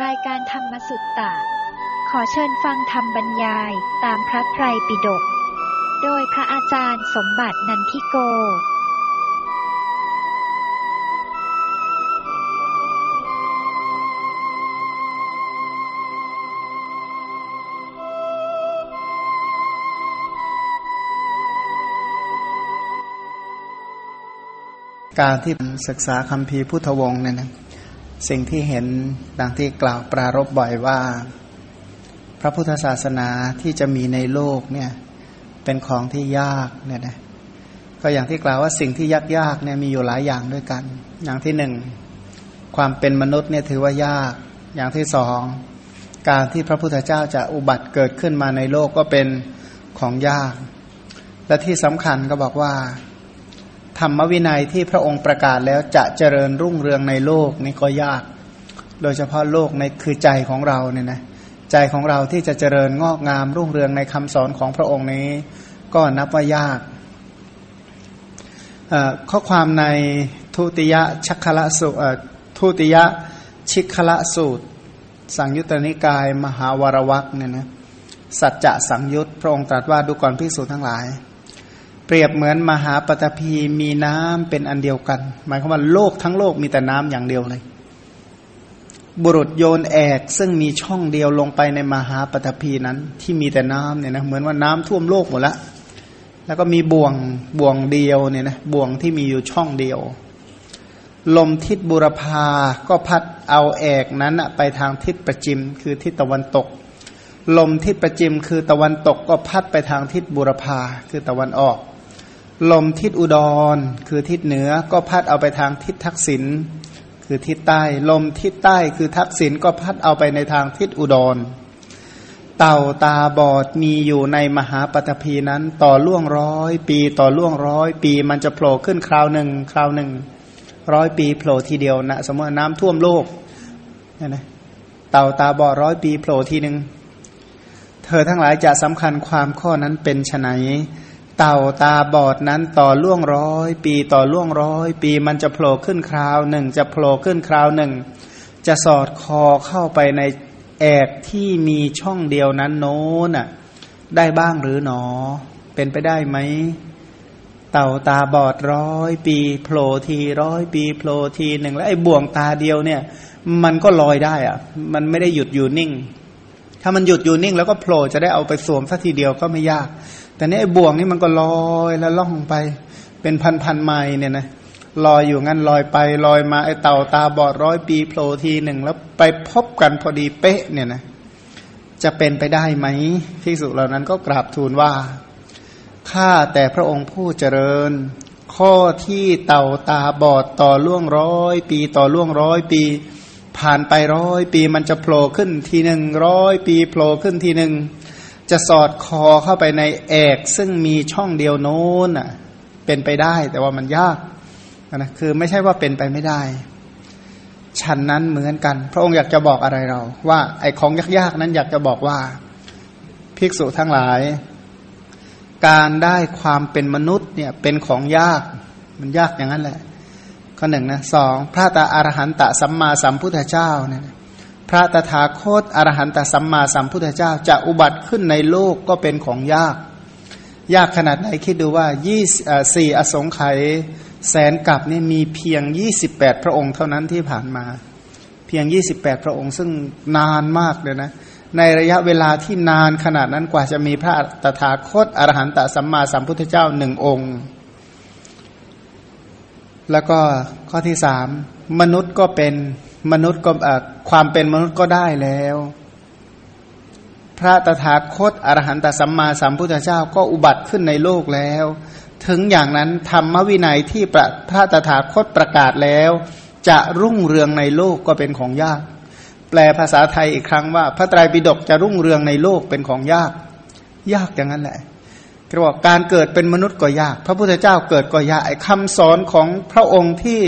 รายการธรรมสุตตะ ขอเชิญฟังธรรมบรรยายตามพระไตรปิฎก โดยพระอาจารย์สมบัตินันทิโก การที่ศึกษาคำพีพุทธวงศ์เนี่ยนะ สิ่งที่เห็นดังที่กล่าวปรารบบ่อยว่า พระพุทธศาสนาที่จะมีในโลกเนี่ยเป็นของที่ยากเนี่ยนะก็อย่างที่กล่าวว่าสิ่งที่ยากยากเนี่ยมีอยู่หลายอย่างด้วยกัน อย่างที่หนึ่งความเป็นมนุษย์เนี่ยถือว่ายาก อย่างที่สองการที่พระพุทธเจ้าจะอุบัติเกิดขึ้นมาในโลกก็เป็นของยาก และที่สำคัญก็บอกว่า ธรรมวินัยที่พระองค์ประกาศแล้วจะเจริญรุ่งเรืองในโลกนี่ก็ยาก โดยเฉพาะโลกในคือใจของเราเนี่ยนะใจของเราที่จะเจริญงอกงามรุ่งเรืองในคำสอนของพระองค์นี้ ก็นับว่ายากข้อความในทุติยชัคละสุทุติยชิคละสูตร สังยุตตนิกาย มหาวรวักเนี่ยนะสัจจะสังยุตพระองค์ตรัสว่าดูก่อนพิสูจทั้งหลาย เปรียบเหมือนมหาปฐพีมีน้ำเป็นอันเดียวกัน หมายความว่าโลกทั้งโลกมีแต่น้ำอย่างเดียวเลย บุรุษโยนแอกซึ่งมีช่องเดียวลงไปในมหาปฐพีนั้น ที่มีแต่น้ำเนี่ยนะเหมือนว่าน้ำท่วมโลกหมดละแล้วก็มีบ่วงบ่วงเดียวเนี่ยนะบ่วงที่มีอยู่ช่องเดียว ลมทิศบุรพาก็พัดเอาแอกนั้นไปทางทิศประจิม คือทิศตะวันตก ลมทิศประจิมคือตะวันตกก็พัดไปทางทิศบุรพาคือตะวันออก ลมทิศอุดร คือทิศเหนือก็พัดเอาไปทางทิศทักษิณคือทิศใต้ ลมทิศใต้คือทักษิณก็พัดเอาไปในทางทิศอุดร เต่าตาบอดมีอยู่ในมหาปฐพีนั้นต่อล่วงร้อยปีต่อล่วงร้อยปีมันจะโผล่ขึ้นคราวหนึ่งคราวหนึ่งร้อยปีโผล่ทีเดียวนะสมมติน้ำท่วมโลกนี่นะเต่าตาบอดร้อยปีโผล่ทีหนึ่งเธอทั้งหลายจะสำคัญความข้อนั้นเป็นไฉน เต่าตาบอดนั้นต่อล่วงร้อยปีต่อล่วงร้อยปีมันจะโผล่ขึ้นคราวหนึ่ง จะโผล่ขึ้นคราวหนึ่ง จะสอดคอเข้าไปในแอกที่มีช่องเดียวนั้นโน้นอะ ได้บ้างหรือหนอ เป็นไปได้ไหมเต่าตาบอดร้อยปีโผล่ทีร้อยปีโผล่ทีหนึ่งแล้วไอ้บ่วงตาเดียวเนี่ย มันก็ลอยได้อะมันไม่ได้หยุดอยู่นิ่ง ถ้ามันหยุดอยู่นิ่ง แล้วก็โผล่จะได้เอาไปสวมสักทีเดียวก็ไม่ยาก แต่นี่ไอ้บ่วงนี่มันก็ลอยแล้วล่องไป เป็นพันพันไม้เนี่ยนะลอยอยู่งั้นลอยไปลอยมาไอ้เต่าตาบอดร้อยปีโผล่ทีหนึ่งแล้วไปพบกันพอดีเป๊ะเนี่ยนะจะเป็นไปได้ไหมภิกษุเหล่านั้นก็กราบทูลว่าข้าแต่พระองค์ผู้เจริญ ข้อที่เต่าตาบอดต่อล่วงร้อยปีต่อล่วงร้อยปี ผ่านไปร้อยปีมันจะโผล่ขึ้นทีหนึ่งร้อยปีโผล่ขึ้นทีหนึ่ง จะสอดคอเข้าไปในแอกซึ่งมีช่องเดียวโน้นอะ เป็นไปได้แต่ว่ามันยากนะคือไม่ใช่ว่าเป็นไปไม่ได้ฉันนั้นเหมือนกัน พระองค์อยากจะบอกอะไรเรา ว่า ไอ้ของยากๆนั้นอยากจะบอกว่า ภิกษุทั้งหลาย การได้ความเป็นมนุษย์เนี่ยเป็นของยาก มันยากอย่างนั้นแหละ ข้อหนึ่งนะสองพระตาอารหันตะสัมมาสัมพุทธเจ้าเนี่ย พระตถาคตอรหันตสัมมาสัมพุทธเจ้าจะอุบัติขึ้นในโลกก็เป็นของยาก ยากขนาดไหนคิดดูว่ายี่สี่อสงไขยแสนกับนี่มีเพียงยี่สิบแปดพระองค์เท่านั้นที่ผ่านมา เพียงยี่สิบแปดพระองค์ซึ่งนานมากเลยนะ ในระยะเวลาที่นานขนาดนั้นกว่าจะมีพระตถาคตอรหันตสัมมาสัมพุทธเจ้าหนึ่งองค์ แล้วก็ข้อที่สามมนุษย์ก็เป็น มนุษย์ก็ความเป็นมนุษย์ก็ได้แล้ว พระตถาคตอรหันตสัมมาสัมพุทธเจ้าก็อุบัติขึ้นในโลกแล้ว ถึงอย่างนั้นธรรมวินัยที่พระตถาคตประกาศแล้ว จะรุ่งเรืองในโลกก็เป็นของยาก แปลภาษาไทยอีกครั้งว่า พระไตรปิฎกจะรุ่งเรืองในโลกเป็นของยาก ยากอย่างนั้นแหละกระบอกการเกิดเป็นมนุษย์ก็ยาก พระพุทธเจ้าเกิดก็ยากไอ้คำสอนของพระองค์ที่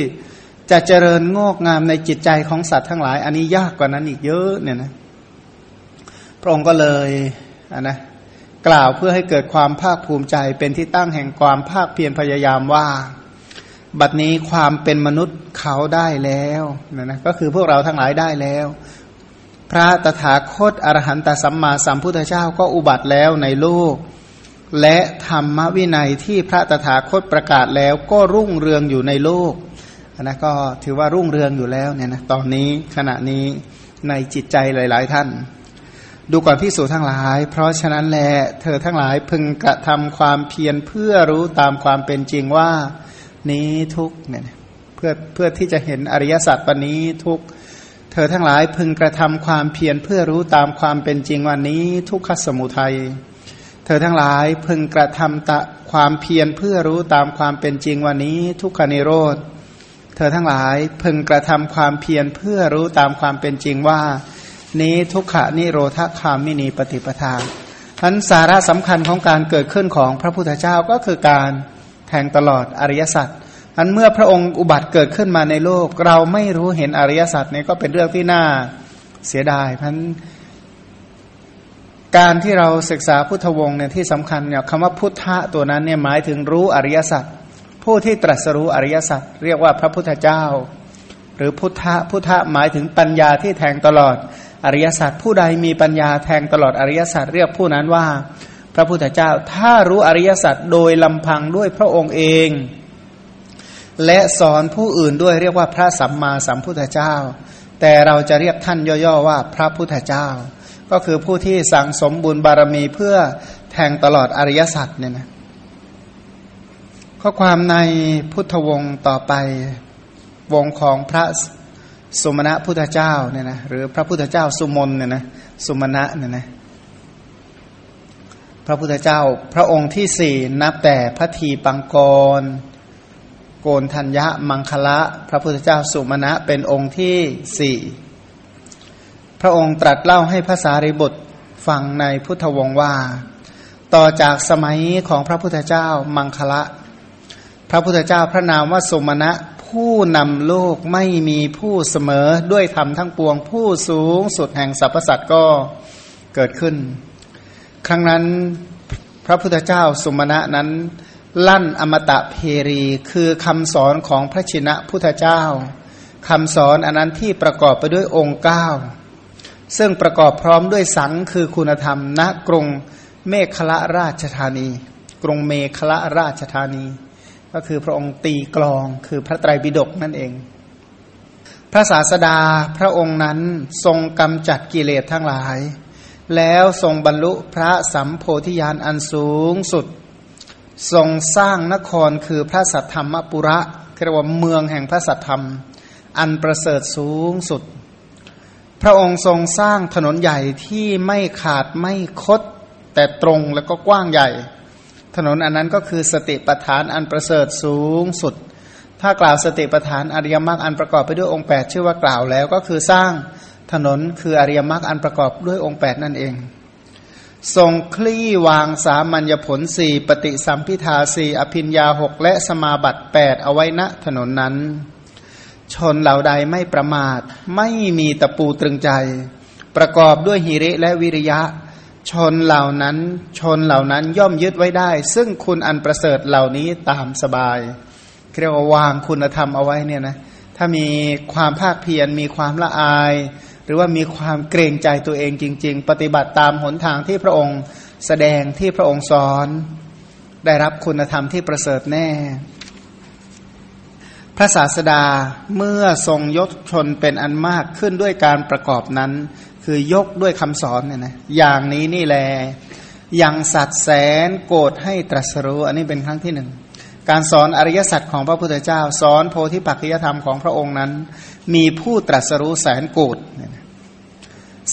จะเจริญงอกงามในจิตใจของสัตว์ทั้งหลาย อันนี้ยากกว่านั้นอีกเยอะเนี่ยนะพระองค์ก็เลยนนะกล่าวเพื่อให้เกิดความภาคภูมิใจเป็นที่ตั้งแห่งความภาคเพียรพยายามว่า บัดนี้ความเป็นมนุษย์เขาได้แล้วนะนะก็คือพวกเราทั้งหลายได้แล้ว พระตถาคตอรหันตสัมมาสัมพุทธเจ้าก็อุบัติแล้วในโลก และธรรมวินัยที่พระตถาคตประกาศแล้วก็รุ่งเรืองอยู่ในโลก นะก็ถือว่ารุ่งเรืองอยู่แล้วเนี่ยนะตอนนี้ขณะนี้ในจิตใจหลาย ๆ ท่าน ดูก่อนพิสูจทั้งหลาย เพราะฉะนั้นแหละเธอทั้งหลายพึงกระทำความเพียรเพื่อรู้ตามความเป็นจริงว่านี้ทุกเนี่ยเพื่อเพื่อที่จะเห็นอริยสัจวันนี้ทุกเธอทั้งหลายพึงกระทำความเพียรเพื่อรู้ตามความเป็นจริงวันนี้ทุกขสมุทัยเธอทั้งหลายพึงกระทำตะความเพียรเพื่อรู้ตามความเป็นจริงวันนี้ทุกขนิโรธ เธอทั้งหลายพึงกระทำความเพียรเพื่อรู้ตามความเป็นจริงว่า นี้ทุกขะนิโรธคามินีปฏิปทาทันสาระสำคัญของการเกิดขึ้นของพระพุทธเจ้าก็คือการแทงตลอดอริยสัจอันเมื่อพระองค์อุบัติเกิดขึ้นมาในโลก เราไม่รู้เห็นอริยสัจเนี่ยก็เป็นเรื่องที่น่าเสียดายพันการที่เราศึกษาพุทธวงศ์เนี่ยที่สำคัญเนี่ยคำว่าพุทธะตัวนั้นเนี่ยหมายถึงรู้อริยสัจ ผู้ที่ตรัสรู้อริยสัจเรียกว่าพระพุทธเจ้า หรือพุทธะพุทธะหมายถึงปัญญาที่แทงตลอดอริยสัจผู้ใดมีปัญญาแทงตลอดอริยสัจเรียกผู้นั้นว่า พระพุทธเจ้าถ้ารู้อริยสัจโดยลำพังด้วยพระองค์เอง และสอนผู้อื่นด้วยเรียกว่าพระสัมมาสัมพุทธเจ้า แต่เราจะเรียกท่านย่อๆว่าพระพุทธเจ้า ก็คือผู้ที่สั่งสมบุญบารมีเพื่อแทงตลอดอริยสัจเนี่ยนะ ข้อความในพุทธวงศ์ต่อไป วงของพระสุมาณะพุทธเจ้าเนี่ยนะหรือพระพุทธเจ้าสุมนเนี่ยนะสุมาณะเนี่ยนะพระพุทธเจ้าพระองค์ที่สี่นับแต่พระทีปังกร โกนทัญญะมังคละ พระพุทธเจ้าสุมาณะเป็นองค์ที่สี่พระองค์ตรัสเล่าให้ภาษาริบุตรฟังในพุทธวงศ์ว่า ต่อจากสมัยของพระพุทธเจ้ามังคละ พระพุทธเจ้าพระนามว่าสมณะผู้นำโลกไม่มีผู้เสมอด้วยธรรมทั้งปวงผู้สูงสุดแห่งสรรพสัตว์ก็เกิดขึ้น ครั้งนั้นพระพุทธเจ้าสมณะนั้น ลั่นอมตะเพรี คือคำสอนของพระชินะพุทธเจ้าคำสอนอันนั้นที่ประกอบไปด้วยองค์เก้าซึ่งประกอบพร้อมด้วยสังคือคุณธรรมณกรุงเมฆละราชธานี กรุงเมฆละราชธานี ก็คือพระองค์ตีกลองคือพระไตรปิฎกนั่นเอง พระศาสดาพระองค์นั้นทรงกำจัดกิเลสทั้งหลาย แล้วทรงบรรลุพระสัมโพธิญาณอันสูงสุด ทรงสร้างนครคือพระสัทธรรมปุระเรียกว่าเมืองแห่งพระสัทธรรม อันประเสริฐสูงสุด พระองค์ทรงสร้างถนนใหญ่ที่ไม่ขาดไม่คด แต่ตรงแล้วก็กว้างใหญ่ ถนนอันนั้นก็คือสติปัฏฐานอันประเสริฐสูงสุด ถ้ากล่าวสติปัฏฐานอริยมรรคอันประกอบไปด้วยองค์ 8 ชื่อว่ากล่าวแล้วก็คือสร้างถนนคืออริยมรรคอันประกอบด้วยองค์ 8 นั่นเอง ทรงคลี่วางสามัญญผลสี่ปฏิสัมพิทาสี่อภินยาหกและสมาบัติแปดเอาไว้ณถนนนั้น ชนเหล่าใดไม่ประมาท ไม่มีตะปูตรึงใจ ประกอบด้วยหิริและวิริยะ ชนเหล่านั้นชนเหล่านั้นย่อมยึดไว้ได้ ซึ่งคุณอันประเสริฐเหล่านี้ตามสบายเรียกว่าวางคุณธรรมเอาไว้เนี่ยนะถ้ามีความภาคเพียรมีความละอาย หรือว่ามีความเกรงใจตัวเองจริง ๆ ปฏิบัติตามหนทางที่พระองค์แสดงที่พระองค์สอน ได้รับคุณธรรมที่ประเสริฐแน่ พระศาสดาเมื่อทรงยกชนเป็นอันมากขึ้นด้วยการประกอบนั้น คือยกด้วยคำสอนเนี่ยนะอย่างนี้นี่แหละยังสัตว์แสนโกรธให้ตรัสรู้ อันนี้เป็นครั้งที่หนึ่งการสอนอริยสัจของพระพุทธเจ้า สอนโพธิปัจจยธรรมของพระองค์นั้น มีผู้ตรัสรู้แสนโกรธ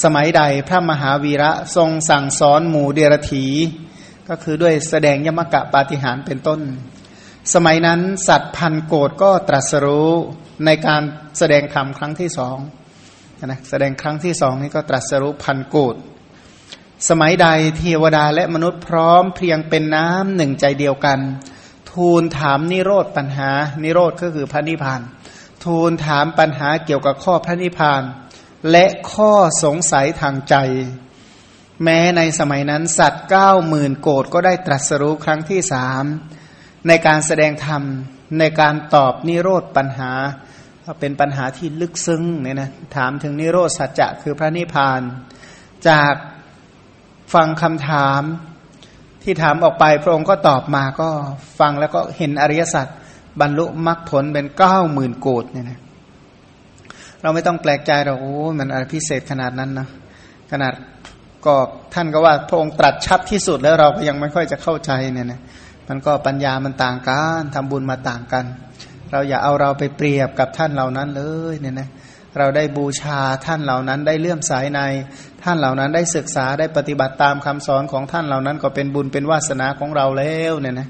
สมัยใดพระมหาวีระทรงสั่งสอนหมู่เดรธีก็คือด้วยแสดงยมกะปาฏิหารเป็นต้น สมัยนั้นสัตว์พันโกรธก็ตรัสรู้ในการแสดงธรรมครั้งที่สอง นะแสดงครั้งที่สองนี้ก็ตรัสรู้พันโกรธสมัยใดเทวดาและมนุษย์พร้อมเพียงเป็นน้ำหนึ่งใจเดียวกัน ทูลถามนิโรธปัญหา นิโรธก็คือพระนิพพาน ทูลถามปัญหาเกี่ยวกับข้อพระนิพพาน และข้อสงสัยทางใจ แม้ในสมัยนั้นสัตว์เก้าหมื่นโกดก็ได้ตรัสรู้ครั้งที่สามในการแสดงธรรมในการตอบนิโรธปัญหา ก็เป็นปัญหาที่ลึกซึ้งเนี่ยนะถามถึงนิโรธสัจจะคือพระนิพพาน จากฟังคำถามที่ถามออกไปพระองค์ก็ตอบมาก็ฟังแล้วก็เห็นอริยสัจบรรลุมรรคผลเป็นเก้าหมื่นโกดเนี่ยนะเราไม่ต้องแปลกใจหรอกโอ้มันอะไรพิเศษขนาดนั้นนะขนาดก็ท่านก็ว่าพระองค์ตรัสชัดที่สุดแล้วเราก็ยังไม่ค่อยจะเข้าใจเนี่ยนะมันก็ปัญญามันต่างกันทำบุญมาต่างกัน เราอย่าเอาเราไปเปรียบกับท่านเหล่านั้นเลยเนี่ยนะเราได้บูชาท่านเหล่านั้นได้เลื่อมสายในท่านเหล่านั้นได้ศึกษาได้ปฏิบัติตามคำสอนของท่านเหล่านั้น ก็เป็นบุญเป็นวาสนาของเราแล้วเนี่ยนะ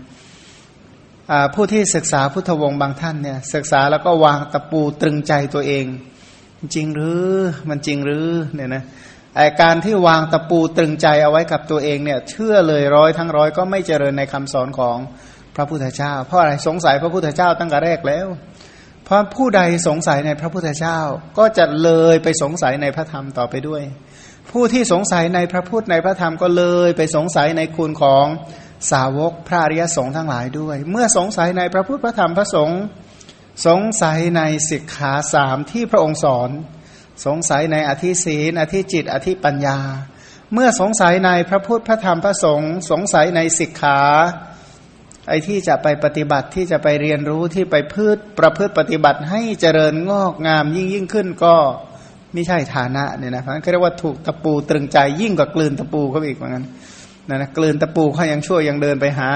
ผู้ที่ศึกษาพุทธวงศ์บางท่านเนี่ยศึกษาแล้วก็วางตะปูตรึงใจตัวเอง จริงหรือมันจริงหรือเนี่ยนะไอการที่วางตะปูตรึงใจเอาไว้กับตัวเองเนี่ยเชื่อเลยร้อยทั้งร้อยก็ไม่เจริญในคำสอนของ พระพุทธเจ้า เพราะอะไรสงสัยพระพุทธเจ้าตั้งแต่แรกแล้ว เพราะผู้ใดสงสัยในพระพุทธเจ้าก็จะเลยไปสงสัยในพระธรรมต่อไปด้วย ผู้ที่สงสัยในพระพุทธในพระธรรมก็เลยไปสงสัยในคุณของสาวกพระอริยสงฆ์ทั้งหลายด้วย เมื่อสงสัยในพระพุทธพระธรรมพระสงฆ์สงสัยในสิกขาสามที่พระองค์สอน สงสัยในอธิศีนอธิจิต อธิปัญญา เมื่อสงสัยในพระพุทธพระธรรมพระสงฆ์สงสัยในสิกขา ไอ้ที่จะไปปฏิบัติที่จะไปเรียนรู้ที่ไปพืชประพฤติปฏิบัติให้เจริญงอกงามยิ่งยิ่งขึ้นก็ไม่ใช่ฐานะเนี่ยนะเพราะนั้นเรียกว่าถูกตะปูตรึงใจยิ่งกว่ากลืนตะปูเขาอีกเหมือนกันนะนะกลืนตะปูเขายังช่วยยังเดินไปหา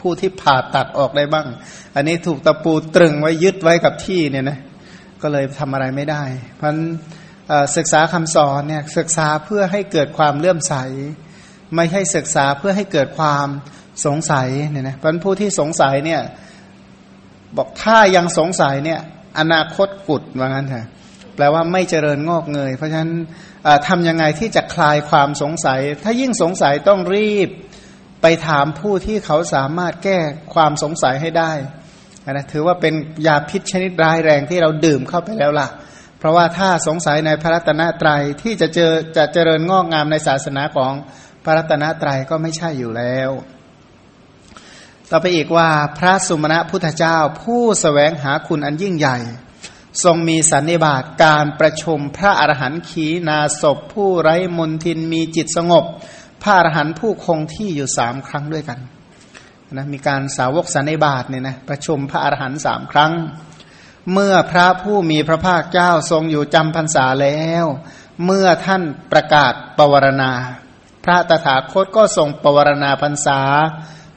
ผู้ที่ผ่าตัดออกได้บ้าง อันนี้ถูกตะปูตรึงไว้ยึดไว้กับที่เนี่ยนะก็เลยทำอะไรไม่ได้ เพราะศึกษาคำสอนเนี่ยศึกษาเพื่อให้เกิดความเลื่อมใส ไม่ใช่ศึกษาเพื่อให้เกิดความ สงสัยเนี่ยนะเพราะผู้ที่สงสัยเนี่ย บอกถ้ายังสงสัยเนี่ย อนาคตกุดว่างั้นเถอะแปลว่าไม่เจริญงอกเงย เพราะฉะนั้นทำยังไงที่จะคลายความสงสัย ถ้ายิ่งสงสัยต้องรีบไปถามผู้ที่เขาสามารถแก้ความสงสัยให้ได้นะถือว่าเป็นยาพิษชนิดร้ายแรงที่เราดื่มเข้าไปแล้วล่ะ เพราะว่าถ้าสงสัยในพระรัตนตรัยที่จะเจอจะเจริญงอกงามในศาสนาของพระรัตนตรัยก็ไม่ใช่อยู่แล้ว ต่อไปอีกว่าพระสุมาณพุทธเจ้าผู้สแสวงหาคุณอันยิ่งใหญ่ ทรงมีสันนิบาตการประชุมพระอรหันต์ขีนาศพผู้ไร้มนทินมีจิตสงบ พระอรหันต์ผู้คงที่อยู่สามครั้งด้วยกันนะมีการสาวกสันนิบาตเนี่ยนะประชุมพระอรหันต์สามครั้ง เมื่อพระผู้มีพระภาคเจ้าทรงอยู่จำพรรษาแล้ว เมื่อท่านประกาศปวารณา พระตถาคตก็ทรงปวารณาพรรษา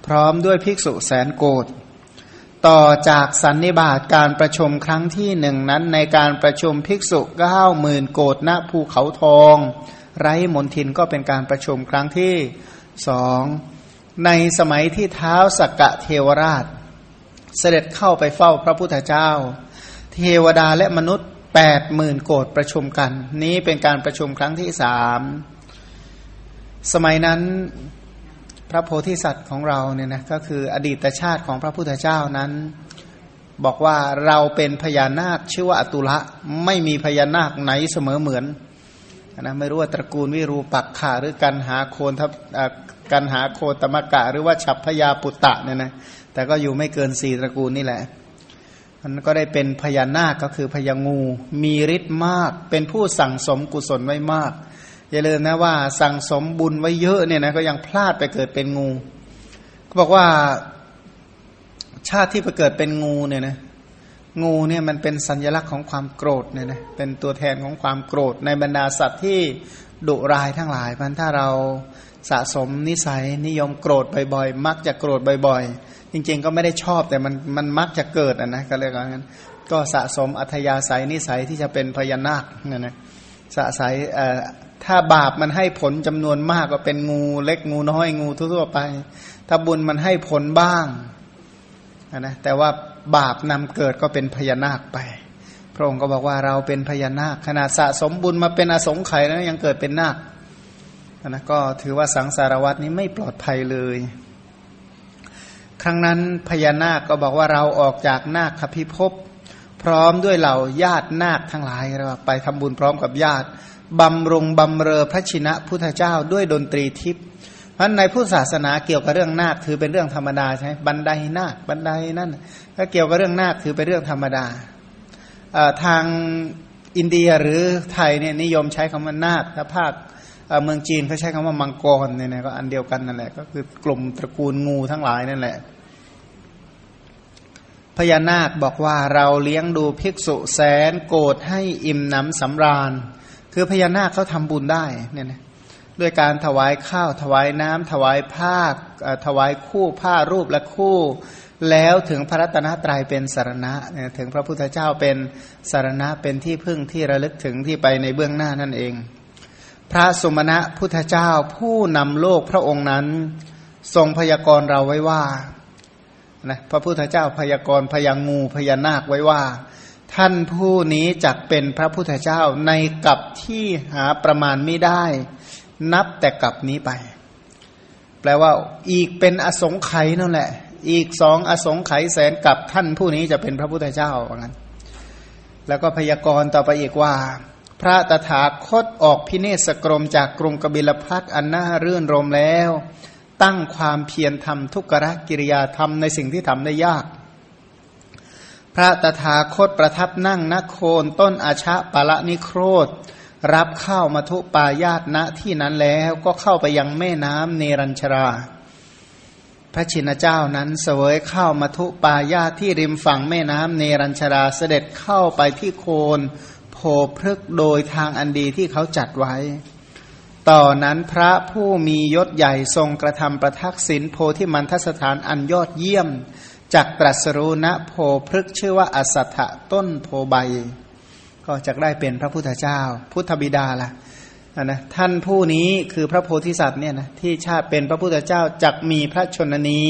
พร้อมด้วยภิกษุแสนโกดต่อจากสันนิบาตการประชุมครั้งที่หนึ่งนั้นในการประชุมภิกษุเก้าหมื่นโกดณภูเขาทอง ไร้มนทินก็เป็นการประชุมครั้งที่สองในสมัยที่เท้าสักกะเทวราช เสด็จเข้าไปเฝ้าพระพุทธเจ้า เทวดาและมนุษย์แปดหมื่นโกดประชุมกัน นี้เป็นการประชุมครั้งที่สามสมัยนั้น พระโพธิสัตว์ของเราเนี่ยนะก็คืออดีตชาติของพระพุทธเจ้านั้น บอกว่าเราเป็นพญานาคชื่อว่าอตุละไม่มีพญานาคไหนเสมอเหมือนนะไม่รู้ว่าตระกูลวิรูปักขาหรือกันหาโคนทับกันหาโคตมกะ หรือว่าฉับพยาปุตตะเนี่ยนะแต่ก็อยู่ไม่เกินสี่ตระกูลนี่แหละมันก็ได้เป็นพญานาคก็คือพญางู มีฤทธิ์มาก เป็นผู้สั่งสมกุศลไว้มาก อย่าลืมนะว่าสั่งสมบุญไว้เยอะเนี่ยนะก็ยังพลาดไปเกิดเป็นงูเขาบอกว่าชาติที่ไปเกิดเป็นงูเนี่ยนะงูเนี่ยมันเป็นสัญลักษณ์ของความโกรธเนี่ยนะเป็นตัวแทนของความโกรธในบรรดาสัตว์ที่ดุร้ายทั้งหลายมันถ้าเราสะสมนิสัยนิยมโกรธบ่อยๆ มักจะโกรธบ่อยๆ จริงๆ ก็ไม่ได้ชอบแต่มันมันมักจะเกิดอะนะก็เลยกงั้นก็สะสมอัธยาศัยนิสัยที่จะเป็นพญานาคเนี่ยนะสะสาย ถ้าบาปมันให้ผลจำนวนมากก็เป็นงูเล็กงูน้อยงูทั่วๆไป ถ้าบุญมันให้ผลบ้างนะแต่ว่าบาปนำเกิดก็เป็นพญานาคไป พระองค์ก็บอกว่าเราเป็นพญานาคขนาดสะสมบุญมาเป็นอสงไขยแล้วยังเกิดเป็นนาคนะก็ถือว่าสังสารวัตนี้ไม่ปลอดภัยเลย ครั้งนั้นพญานาคก็บอกว่าเราออกจากนาคพิภพพร้อมด้วยเหล่าญาตินาคทั้งหลายเราไปทำบุญพร้อมกับญาติ บำรุงบำเรอพระชินะพุทธเจ้าด้วยดนตรีทิพย์เพราะในพุทธศาสนาเกี่ยวกับเรื่องนาคถือเป็นเรื่องธรรมดาใช่ไหมบันไดนาคบันไดนั่นถ้าเกี่ยวกับเรื่องนาคถือเป็นเรื่องธรรมดาทางอินเดียหรือไทยเนี่ยนิยมใช้คำว่านาคถ้าภาคเมืองจีนเขาใช้คำว่ามังกรเนี่ยนะก็อันเดียวกันนั่นแหละก็คือกลุ่มตระกูลงูทั้งหลายนั่นแหละพญานาคบอกว่าเราเลี้ยงดูภิกษุแสนโกรธให้อิ่มหนำสำราญ คือพญานาคเขาทำบุญได้เนี่ยนะด้วยการถวายข้าวถวายน้ำถวายผ้าถวายคู่ผ้ารูปและคู่ แล้วถึงพระรัตนตรัยเป็นสารณะถึงพระพุทธเจ้าเป็นสารณะเป็นที่พึ่งที่ระลึกถึงที่ไปในเบื้องหน้านั่นเอง พระสมณะพุทธเจ้าผู้นำโลกพระองค์นั้น ทรงพยากรณ์เราไว้ว่านะพระพุทธเจ้าพยากรณ์พยางูพญานาคไว้ว่า ท่านผู้นี้จักเป็นพระพุทธเจ้าในกับที่หาประมาณไม่ได้ นับแต่กับนี้ไป แปลว่าอีกเป็นอสงไขยนั่นแหละ อีกสองอสงไขยแสนกับท่านผู้นี้จะเป็นพระพุทธเจ้าว่างั้น แล้วก็พยากรณ์ต่อไปอีกว่า พระตถาคตออกพิเนศกรมจากกรุงกบิลพัทอันน่ารื่นรมแล้ว ตั้งความเพียรทำทุกรกิริยาทำในสิ่งที่ทำได้ยาก พระตถาคตประทับนั่งนโคนต้นอาชะปะละนิโครธ รับข้าวมาทุปายาตณที่นั้นแล้วก็เข้าไปยังแม่น้ำเนรัญชรา พระชินเจ้านั้นเสวยข้าวมาทุปายาตที่ริมฝั่งแม่น้ำเนรัญชราเสด็จเข้าไปที่โคนโพพฤกโดยทางอันดีที่เขาจัดไว้ ต่อนนั้นพระผู้มียศใหญ่ทรงกระทำประทักษิณโพธิมันทสถานอันยอดเยี่ยม จากตรัสรู้ณโพพฤกชื่อว่าอสัตถะต้นโพใบ ก็จะได้เป็นพระพุทธเจ้า พุทธบิดาล่ะนะท่านผู้นี้คือพระโพธิสัตว์เนี่ยนะที่ชาติเป็นพระพุทธเจ้าจักมีพระชนนี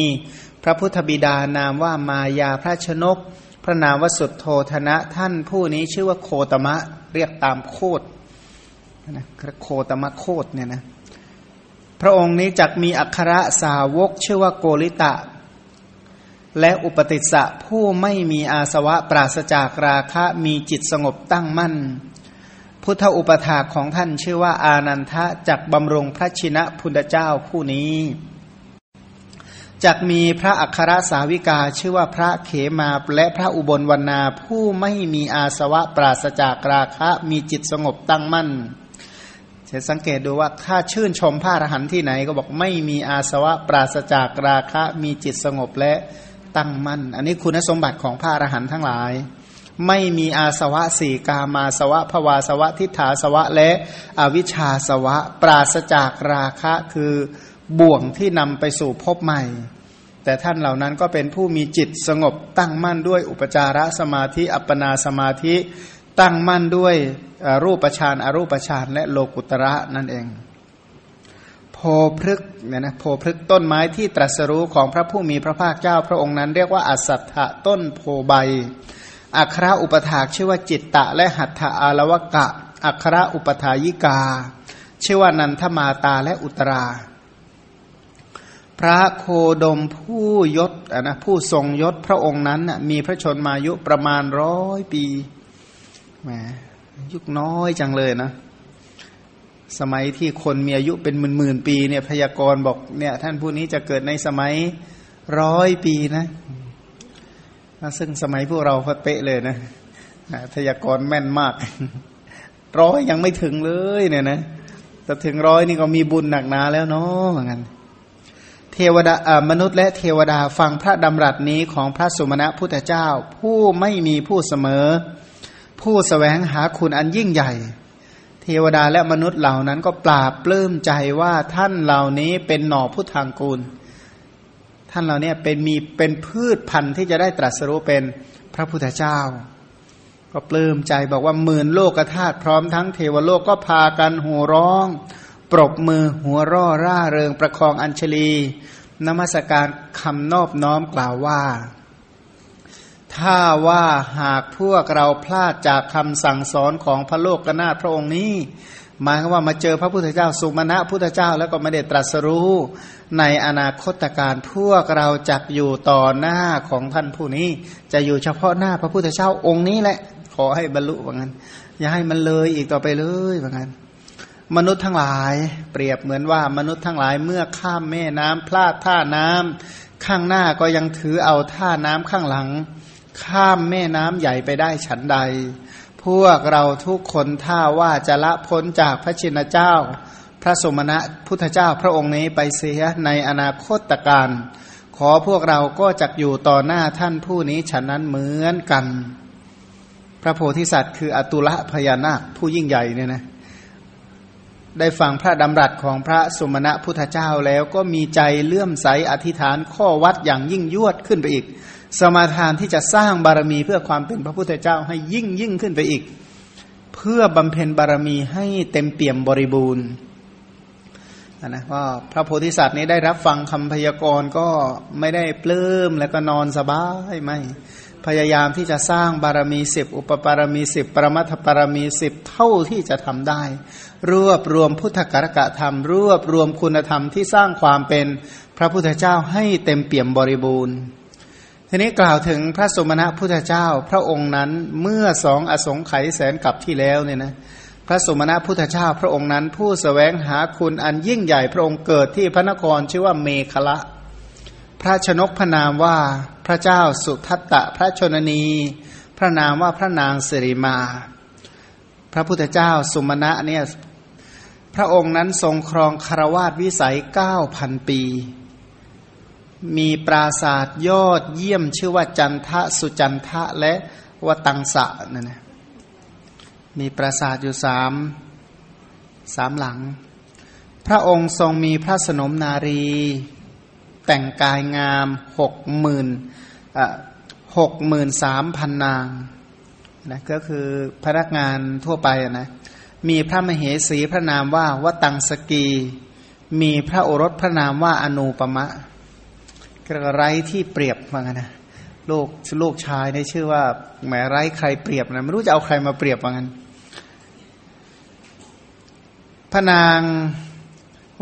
พระพุทธบิดานามว่ามายาพระชนก พระนามวสุดโทธนะ ท่านผู้นี้ชื่อว่าโคตมะเรียกตามโคดนะโคตมะโคดเนี่ยนะพระองค์นี้จักมีอัครสาวกชื่อว่าโกริตะ และอุปติสสะผู้ไม่มีอาสวะปราศจากราคะมีจิตสงบตั้งมั่น พุทธอุปถาของท่านชื่อว่าอานันทะจักบำรงพระชินะพุทธเจ้าผู้นี้จักมีพระอัครสาวิกาชื่อว่าพระเขมาและพระอุบลวรรณาผู้ไม่มีอาสวะปราศจากราคะมีจิตสงบตั้งมั่นจะสังเกตดูว่าถ้าชื่นชมพระอรหันต์ที่ไหนก็บอกไม่มีอาสวะปราศจากราคะมีจิตสงบและ ตั้งมั่น อันนี้คุณสมบัติของพระอรหันต์ทั้งหลาย ไม่มีอาสวะสี่กามาสวะภวาสวะ ทิฏฐาสวะ และอวิชชาสวะ ปราศจากราคะคือบ่วงที่นำไปสู่พบใหม่ แต่ท่านเหล่านั้นก็เป็นผู้มีจิตสงบตั้งมั่นด้วยอุปจารสมาธิ อัปปนาสมาธิ ตั้งมั่นด้วยรูปฌานอรูปฌานและโลกุตระนั่นเอง พพฤกเนี่ยนะโพพฤกต้นไม้ที่ตรัสรู้ของพระผู้มีพระภาคเจ้าพระองค์นั้นเรียกว่าอัสัทธะต้นโพใบ อัคราอุปถากชื่อว่าจิตตะ และหัตถอารวกะ อัคราอุปถายิกา ชื่อว่านันทมาตาและอุตรา พระโคดมผู้ยศนะผู้ทรงยศพระองค์นั้นมีพระชนมายุประมาณร้อยปีแหมยุคน้อยจังเลยนะ สมัยที่คนมีอายุเป็นหมื่นหมื่นปีเนี่ยพยากรณ์บอกเนี่ยท่านผู้นี้จะเกิดในสมัยร้อยปีนะซึ่งสมัยพวกเราเป๊ะเลยนะพยากรณ์แม่นมาก ร้อยยังไม่ถึงเลยเนี่ยนะแต่ถึงร้อยนี่ก็มีบุญหนักหนาแล้วเนาะเหมือนกันเทวดามนุษย์และเทวดาฟังพระดำรัสนี้ของพระสุมาณพุทธเจ้า ผู้ไม่มีผู้เสมอ ผู้สแสวงหาคุณอันยิ่งใหญ่ เทวดาและมนุษย์เหล่านั้นก็ปราบปลื้มใจว่าท่านเหล่านี้เป็นหน่อพุทธังกูล ท่านเหล่านี้เป็นมีเป็นพืชพันธุ์ที่จะได้ตรัสรู้เป็นพระพุทธเจ้า ก็ปลื้มใจบอกว่าหมื่นโลกธาตุพร้อมทั้งเทวโลกก็พากันหัวร้อง ปรบมือหัวร่อร่าเริงประคองอัญชลีนมัสการคำนอบน้อมกล่าวว่า ถ้าว่าหากพวกเราพลาดจากคำสั่งสอนของพระโลกกนาถพระองค์นี้ หมายว่ามาเจอพระพุทธเจ้าสุมาณะพุทธเจ้าแล้วก็ไม่ได้ตรัสรู้ ในอนาคตการพวกเราจักอยู่ต่อหน้าของท่านผู้นี้ จะอยู่เฉพาะหน้าพระพุทธเจ้าองค์นี้แหละ ขอให้บรรลุว่างั้น อย่าให้มันเลยอีกต่อไปเลยว่างั้น มนุษย์ทั้งหลาย เปรียบเหมือนว่ามนุษย์ทั้งหลายเมื่อข้ามแม่น้ำพลาดท่าน้ำข้างหน้าก็ยังถือเอาท่าน้ำข้างหลัง ข้ามแม่น้ำใหญ่ไปได้ฉันใด พวกเราทุกคนถ้าว่าจะละพ้นจากพระชินเจ้า พระสมณะพุทธเจ้าพระองค์นี้ไปเสียในอนาคตการ ขอพวกเราก็จะอยู่ต่อหน้าท่านผู้นี้ฉะนั้นเหมือนกัน พระโพธิสัตว์คืออตุละพญานาคผู้ยิ่งใหญ่เนี่ยนะได้ฟังพระดำรัสของพระสมณะพุทธเจ้าแล้วก็มีใจเลื่อมใสอธิษฐานข้อวัดอย่างยิ่งยวดขึ้นไปอีก สมาทานที่จะสร้างบารมีเพื่อความเป็นพระพุทธเจ้าให้ยิ่งยิ่งขึ้นไปอีก เพื่อบำเพ็ญบารมีให้เต็มเปี่ยมบริบูรณ์นะก็พระโพธิสัตว์นี้ได้รับฟังคำพยากรณ์ก็ไม่ได้ปลื้มแล้วก็นอนสบายไม่ พยายามที่จะสร้างบารมีสิบอุปปารมีสิบปรมัตถปารมีสิบเท่าที่จะทำได้ รวบรวมพุทธกัรกะธรรม รวบรวมคุณธรรมที่สร้างความเป็นพระพุทธเจ้าให้เต็มเปี่ยมบริบูรณ์ ทีนี้กล่าวถึงพระสมณะพุทธเจ้าพระองค์นั้นเมื่อสองอสงไขยแสนกับที่แล้วเนี่ยนะพระสมณะพุทธเจ้าพระองค์นั้น ผู้สแสวงหาคุณอันยิ่งใหญ่พระองค์เกิดที่พระนครชื่อว่าเมขละ พระชนกพระนามว่าพระเจ้าสุทัตตะพระชนนี พระนามว่าพระนางสิริมา พระพุทธเจ้าสุมณะเนี่ยพระองค์นั้นทรงครองคารวาสวิสัยเก้าพันปี มีปราศาสตร์ยอดเยี่ยมชื่อว่าจันทะสุจันทะและวตังสะนั่นนะมีปราศาสตร์อยู่สามสามหลัง พระองค์ทรงมีพระสนมนารี แต่งกายงามหกหมื่นหกหมื่นสามพันนางนะก็คือพนักงานทั่วไปนะมีพระมเหสีพระนามว่าวตังสกี มีพระโอรสพระนามว่าอนุปมะ ไรที่เปรียบว่างั้นนะลูกลูกชายในชื่อว่าแหมไร้ใครเปรียบนะไม่รู้จะเอาใครมาเปรียบว่างั้นพระนาง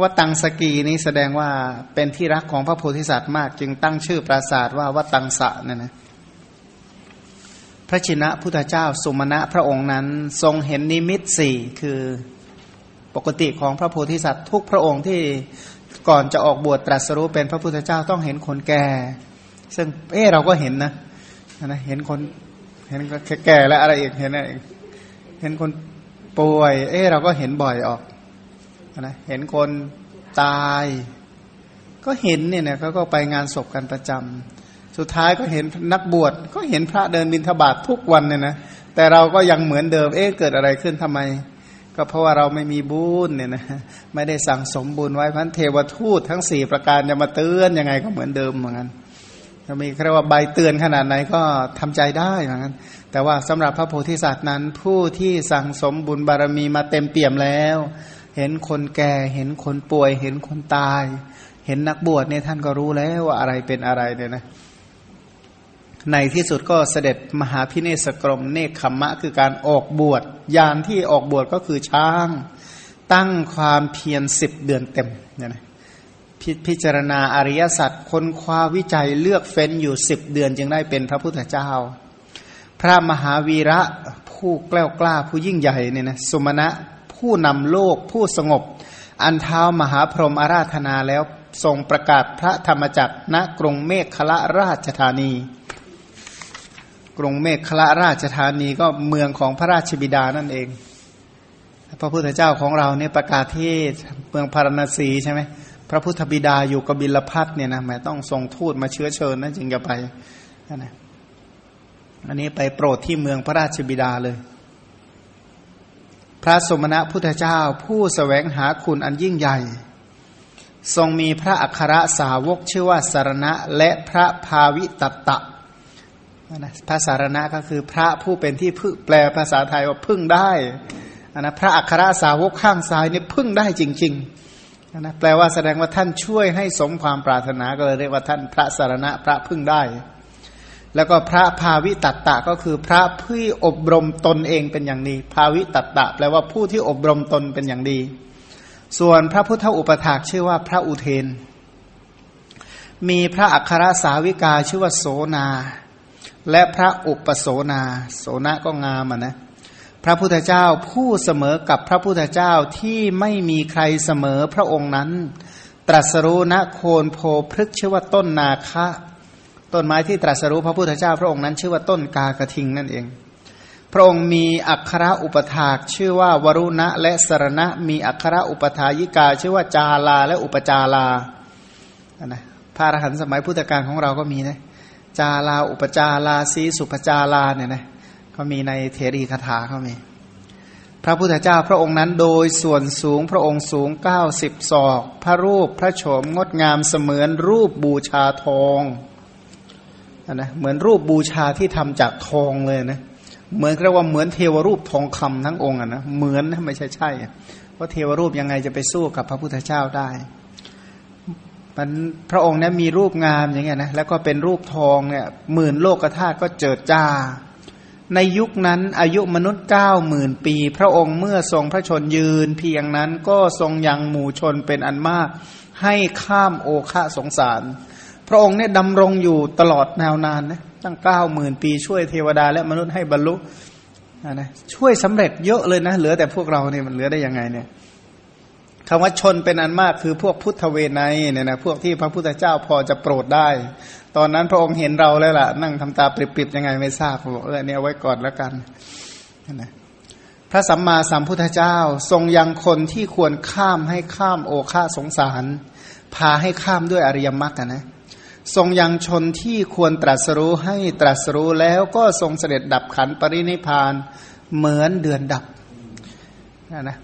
วัตังสกีนี้แสดงว่าเป็นที่รักของพระโพธิสัตว์มาก จึงตั้งชื่อปราสาทว่าวัตังสะนั่นนะพระชินะพุทธเจ้าสุมาณะพระองค์นั้นทรงเห็นนิมิตสี่คือปกติของพระโพธิสัตว์ทุกพระองค์ที่ ก่อนจะออกบวชตรัสรู้เป็นพระพุทธเจ้าต้องเห็นคนแก่ ซึ่งเออเราก็เห็นนะนะเห็นคนเห็นแก่แล้วอะไรอีกเห็นอะไรอีกเห็นคนป่วย เออเราก็เห็นบ่อยออกนะเห็นคนตาย ก็เห็นเนี่ยนะเขาก็ไปงานศพกันประจำสุดท้ายก็เห็นนักบวชก็เห็นพระเดินบิณฑบาตททุกวันเนี่ยนะแต่เราก็ยังเหมือนเดิมเอ๊ะเกิดอะไรขึ้นทำไม ก็เพราะว่าเราไม่มีบุญเนี่ยนะไม่ได้สั่งสมบุญไว้พันเทวทูตทั้งสี่ประการจะมาเตือนยังไงก็เหมือนเดิมเหมือนกันจะมีเรียกว่าใบเตือนขนาดไหนก็ทำใจได้เหมือนกันแต่ว่าสำหรับพระโพธิสัตว์นั้น ผู้ที่สั่งสมบุญบารมีมาเต็มเปี่ยมแล้ว เห็นคนแก่เห็นคนป่วย เห็นคนตาย เห็นนักบวชเนี่ยท่านก็รู้แล้วว่าอะไรเป็นอะไรเนี่ยนะ ในที่สุดก็เสด็จมหาพิเนศกรมเนคขมะคือการออกบวชยานที่ออกบวชก็คือช้าง ตั้งความเพียรสิบเดือนเต็มเนี่ยนะพพิจารณาอริยสัจค้นคว้าวิจัยเลือกเฟ้นอยู่สิบเดือนจึงได้เป็นพระพุทธเจ้า พระมหาวีระผู้กล้ากล้าผู้ยิ่งใหญ่เนี่ยนะสุมาณะผู้นำโลกผู้สงบ อันเท้ามหาพรหมอาราธนาแล้วทรงประกาศพระธรรมจักรณกรุงเมฆคละราชธานี กรุงเมฆคละราชธานีก็เมืองของพระราชบิดานั่นเอง พระพุทธเจ้าของเราเนี่ยประกาศที่เมืองพาราณสีใช่ไหมพระพุทธบิดาอยู่กบิลพัทเนี่ยนะหมายต้องส่งทูตมาเชื้อเชิญนะจึงจะไปนะอันนี้ไปโปรดที่เมืองพระราชบิดาเลย พระสมณะพุทธเจ้าผู้สแสวงหาคุณอันยิ่งใหญ่ ทรงมีพระอัครสาวกชื่อว่าสารณะและพระภาวิตตะ พระสารณะก็คือพระผู้เป็นที่พึ่งแปลภาษาไทยว่าพึ่งได้นะพระอัครสาวกข้างซ้ายนี่พึ่งได้จริงๆนะแปลว่าแสดงว่าท่านช่วยให้สมความปรารถนาก็เลยเรียกว่าท่านพระสารณะพระพึ่งได้ แล้วก็พระภาวิตัตตะก็คือพระผู้อบรมตนเองเป็นอย่างดีภาวิตัตตะ แปลว่าผู้ที่อบรมตนเป็นอย่างดี ส่วนพระพุทธอุปถากชื่อว่าพระอุเทน มีพระอัครสาวิกาชื่อว่าโสนา และพระอุปโสนาโสนะก็งามอะนะพระพุทธเจ้าผู้เสมอกับพระพุทธเจ้าที่ไม่มีใครเสมอพระองค์นั้น ตรัสรู้ณโคนโพพฤกชื่อว่าต้นนาคะ ต้นไม้ที่ตรัสรู้พระพุทธเจ้า พระองค์นั้นชื่อว่าต้นกากระทิงนั่นเอง พระองค์มีอักขระอุปถากชื่อว่าวรุณะและสรณะ มีอักขระอุปถายิกา ชื่อว่าจาลาและอุปจาลานะพระอรหันต์สมัยพุทธกาลของเราก็มีนะ จาลาอุปจาลาสีสุปจาลาเนี่ยนะเขามีในเทรีคาถาเขามีพระพุทธเจ้าพระองค์นั้นโดยส่วนสูงพระองค์สูงเก้าสิบศอก พระรูปพระโฉมงดงามเสมือนรูปบูชาทองนะเหมือนรูปบูชาที่ทำจากทองเลยนะเหมือนเรียกว่าเหมือนเทวรูปทองคำทั้งองค์อะนะเหมือนนะไม่ใช่ใช่เพราะเทวรูปยังไงจะไปสู้กับพระพุทธเจ้าได้ มันพระองค์เนี้มีรูปงามอย่างเงี้ยนะแล้วก็เป็นรูปทองเนี่ยหมื่นโลกธาตุก็เจิดจ้า ในยุคนั้นอายุมนุษย์เก้าหมื่นปี พระองค์เมื่อทรงพระชนยืน เพียงนั้นก็ทรงยังหมู่ชนเป็นอันมาก ให้ข้ามโอคะสงสาร พระองค์เนี่ยดำรงอยู่ตลอดแนวนานนะตั้งเก้าหมื่นปีช่วยเทวดาและมนุษย์ให้บรรลุนะช่วยสำเร็จเยอะเลยนะเหลือแต่พวกเราเนี่ยมันเหลือได้ยังไงเนี่ย คำว่าชนเป็นอันมากคือพวกพุทธเวไนเนี่ยนะพวกที่พระพุทธเจ้าพอจะโปรดได้ ตอนนั้นพระองค์เห็นเราแล้วล่ะ นั่งทำตาปริบๆยังไงไม่ทราบบอกเออเนี่ยไว้ก่อนแล้วกันนะพระสัมมาสัมพุทธเจ้าทรงยังคนที่ควรข้ามให้ข้ามโอฆาสงสาร พาให้ข้ามด้วยอริยมรรคนะทรงยังชนที่ควรตรัสรู้ให้ตรัสรู้แล้วก็ทรงเสด็จดับขันปรินิพานเหมือนเดือนดับนะนะ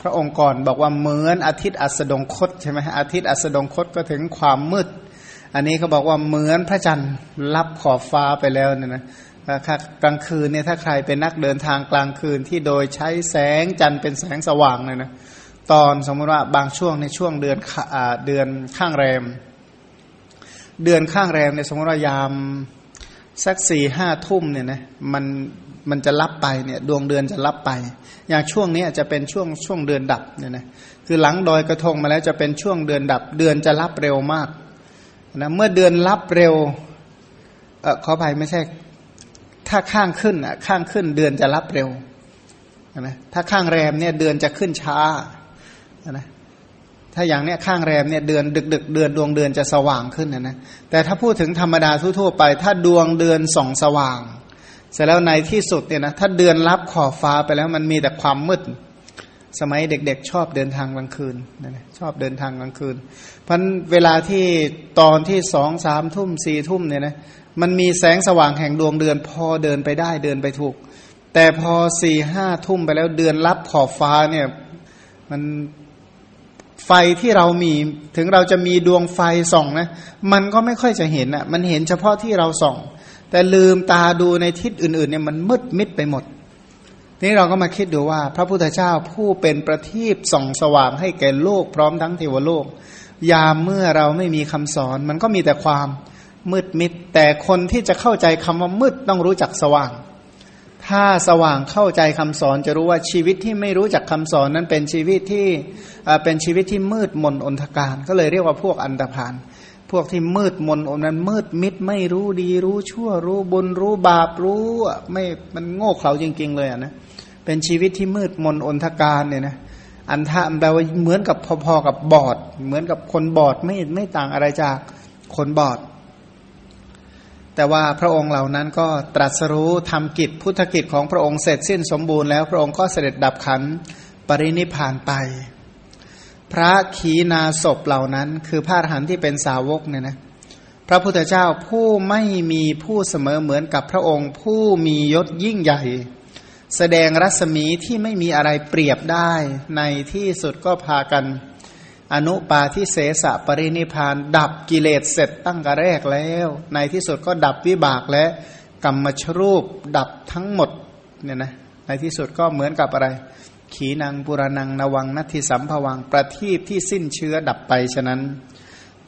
พระองค์ก่อนบอกว่าเหมือนอาทิตย์อัสดงคตใช่ไหมอาทิตย์อัสดงคตก็ถึงความมืด อันนี้เขาบอกว่าเหมือนพระจันทร์รับขอบฟ้าไปแล้วเนี่ยนะกลางคืนเนี่ยถ้าใครเป็นนักเดินทางกลางคืนที่โดยใช้แสงจันทร์เป็นแสงสว่างเลยนะตอนสมมติว่าบางช่วงในช่วงเดือนเดือนข้างแรม เดือนข้างแรมในสมมติว่ายาม สักสี่ห้าทุ่มเนี่ยนะมันมันจะรับไปเนี่ยดวงเดือนจะรับไป อย่างช่วงนี้จะเป็นช่วงช่วงเดือนดับเนี่ยนะคือหลังดอยกระทงมาแล้วจะเป็นช่วงเดือนดับ เดือนจะรับเร็วมากนะเมื่อเดือนรับเร็วเออขออภัยไม่ใช่ ถ้าข้างขึ้นอะข้างขึ้นเดือนจะรับเร็วนะถ้าข้างแรมเนี่ยเดือนจะขึ้นช้านะ ถ้าอย่างเนี้ยข้างแรมเนี่ยเดือนดึกดึกเดือนดวงเดือนจะสว่างขึ้นนะนะแต่ถ้าพูดถึงธรรมดาทั่วไป ถ้าดวงเดือนส่องสว่าง เสร็จแล้วในที่สุดเนี่ยนะถ้าเดือนรับขอบฟ้าไปแล้วมันมีแต่ความมืดสมัยเด็กๆ ชอบเดินทางกลางคืนนะชอบเดินทางกลางคืน เพราะเวลาที่ตอนที่สองสามทุ่มสี่ทุ่มเนี่ยนะมันมีแสงสว่างแห่งดวงเดือน พอเดินไปได้เดินไปถูก แต่พอสี่ห้าทุ่มไปแล้วเดือนรับขอบฟ้าเนี่ยมัน ไฟที่เรามีถึงเราจะมีดวงไฟส่องนะ มันก็ไม่ค่อยจะเห็นอะ มันเห็นเฉพาะที่เราส่อง แต่ลืมตาดูในทิศอื่นๆเนี่ยมันมืดมิดไปหมด นี่เราก็มาคิดดูว่า พระพุทธเจ้าผู้เป็นประทีปส่องสว่างให้แก่โลกพร้อมทั้งเทวโลก ยามเมื่อเราไม่มีคำสอน มันก็มีแต่ความมืดมิด แต่คนที่จะเข้าใจคำว่ามืดต้องรู้จักสว่าง ถ้าสว่างเข้าใจคำสอนจะรู้ว่าชีวิตที่ไม่รู้จักคำสอนนั้นเป็นชีวิตที่เป็นชีวิตที่มืดมนอนทการ ก็เลยเรียกว่าพวกอันตรพานพวกที่มืดมนอนั้นมืดมิดไม่รู้ดีรู้ชั่วรู้บุญรู้บาปรู้ไม่มันโง่เขลาจริง ๆ เลยอะนะเป็นชีวิตที่มืดมนอนทการเนี่ยนะอันทะแปลว่าเหมือนกับพอๆกับบอด เหมือนกับคนบอดไม่ไม่ต่างอะไรจากคนบอด แต่ว่าพระองค์เหล่านั้นก็ตรัสรู้ทำกิจพุทธกิจของพระองค์เสร็จสิ้นสมบูรณ์แล้วพระองค์ก็เสด็จดับขันปรินิพานไป พระขีณาศพเหล่านั้น คือพระอรหันต์ที่เป็นสาวกเนี่ยนะพระพุทธเจ้าผู้ไม่มีผู้เสมอเหมือนกับพระองค์ ผู้มียศยิ่งใหญ่ แสดงรัศมีที่ไม่มีอะไรเปรียบได้ในที่สุดก็พากัน อนุปาทิเสสะปรินิพาน ดับกิเลสเสร็จตั้งแต่แรกแล้ว ในที่สุดก็ดับวิบากและกรรมชรูป ดับทั้งหมดเนี่ยนะในที่สุดก็เหมือนกับอะไร ขีนังปุรนังนวังนัตถิสัมภวังประทีปที่สิ้นเชื้อดับไปฉะนั้น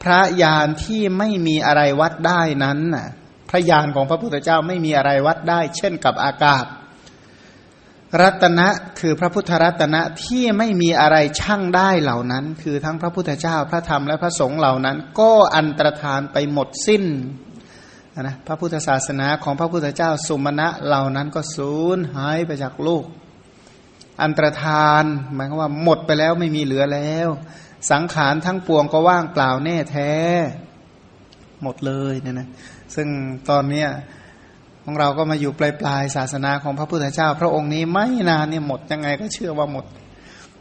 พระยานที่ไม่มีอะไรวัดได้นั้นน่ะพระยานของพระพุทธเจ้าไม่มีอะไรวัดได้ เช่นกับอากาศ รัตนะคือพระพุทธรัตนะที่ไม่มีอะไรช่างได้เหล่านั้น คือทั้งพระพุทธเจ้าพระธรรมและพระสงฆ์เหล่านั้น ก็อันตรธานไปหมดสิ้นนะพระพุทธศาสนาของพระพุทธเจ้าสุมาณะเหล่านั้นก็สูญหายไปจากโลก อันตรธานหมายความว่าหมดไปแล้วไม่มีเหลือแล้ว สังขารทั้งปวงก็ว่างเปล่าแน่แท้ หมดเลยเนี่ยนะซึ่งตอนเนี้ย ของเราก็มาอยู่ปลายปลายศาสนาของพระพุทธเจ้า พระองค์นี้ไม่นานเนี่ยหมดยังไงก็เชื่อว่าหมด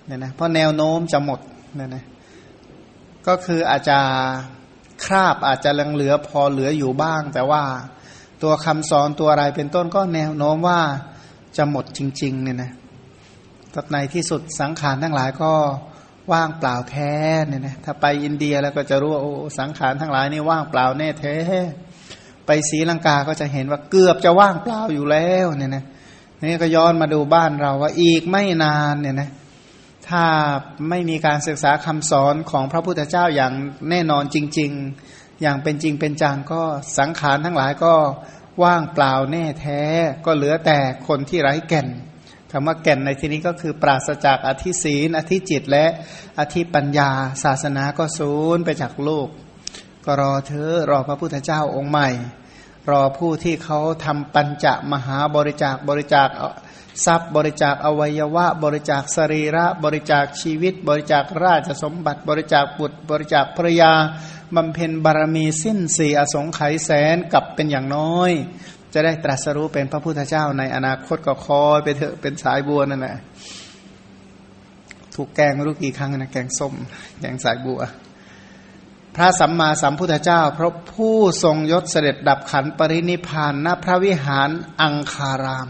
เนี่ยนะเพราะแนวโน้มจะหมดเนี่ยนะก็คืออาจจะคราบอาจจะลังเหลือพอเหลืออยู่บ้าง แต่ว่าตัวคำสอนตัวอะไรเป็นต้นก็แนวโน้มว่าจะหมดจริง ๆ เนี่ยนะในที่สุดสังขารทั้งหลายก็ว่างเปล่าแท้เนี่ยนะถ้าไปอินเดียแล้วก็จะรู้ว่าโอ้สังขารทั้งหลายนี่ว่างเปล่าแน่แท้ ไปศรีลังกาก็จะเห็นว่าเกือบจะว่างเปล่าอยู่แล้วเนี่ยนะนี่ก็ย้อนมาดูบ้านเราว่าอีกไม่นานเนี่ยนะถ้าไม่มีการศึกษาคำสอนของพระพุทธเจ้าอย่างแน่นอนจริง ๆ อย่างเป็นจริงเป็นจังก็สังขารทั้งหลายก็ว่างเปล่าแน่แท้ ก็เหลือแต่คนที่ไร้แก่นคำว่าแก่นในที่นี้ก็คือปราศจากอธิศีลอธิจิตและอธิปัญญา ศาสนาก็สูญไปจากโลก ก็รอเธอรอพระพุทธเจ้าองค์ใหม่ รอผู้ที่เขาทำปัญจมหาบริจาคบริจาคทรัพย์บริจาคอวัยวะ บริจาคสรีระ บริจาคชีวิต บริจาคราชสมบัติ บริจาคบุตร บริจาคภรยาบำเพ็ญบารมีสิ้นสี่อสงไขยแสนกับเป็นอย่างน้อย จะได้ตรัสรู้เป็นพระพุทธเจ้าในอนาคตก็คอยไปเถอะเป็นสายบัวนั่นแหละถูกแกงรู้กี่ครั้งนะแกงส้มแกงสายบัว พระสัมมาสัมพุทธเจ้า พระผู้ทรงยศเสด็จดับขันปรินิพานณพระวิหารอังคาราม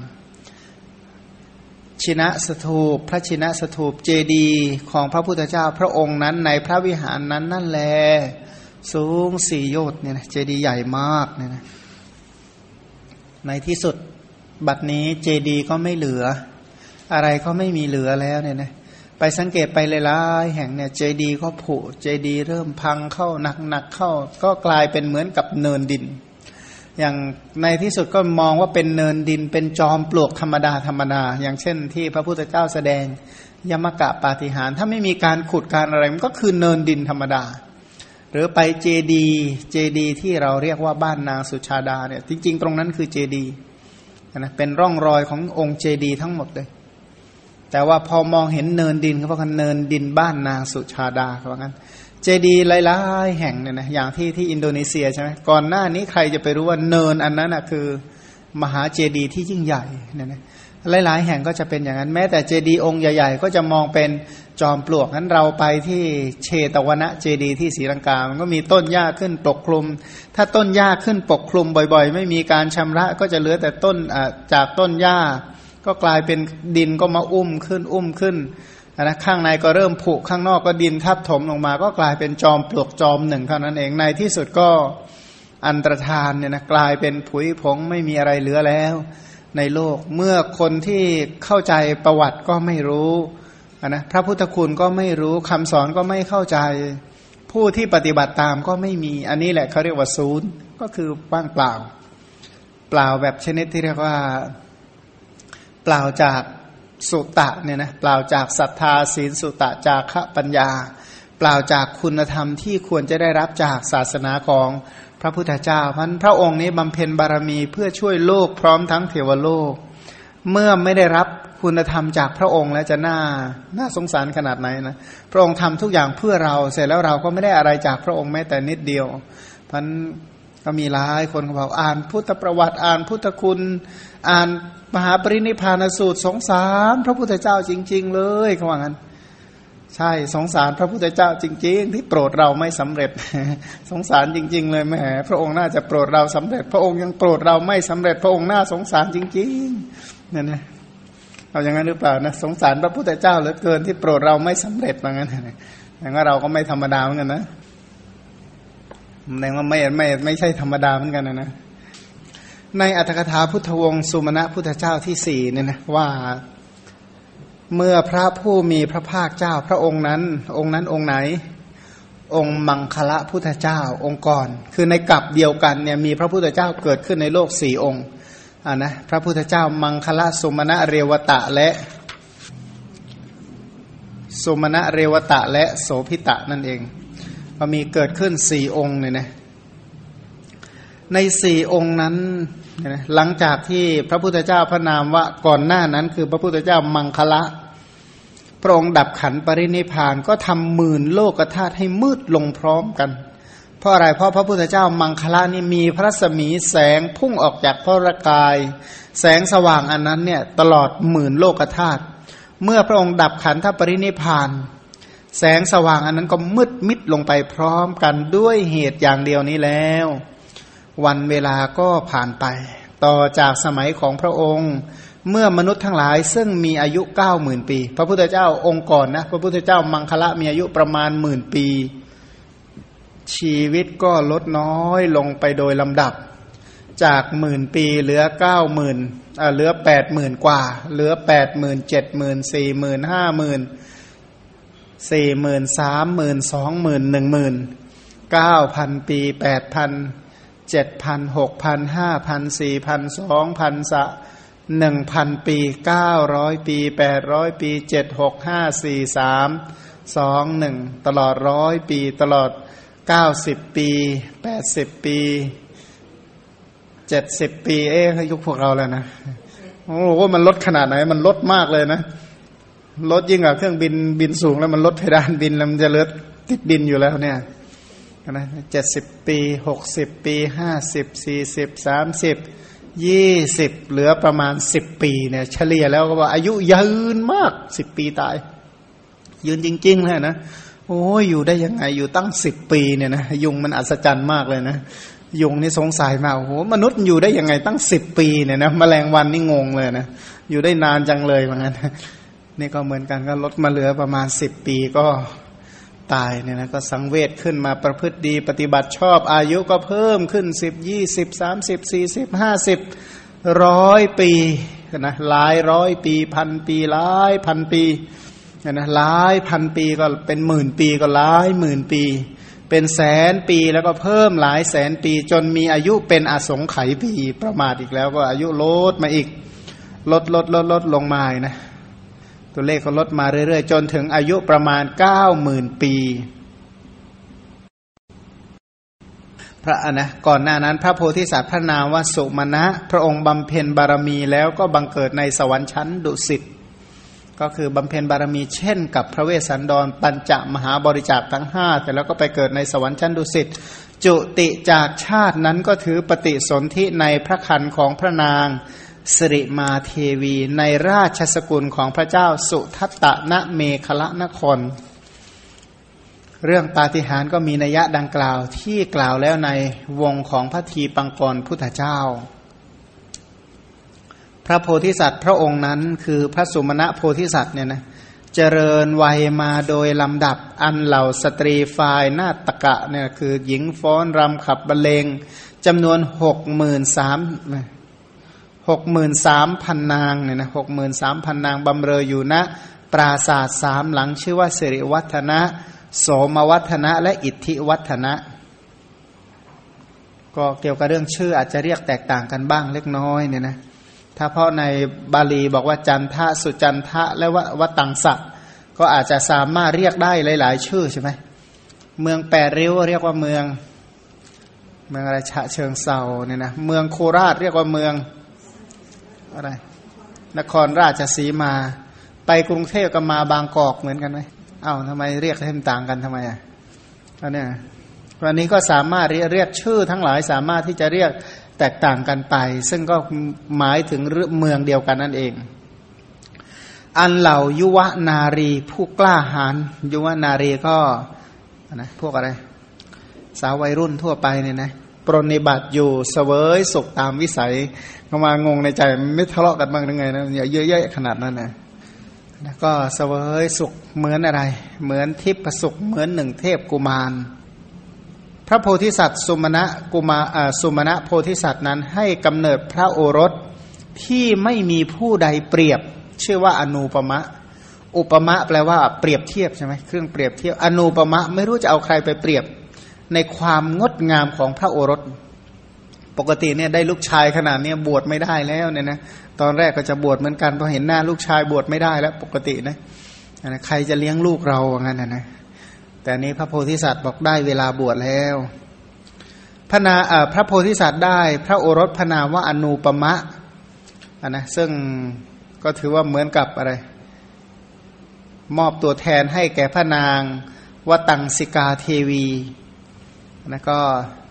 ชินะสถูป พระชินะสถูปเจดีของพระพุทธเจ้าพระองค์นั้นในพระวิหารนั้นนั่นแล สูงสี่โยชน์เนี่ยนะเจดีใหญ่มากเนี่ยนะในที่สุดบัดนี้เจดีก็ไม่เหลือ อะไรก็ไม่มีเหลือแล้วเนี่ยนะ ไปสังเกตไปหลายๆแห่งเนี่ยเจดีก็ผุเจดีเริ่มพังเข้าหนักๆเข้า ก็กลายเป็นเหมือนกับเนินดิน อย่างในที่สุดก็มองว่าเป็นเนินดินเป็นจอมปลวกธรรมดาธรรมดา อย่างเช่นที่พระพุทธเจ้าแสดงยมกะปาฏิหาริย์ถ้าไม่มีการขุดการอะไรมันก็คือเนินดินธรรมดา หรือไปเจดีย์เจดีย์ที่เราเรียกว่าบ้านนางสุชาดาเนี่ยจริง ๆ ตรงนั้นคือเจดีย์นะเป็นร่องรอยขององค์เจดีย์ทั้งหมดเลย แต่ว่าพอมองเห็นเนินดินเขาบอกกันเนินดินบ้านนางสุชาดาเขาบอกกันเจดีหลายๆแห่งเนี่ยนะอย่างที่ที่อินโดนีเซียใช่ไหมก่อนหน้านี้ใครจะไปรู้ว่าเนินอันนั้นนะคือ มหาเจดีที่ยิ่งใหญ่เนี่ยนะหลายๆ แห่งก็จะเป็นอย่างนั้น แม้แต่เจดีองค์ใหญ่ ๆ ก็จะมองเป็นจอมปลวกนั้นเราไปที่เชตวนะเจดีที่ศรีลังกา มันก็มีต้นหญ้าขึ้นปกคลุม ถ้าต้นหญ้าขึ้นปกคลุมบ่อย ๆ ไม่มีการชำระก็จะเหลือแต่ต้นจากต้นหญ้า ก็กลายเป็นดินก็มาอุ้มขึ้นอุ้มขึ้นนะข้างในก็เริ่มผุข้างนอกก็ดินทับถมลงมา ก็กลายเป็นจอมปลวกจอมหนึ่งเท่านั้นเองในที่สุดก็อันตรธานเนี่ยนะกลายเป็นผุยผงไม่มีอะไรเหลือแล้ว ในโลกเมื่อคนที่เข้าใจประวัติก็ไม่รู้นะพระพุทธคุณก็ไม่รู้คำสอนก็ไม่เข้าใจ ผู้ที่ปฏิบัติตามก็ไม่มี อันนี้แหละเขาเรียกว่าศูนย์ก็คือว่างเปล่า เปล่าแบบชนิดที่เรียกว่า เปล่าจากสุตะเนี่ยนะเปล่าจากศรัทธาศีลสุตะจากขปัญญา เปล่าจากคุณธรรมที่ควรจะได้รับจากศาสนาของพระพุทธเจ้าพันพระองค์นี้บำเพ็ญบารมีเพื่อช่วยโลกพร้อมทั้งเทวโลก เมื่อไม่ได้รับคุณธรรมจากพระองค์แล้วจะน่าน่าสงสารขนาดไหนนะพระองค์ทำทุกอย่างเพื่อเราเสร็จแล้วเราก็ไม่ได้อะไรจากพระองค์แม้แต่นิดเดียวพันก็มีหลายคนเขาบอกอ่านพุทธประวัติอ่านพุทธคุณอ่าน มหาปรินิพานสูตรสงสารพระพุทธเจ้าจริง ๆ เลยเขาว่างั้น ใช่สงสารพระพุทธเจ้าจริง ๆ ที่โปรดเราไม่สำเร็จ สงสารจริง ๆ เลยแหมพระองค์น่าจะโปรดเราสำเร็จ พระองค์ยังโปรดเราไม่สำเร็จ พระองค์น่าสงสารจริงๆนั่นนะเอาอย่างนั้นหรือเปล่านะสงสารพระพุทธเจ้าเหลือเกินที่โปรดเราไม่สำเร็จเหมือนกันอย่างว่าเราก็ไม่ธรรมดาเหมือนกันนะแสดงว่าไม่ไม่ไม่ใช่ธรรมดาเหมือนกันนะนะ ในอัตถกถาพุทธวงศ์สุมาณะพุทธเจ้าที่สี่เนี่ยนะว่าเมื่อพระผู้มีพระภาคเจ้าพระองค์นั้น องค์นั้นองค์ไหน องค์มังคละพุทธเจ้าองค์ก่อน คือในกลับเดียวกันเนี่ยมีพระพุทธเจ้าเกิดขึ้นในโลกสี่องค์อ่านะพระพุทธเจ้ามังคละสุมาณะเรวตะและ สุมาณะเรวตะและโสพิตะนั่นเองก็มีเกิดขึ้นสี่องค์เนี่ยนะ ในสี่องค์นั้น หลังจากที่พระพุทธเจ้าพระนามว่าก่อนหน้านั้น คือพระพุทธเจ้ามังคละ พระองค์ดับขันปรินิพานก็ทำหมื่นโลกธาตุให้มืดลงพร้อมกัน เพราะอะไรเพราะพระพุทธเจ้ามังคละนี่มีพระสมีแสงพุ่งออกจากพระรกาย แสงสว่างอันนั้นเนี่ยตลอดหมื่นโลกธาตุเมื่อพระองค์ดับขันธปรินิพาน แสงสว่างอันนั้นก็มืดมิดลงไปพร้อมกันด้วยเหตุอย่างเดียวนี้แล้ว วันเวลาก็ผ่านไป ต่อจากสมัยของพระองค์ เมื่อมนุษย์ทั้งหลายซึ่งมีอายุเก้าหมื่นปี พระพุทธเจ้าองค์ก่อนนะพระพุทธเจ้ามังคละมีอายุประมาณหมื่นปี ชีวิตก็ลดน้อยลงไปโดยลำดับ จากหมื่นปีเหลือเก้าหมื่นเหลือแปดหมื่นกว่า เหลือแปดหมื่นเจ็ดหมื่นสี่หมื่นห้าหมื่นสี่หมื่นสามหมื่นสองหมื่นหนึ่งหมื่นเก้าพันปีแปดพัน เจ็ดพันหกพันห้าพันสี่พันสองพันสะหนึ่งพันปีเก้าร้อยปีแปดร้อยปีเจ็ดหกห้าสี่สามสองหนึ่งตลอดร้อยปีตลอดเก้าสิบปีแปดสิบปีเจ็ดสิบปี เอ๊ะยุคพวกเราแล้วนะโอ้โหมันลดขนาดไหน มันลดมากเลยนะ ลดยิ่งกว่าเครื่องบินบินสูงแล้วมันลดเพดานบินแล้วมันจะเลือดติดดินอยู่แล้วเนี่ย นะเจ็ดสิบปีหกสิบปีห้าสิบสี่สิบสามสิบยี่สิบเหลือประมาณสิบปีเนี่ยเฉลี่ยแล้วก็ว่าอายุยืนมากสิบปีตาย ยืนจริงๆเลยนะโอ้ยอยู่ได้ยังไงอยู่ตั้งสิบปีเนี่ยนะยุงมันอัศจรรย์มากเลยนะยุงนี่สงสัยมาโอ้โหมนุษย์อยู่ได้ยังไงตั้งสิบปีเนี่ยนะมแมลงวันนี่งงเลยนะอยู่ได้นานจังเลยเหมือนกันนี่ก็เหมือนกันก็ลดมาเหลือประมาณสิบปีก็ ตายเนี่ยนะก็สังเวชขึ้นมาประพฤติดี ปฏิบัติชอบอายุก็เพิ่มขึ้นสิบยี่สิบสามสิบสี่สิบห้าสิบร้อยปีนะหลายร้อยปีพันปีหลายพันปีนะหลายพันปีก็เป็นหมื่นปีก็หลายหมื่นปี เป็นแสนปีแล้วก็เพิ่มหลายแสนปี จนมีอายุเป็นอสงไขยปีประมาทอีกแล้วก็อายุลดมาอีก ลดลดลดลดลงมานะ ตัวเลขก็ลดมาเรื่อย ๆ จนถึงอายุประมาณเก้าหมื่นปี พระนะก่อนหน้านั้นพระโพธิสัตว์พระนามว่าสุมาณะพระองค์บำเพ็ญบารมีแล้วก็บังเกิดในสวรรค์ชั้นดุสิตก็คือบำเพ็ญบารมีเช่นกับพระเวสสันดร ปัญจมหาบริจาคทั้งห้าแต่แล้วก็ไปเกิดในสวรรค์ชั้นดุสิตจุติจากชาตินั้นก็ถือปฏิสนธิในพระคันของพระนาง สิริมาเทวีในราชสกุลของพระเจ้าสุทัตตะณเมขละนคร เรื่องปาฏิหาริย์ก็มีนัยยะดังกล่าวที่กล่าวแล้วในวงของพระทีปังกรพุทธเจ้า พระโพธิสัตว์พระองค์นั้นคือพระสุมาณะโพธิสัตว์เนี่ยนะเจริญวัยมาโดยลำดับอันเหล่าสตรีฝ่ายนาตกะเนี่ยคือหญิงฟ้อนรำขับบรรเลงจำนวนหกหมื่นสาม หกหมื่นสามพันนางเนี่ยนะหกหมื่นสามพันนางบำเรออยู่ณนะ ปราศาสสามหลังชื่อว่าสิริวัฒนะ โสมวัฒนะ และอิทธิวัฒนะ ก็เกี่ยวกับเรื่องชื่ออาจจะเรียกแตกต่างกันบ้างเล็กน้อยเนี่ยนะถ้าเพราะในบาลีบอกว่าจันทะสุจันทะและวัตังสะก็อาจจะสามารถเรียกได้หลาย ๆ ชื่อใช่ไหมเมืองแปดริ้วเรียกว่าเมือง เมืองอะไรฉะเชิงเซาเนี่ยนะเมืองโคราชเรียกว่าเมือง อะไร นครราชสีมา ไปกรุงเทพก็มาบางกอกเหมือนกันไหมเอา้าทำไมเรียกให้มันต่างกันทำไมอะอันนี้วันนี้ก็สามารถเรียกชื่อทั้งหลายสามารถที่จะเรียกแตกต่างกันไป ซึ่งก็หมายถึงเมืองเดียวกันนั่นเอง อันเหล่ายุวนารีผู้กล้าหาญยุวนารีก็นะพวกอะไร สาววัยรุ่นทั่วไปเนี่ยนะ ปรนิบัติอยู่เสวยสุขตามวิสัยก็มางงในใจไม่ทะเลาะกันบ้างยังไงนะอย่าเยอะแยะขนาดนั้นนะแล้วก็เสวยสุขเหมือนอะไร เหมือนทิพสุขเหมือนหนึ่งเทพกุมาร พระโพธิสัตว์สุมาณะกุมาสุมาณะโพธิสัตว์นั้นให้กำเนิดพระโอรสที่ไม่มีผู้ใดเปรียบ ชื่อว่าอนุปมะ อุปมะแปลว่าเปรียบเทียบใช่ไหมเครื่องเปรียบเทียบอนุปมะไม่รู้จะเอาใครไปเปรียบ ในความงดงามของพระโอรส ปกติเนี่ยได้ลูกชายขนาดนี้บวชไม่ได้แล้วเนี่ยนะตอนแรกก็จะบวชเหมือนกันพอเห็นหน้าลูกชายบวชไม่ได้แล้วปกตินะใครจะเลี้ยงลูกเราอย่างนั้นนะแต่นี้พระโพธิสัตว์บอกได้เวลาบวชแล้วพระนาพระโพธิสัตว์ได้ พระโอรสพระนามว่าอนุปมะนนะซึ่งก็ถือว่าเหมือนกับอะไร มอบตัวแทนให้แก่พระนางวตังสิกาเทวี นะก็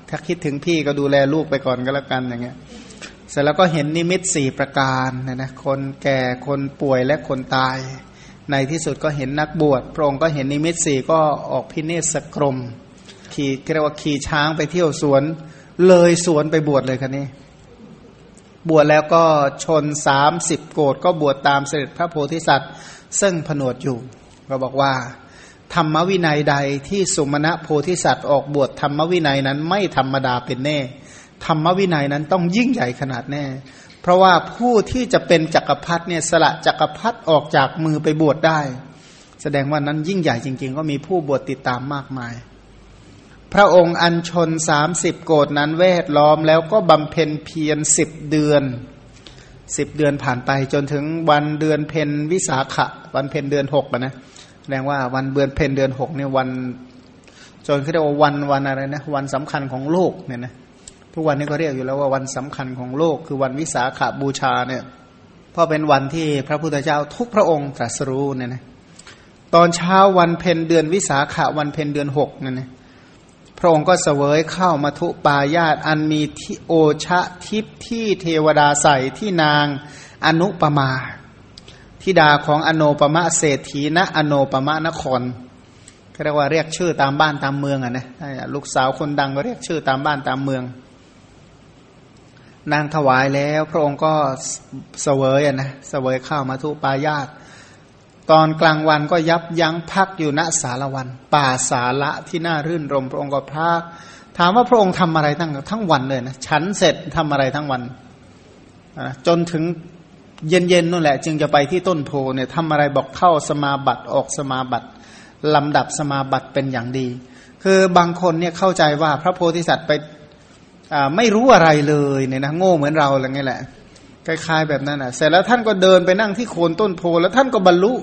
ถ้าคิดถึงพี่ก็ดูแลลูกไปก่อนก็แล้วกันอย่างเงี้ยเสร็จแล้วก็เห็นนิมิตสี่ประการนะนะคนแก่คนป่วยและคนตาย ในที่สุดก็เห็นนักบวชพระองค์ก็เห็นนิมิตสี่ก็ออกพิเนศกรมขี่เรียกว่าขี่ช้างไปเที่ยวสวน เลยสวนไปบวชเลยคันนี้ บวชแล้วก็ชนสามสิบโกดก็บวชตามเสด็จพระโพธิสัตว์ ซึ่งผนวดอยู่ ก็บอกว่า ธรรมวินัยใดที่สุมาณะโพธิสัตว์ออกบวชธรรมวินัยนั้นไม่ธรรมดาเป็นแน่ ธรรมวินัยนั้นต้องยิ่งใหญ่ขนาดแน่ เพราะว่าผู้ที่จะเป็นจักรพรรดิเนี่ยสละจักรพรรดิออกจากมือไปบวชได้ แสดงว่านั้นยิ่งใหญ่จริง ๆ ก็มีผู้บวชติดตามมากมาย พระองค์อัญชนสามสิบโกดนั้นเวทล้อมแล้วก็บำเพ็ญเพียรสิบเดือนสิบเดือนผ่านไปจนถึงวันเดือนเพนวิสาขะ วันเพนเดือนหกนะ แสดงว่าวันเดือนเพนเดือนหกเนี่ยวันจนเขาเรียกว่าวันวันอะไรนะวันสำคัญของโลกเนี่ยนะทุกวันนี้ก็เรียกอยู่แล้วว่าวันสำคัญของโลก คือวันวิสาขาบูชาเนี่ยเพราะเป็นวันที่พระพุทธเจ้าทุกพระองค์ตรัสรู้เนี่ยนะตอนเช้าวันเพ็ญเดือนวิสาขะวันเพ็ญเดือนหกเนี่ยนะพระองค์ก็เสวยเข้ามาทุปายาตอันมีที่โอชะทิพที่เทวดาใส่ที่นางอนุปมา ทิดาของอโนปมะเศรษฐีณอโนปมะนครเรียกว่าเรียกชื่อตามบ้านตามเมืองอะนะลูกสาวคนดังก็เรียกชื่อตามบ้านตามเมือง นางถวายแล้ว พระองค์ก็เสวยอะนะเสวยข้าวมาทุปายาตตอนกลางวันก็ยับยั้งพักอยู่ณสารวัน ป่าสาละที่น่ารื่นรม พระองค์ก็พักถามว่าพระองค์ทำอะไรทั้งทั้งวันเลยนะฉันเสร็จทำอะไรทั้งวันจนถึง เย็นๆนั่นแหละ จึงจะไปที่ต้นโพเนี่ยทำอะไรบอกเข้าสมาบัติออกสมาบัติลำดับสมาบัติเป็นอย่างดี คือบางคนเนี่ยเข้าใจว่าพระโพธิสัตว์ไปไม่รู้อะไรเลยเนี่ยนะโง่เหมือนเราอะไรเงี้ยแหละคล้ายๆแบบนั้นอะ เสร็จแล้วท่านก็เดินไปนั่งที่โคนต้นโพแล้วท่านก็บรรลุ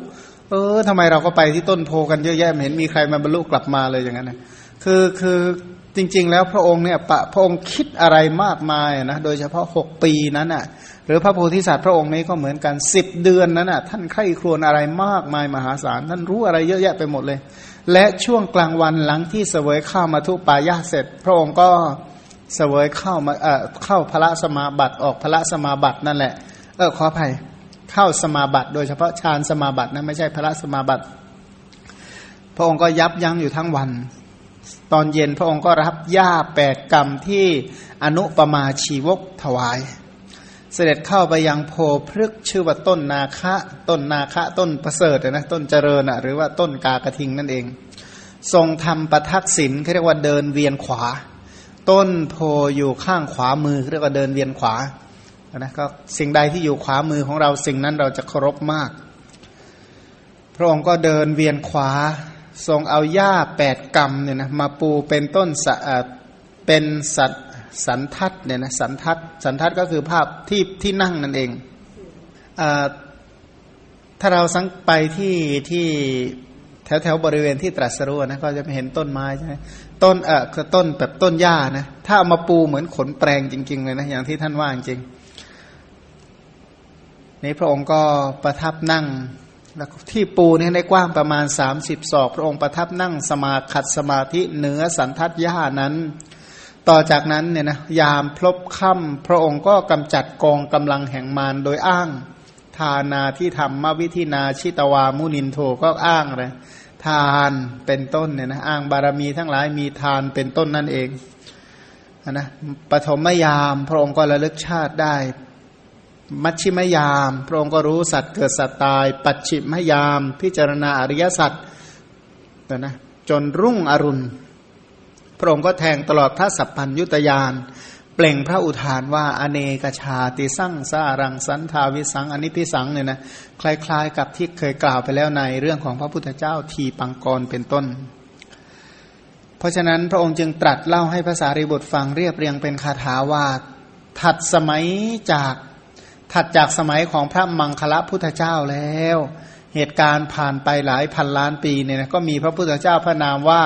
เออทำไมเราก็ไปที่ต้นโพกันเยอะแยะไม่เห็นมีใครมาบรรลุกลับมาเลยอย่างนั้นนะคือคือจริง ๆ แล้วพระองค์เนี่ยพระองค์คิดอะไรมากมายนะโดยเฉพาะหกปีนั้นอะ หรือพระโพธิสัตว์พระองค์นี้ก็เหมือนกันสิบเดือนนั้นอะท่านใคร่ครวญอะไรมากมายมหาศาลท่านรู้อะไรเยอะแยะไปหมดเลย และช่วงกลางวันหลังที่เสวยข้าวมาทุปายาเสร็จ พระองค์ก็เสวยข้ามาเอ่อเข้าพระสมาบัติออกพระสมาบัตินั่นแหละเออขออภัยเข้าสมาบัติโดยเฉพาะฌานสมาบัตินะไม่ใช่พระสมาบัติ พระองค์ก็ยับยั้งอยู่ทั้งวัน ตอนเย็นพระองค์ก็รับหญ้าแปดกรรมที่อนุปมาชีวกถวาย เสด็จเข้าไปยังโพพฤกชื่อว่าต้นนาคะ ต้นนาคะต้นประเสริฐนะต้นเจริญอะหรือว่าต้นกากระทิงนั่นเอง ทรงทำประทักษิณเขาเรียกว่าเดินเวียนขวา ต้นโพอยู่ข้างขวามือเรียกว่าเดินเวียนขวานะก็สิ่งใดที่อยู่ขวามือของเราสิ่งนั้นเราจะเคารพมาก พระองค์ก็เดินเวียนขวา ทรงเอาหญ้าแปดกรรมเนี่ยนะมาปูเป็นต้นสเป็นสัต สันทัดเนี่ยนะสันทัดสันทัดก็คือภาพที่ที่นั่งนั่นเองอถ้าเราสังไปที่ที่แถวแถวบริเวณที่ตรัสรู้นะก็จะเห็นต้นไม้ใช่ไหมต้นเออคือต้นแบบต้นหญ้านะถ้าเอามาปูเหมือนขนแปลงจริง ๆ เลยนะอย่างที่ท่านว่าจริงนี้พระองค์ก็ประทับนั่งแล้วที่ปูนี่ได้กว้างประมาณสามสิบศอก พระองค์ประทับนั่งสมาขัดสมาธิเหนือสันทัดหญ้านั้น ต่อจากนั้นเนี่ยนะยามพลบค่ำพระองค์ก็กำจัดกองกำลังแห่งมารโดยอ้าง ทานาที่ทำมวิธินาชิตวามุนินโทก็อ้างเลยทานเป็นต้นเนี่ยนะอ้างบารมีทั้งหลายมีทานเป็นต้นนั่นเองนะปฐมยามพระองค์ก็ระลึกชาติได้ มัชชิมยาม พระองค์ก็รู้สัตว์เกิดสัตว์ตาย ปัจฉิมยาม พิจารณาอริยสัจนะจนรุ่งอรุณ พระองค์ก็แทงตลอดพระสัพพัญยุตยานเปล่งพระอุทานว่าอเนกชาติสั่งสารังสันทาวิสังอนิพิสังเนี่ยนะคล้ายๆ กับที่เคยกล่าวไปแล้วในเรื่องของพระพุทธเจ้าทีปังกรเป็นต้น เพราะฉะนั้นพระองค์จึงตรัสเล่าให้ภาษาริบุตรฟังเรียบเรียงเป็นคาถาว่าถัดสมัยจากถัดจากสมัยของพระมังคละพุทธเจ้าแล้ว เหตุการณ์ผ่านไปหลายพันล้านปีเนี่ยนะก็มีพระพุทธเจ้าพระนามว่า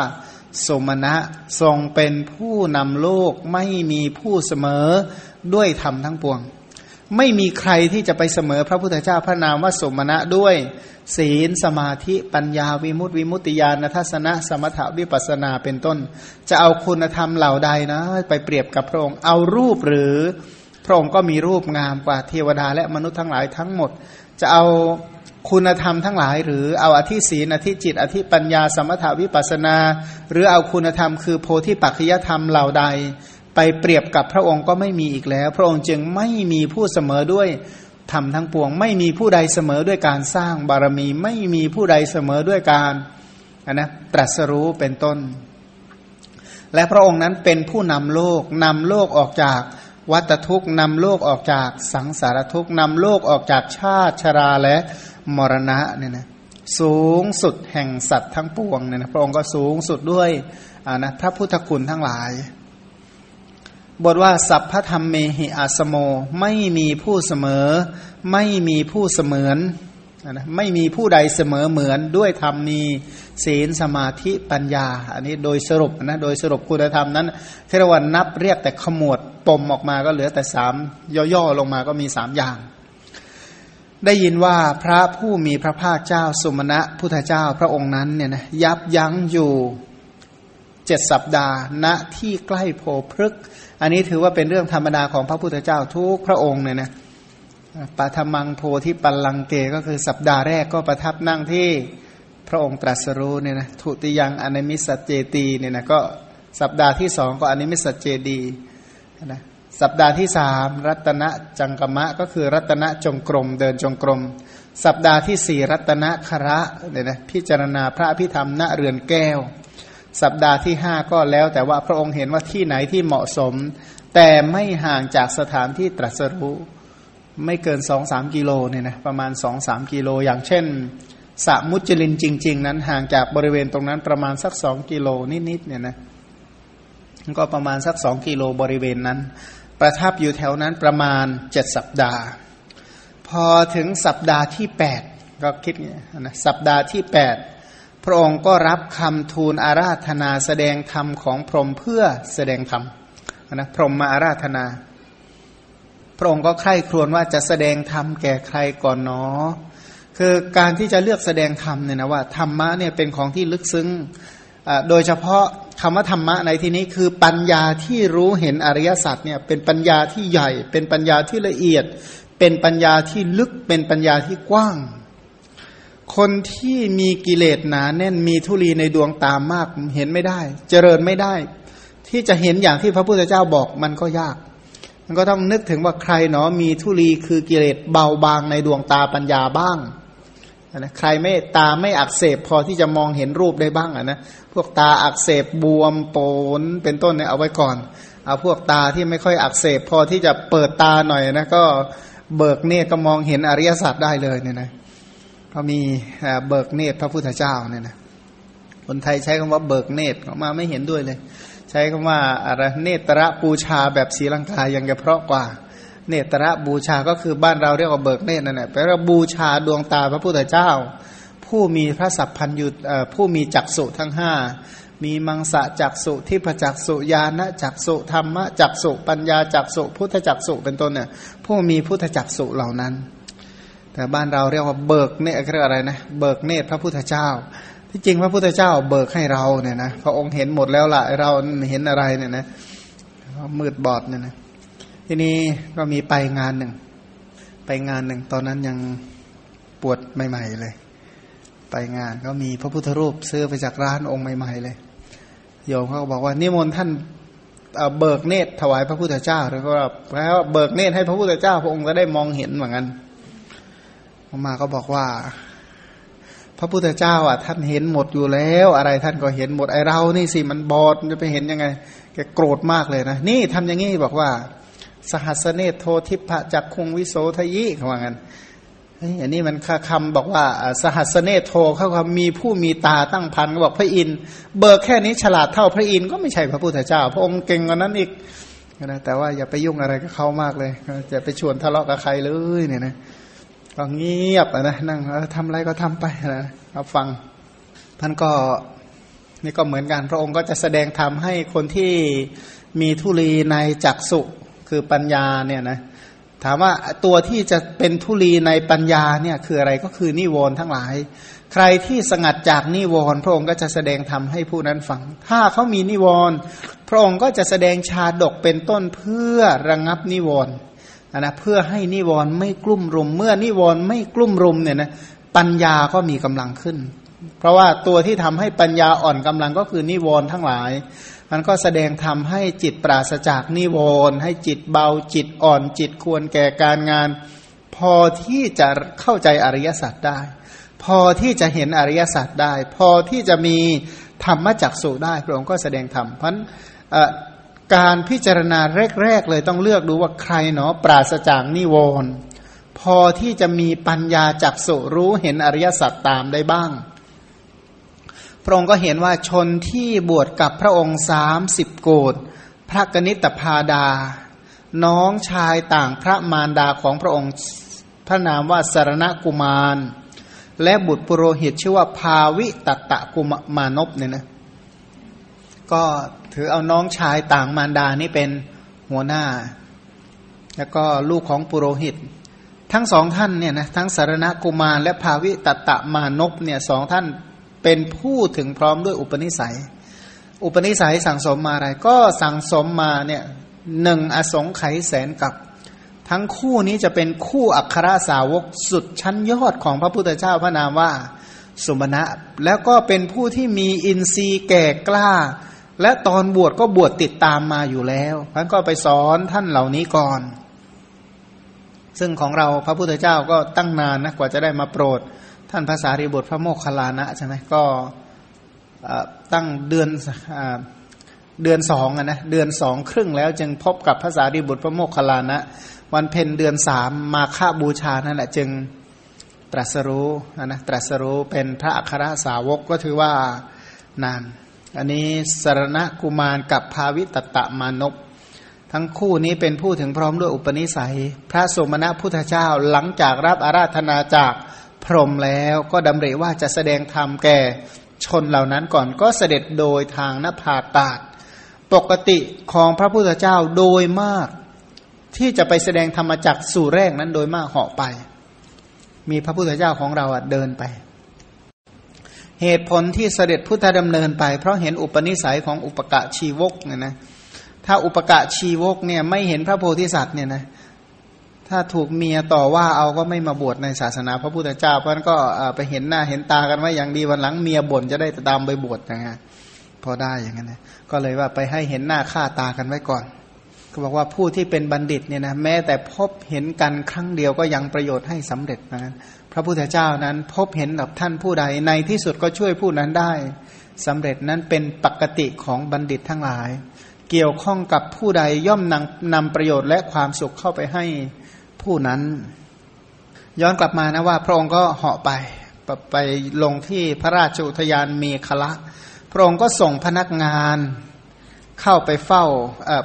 สมณะทรงเป็นผู้นำโลกไม่มีผู้เสมอด้วยธรรมทั้งปวง ไม่มีใครที่จะไปเสมอพระพุทธเจ้าพระนามว่าสมณะด้วย ศีลสมาธิปัญญาวิมุตติวิมุตติญาณทัศนะสมถะวิปัสนาเป็นต้น จะเอาคุณธรรมเหล่าใดนะ ไปเปรียบกับพระองค์เอารูปหรือ พระองค์ก็มีรูปงามกว่าเทวดาและมนุษย์ทั้งหลายทั้งหมด จะเอา คุณธรรมทั้งหลาย หรือเอาอธิศีนอธิจิต อธิปัญญา สมถาวิปัสนา หรือเอาคุณธรรมคือโพธิปัจจยธรรมเหล่าใด ไปเปรียบกับพระองค์ก็ไม่มีอีกแล้ว พระองค์จึงไม่มีผู้เสมอด้วยธรรมทั้งปวง ไม่มีผู้ใดเสมอด้วยการสร้างบารมี ไม่มีผู้ใดเสมอด้วยการนะตรัสรู้เป็นต้น และพระองค์นั้นเป็นผู้นำโลกนำโลกออกจาก วัตทุกนำโลกออกจากสังสารทุกนำโลกออกจากชาติชราและมรณะเนี่ยนะสูงสุดแห่งสัตว์ทั้งปวงเนี่ยนะพระองค์ก็สูงสุดด้วยนะพระพุทธคุณทั้งหลาย บทว่าสัพพธรรมเมหิอาสโม ไม่มีผู้เสมอ ไม่มีผู้เสมือน นะไม่มีผู้ใดเสมอเหมือนด้วยธรรมมีศีลสมาธิปัญญา อันนี้โดยสรุปนะโดยสรุปคุณธรรมนั้นเทรวันนับเรียกแต่ขมวดปมออกมาก็เหลือแต่สามย่อๆลงมาก็มีสามอย่าง ได้ยินว่าพระผู้มีพระภาคเจ้าสุมาณะพุทธเจ้าพระองค์นั้นเนี่ยนะยับยั้งอยู่เจ็ดสัปดาห์ณที่ใกล้โพพฤกอันนี้ถือว่าเป็นเรื่องธรรมดาของพระพุทธเจ้าทุกพระองค์เนี่ยนะ ปาธมังโพธิปัลลังเกก็คือสัปดาห์แรกก็ประทับนั่งที่พระองค์ตรัสรู้เนี่ยนะทุติยังอนิมิสเจดีย์เนี่ยนะก็สัปดาห์ที่สองก็อนิมิสเจดีย์นะสัปดาห์ที่สามรัตนจังกมะก็คือรัตนจงกรมเดินจงกรม สัปดาห์ที่สี่รัตนฆระเนี่ยนะพิจารณาพระอภิธรรมณเรือนแก้ว สัปดาห์ที่ห้าก็แล้ว แต่ว่าพระองค์เห็นว่าที่ไหนที่เหมาะสม แต่ไม่ห่างจากสถานที่ตรัสรู้ ไม่เกินสองสามกิโลเนี่ยนะประมาณสองสามกิโล อย่างเช่นสะมุจลินจริง ๆ นั้นห่างจากบริเวณตรงนั้นประมาณสักสองกิโลนิดๆเนี่ยนะก็ประมาณสักสองกิโลบริเวณนั้น ประทับอยู่แถวนั้นประมาณเจ็ดสัปดาห์ พอถึงสัปดาห์ที่แปดก็คิดนะสัปดาห์ที่แปดพระองค์ก็รับคำทูลอาราธนาแสดงธรรมของพรหมเพื่อแสดงธรรมนะพรหมมาอาราธนา ระองค์ก็ใคร่ครวญว่าจะแสดงธรรมแก่ใครก่อนเนาะคือการที่จะเลือกแสดงธรรมเนี่ยนะว่าธรรมะเนี่ยเป็นของที่ลึกซึ้งโดยเฉพาะคำว่าธรรมะในที่นี้คือปัญญาที่รู้เห็นอริยสัจเนี่ยเป็นปัญญาที่ใหญ่ เป็นปัญญาที่ละเอียด เป็นปัญญาที่ลึกเป็นปัญญาที่กว้าง คนที่มีกิเลสหนาแน่นมีทุลีในดวงตามากเห็นไม่ได้ เจริญไม่ได้ ที่จะเห็นอย่างที่พระพุทธเจ้าบอกมันก็ยาก มันก็ต้องนึกถึงว่าใครเนาะมีทุลีคือกิเลสเบาบางในดวงตาปัญญาบ้างนะใครไม่ตาไม่อักเสบพอที่จะมองเห็นรูปได้บ้างอะนะพวกตาอักเสบบวมโปนเป็นต้นเนี่ยเอาไว้ก่อนเอาพวกตาที่ไม่ค่อยอักเสบพอที่จะเปิดตาหน่อยนะก็เบิกเนตรก็มองเห็นอริยสัจได้เลยเนี่ยนะเขามีเบิกเนตรพระพุทธเจ้าเนี่ยนะคนไทยใช้คำว่าเบิกเนตรออกมาไม่เห็นด้วยเลย ใช้คำว่าอะไรเนตระปูชาแบบศีลังกายังจะเพราะกว่า เนตระบูชาก็คือบ้านเราเรียกว่าเบิกเนตรนั่นแหละแปลว่าบูชาดวงตาพระพุทธเจ้า ผู้มีพระสัพพัญญุผู้มีจักสุทั้งห้ามีมังสะจักสุที่พจักสุญาณจักสุธรรมจักสุปัญญาจักสุพุทธจักสุเป็นต้นเนี่ยผู้มีพุทธจักสุเหล่านั้น แต่บ้านเราเรียกว่าเบิกเนตรเรียกอะไรนะเบิกเนตรพระพุทธเจ้า ที่จริงพระพุทธเจ้าเบิกให้เราเนี่ยนะพระองค์เห็นหมดแล้วล่ะเราเห็นอะไรเนี่ยนะมืดบอดเนี่ยนะทีนี้ก็มีไปงานหนึ่ง ไปงานหนึ่ง ตอนนั้นยังปวดใหม่ ๆ เลย ไปงานก็มีพระพุทธรูปซื้อไปจากร้านองค์ใหม่ ๆ เลยโยมเขาก็บอกว่านิมนต์ท่านเบิกเนตรถวายพระพุทธเจ้าแล้วก็แล้วเบิกเนตรให้พระพุทธเจ้า พระองค์ก็ได้มองเห็นเหมือนกันมาก็บอกว่า ระพุทธเจ้าอะ ท่านเห็นหมดอยู่แล้ว อะไรท่านก็เห็นหมดไอเรานี่สิมันบอดจะไปเห็นยังไง แกโกรธมากเลยนะ นี่ทำอย่างนี้บอกว่า สหัสเนตโททิพะจักคุงวิโสทยิเขาว่างั้นอันนี้มันคำบอกว่าสหัสเนตโทเขาคำมีผู้มีตาตั้งพันก็บอกพระอินเบิกแค่นี้ฉลาดเท่าพระอินก็ไม่ใช่พระพุทธเจ้า พระองค์เก่งกว่านั้นอีกนะแต่ว่าอย่าไปยุ่งอะไรกับเขามากเลยจะไปชวนทะเลาะกับใครเลยเนี่ยนะ ก็เงียบนะนั่งทำอะไรก็ทำไปนะเอาฟังท่านก็นี่ก็เหมือนกันพระองค์ก็จะแสดงธรรมให้คนที่มีทุลีในจักสุคือปัญญาเนี่ยนะถามว่าตัวที่จะเป็นทุลีในปัญญาเนี่ยคืออะไรก็คือนิวรณ์ทั้งหลาย ใครที่สงัดจากนิวรณ์พระองค์ก็จะแสดงธรรมให้ผู้นั้นฟัง ถ้าเขามีนิวรณ์พระองค์ก็จะแสดงชาดกเป็นต้นเพื่อระงงับนิวรณ์ นะเพื่อให้นิวรณ์ไม่กลุ่มรุม เมื่อนิวรณ์ไม่กลุ่มรุมเนี่ยนะปัญญาก็มีกำลังขึ้น เพราะว่าตัวที่ทำให้ปัญญาอ่อนกำลังก็คือนิวรณ์ทั้งหลาย มันก็แสดงทำให้จิตปราศจากนิวรณ์ให้จิตเบาจิตอ่อนจิตควรแก่การงาน พอที่จะเข้าใจอริยสัจได้ พอที่จะเห็นอริยสัจได้ พอที่จะมีธรรมจักสุได้พระองค์ก็แสดงธรรมเพราะ การพิจารณาแรก ๆ เลยต้องเลือกดูว่าใครเนาะปราศจากนิวรณ์พอที่จะมีปัญญาจักสุรู้เห็นอริยสัจตามได้บ้าง พระองค์ก็เห็นว่าชนที่บวชกับพระองค์สามสิบโกดพระกนิตพาดา น้องชายต่างพระมารดาของพระองค์พระนามว่าสารณกุมาร และบุตรปุโรหิตชื่อว่าภาวิตตะกุมานพเนี่ยนะ ก็ถือเอาน้องชายต่างมารดานี่เป็นหัวหน้า แล้วก็ลูกของปุโรหิต ทั้งสองท่านเนี่ยนะทั้งสารณกุมารและภาวิตตะมานพเนี่ยสองท่านเป็นผู้ถึงพร้อมด้วยอุปนิสัย อุปนิสัยสั่งสมมาอะไร ก็สั่งสมมาเนี่ยหนึ่งอสงไขยแสนกับ ทั้งคู่นี้จะเป็นคู่อัครสาวกสุดชั้นยอดของพระพุทธเจ้าพระนามว่าสุมาณะแล้วก็เป็นผู้ที่มีอินทรีย์แก่กล้า และตอนบวชก็บวชติดตามมาอยู่แล้วท่านก็ไปสอนท่านเหล่านี้ก่อน ซึ่งของเราพระพุทธเจ้าก็ตั้งนานนะกว่าจะได้มาโปรด ท่านภาษารีบุตรพระโมคคัลลานะใช่ไหมก็ตั้งเดือนเดือนสองนะเดือนสองครึ่งแล้วจึงพบกับภาษารีบุตรพระโมคคัลลานะ วันเพ็ญเดือนสามมาฆบูชานั่นแหละจึงตรัสรู้นะตรัสรู้เป็นพระอัครสาวกก็ถือว่านาน อันนี้สารณกุมารกับภาวิตตะมานพทั้งคู่นี้เป็นผู้ถึงพร้อมด้วยอุปนิสัย พระสมณะพุทธเจ้าหลังจากรับอาราธนาจากพรหมแล้วก็ดำริว่าจะแสดงธรรมแก่ชนเหล่านั้นก่อนก็เสด็จโดยทางนภาตาดปกติของพระพุทธเจ้าโดยมาก ที่จะไปแสดงธรรมจักสู่แรกนั้นโดยมากเหาะไป มีพระพุทธเจ้าของเราเดินไป เหตุผลที่เสด็จพุทธดำเนินไป เพราะเห็นอุปนิสัยของอุปกะชีวกเนี่ยนะถ้าอุปกะชีวกเนี่ยไม่เห็นพระโพธิสัตว์เนี่ยนะถ้าถูกเมียต่อว่าเอาก็ไม่มาบวชในศาสนาพระพุทธเจ้าเพราะนั้นก็ไปเห็นหน้าเห็นตากันไว้อย่างดีวันหลังเมียบ่นจะได้ตามไปบวชยังไงพอได้อย่างนั้นนะก็เลยว่าไปให้เห็นหน้าค่าตากันไว้ก่อน ก็บอกว่าผู้ที่เป็นบัณฑิตเนี่ยนะแม้แต่พบเห็นกันครั้งเดียวก็ยังประโยชน์ให้สำเร็จนะพระพุทธเจ้านั้นพบเห็นกับท่านผู้ใดในที่สุดก็ช่วยผู้นั้นได้สำเร็จนั้นเป็นปกติของบัณฑิตทั้งหลาย เกี่ยวข้องกับผู้ใดย่อมนำนำประโยชน์และความสุขเข้าไปให้ผู้นั้น ย้อนกลับมานะว่า พระองค์ก็เหาะไปไปลงที่พระราชอุทยานเมฆละ พระองค์ก็ส่งพนักงาน เข้าไปเฝ้า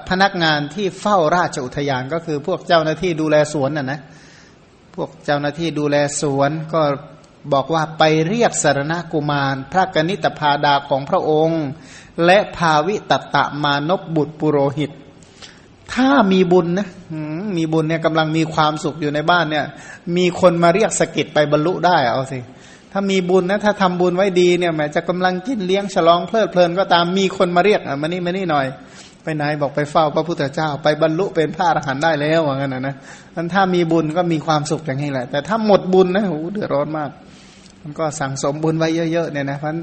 พนักงานที่เฝ้าราชอุทยานก็คือพวกเจ้าหน้าที่ดูแลสวนน่ะนะพวกเจ้าหน้าที่ดูแลสวนก็บอกว่าไปเรียกสารณกุมาร พระกนิตพาดาของพระองค์ และภาวิตตะมานพบุตรปุโรหิต ถ้ามีบุญนะมีบุญเนี่ยกำลังมีความสุขอยู่ในบ้านเนี่ย มีคนมาเรียกสกิดไปบรรลุได้เอาสิ ถ้ามีบุญนะถ้าทำบุญไว้ดีเนี่ยแม้จะกำลังกินเลี้ยงฉลองเพลิดเพลินก็ตามมีคนมาเรียกอะมานี่มานี่หน่อย ไปไหนบอกไปเฝ้าพระพุทธเจ้า ไปบรรลุเป็นพระอรหันต์ได้แล้วว่างั้นนะนะนั้นถ้ามีบุญก็มีความสุขอย่างนี้แหละ แต่ถ้าหมดบุญนะโอ้เดือดร้อนมาก มันก็สั่งสมบุญไว้เยอะๆเนี่ยนะเพราะ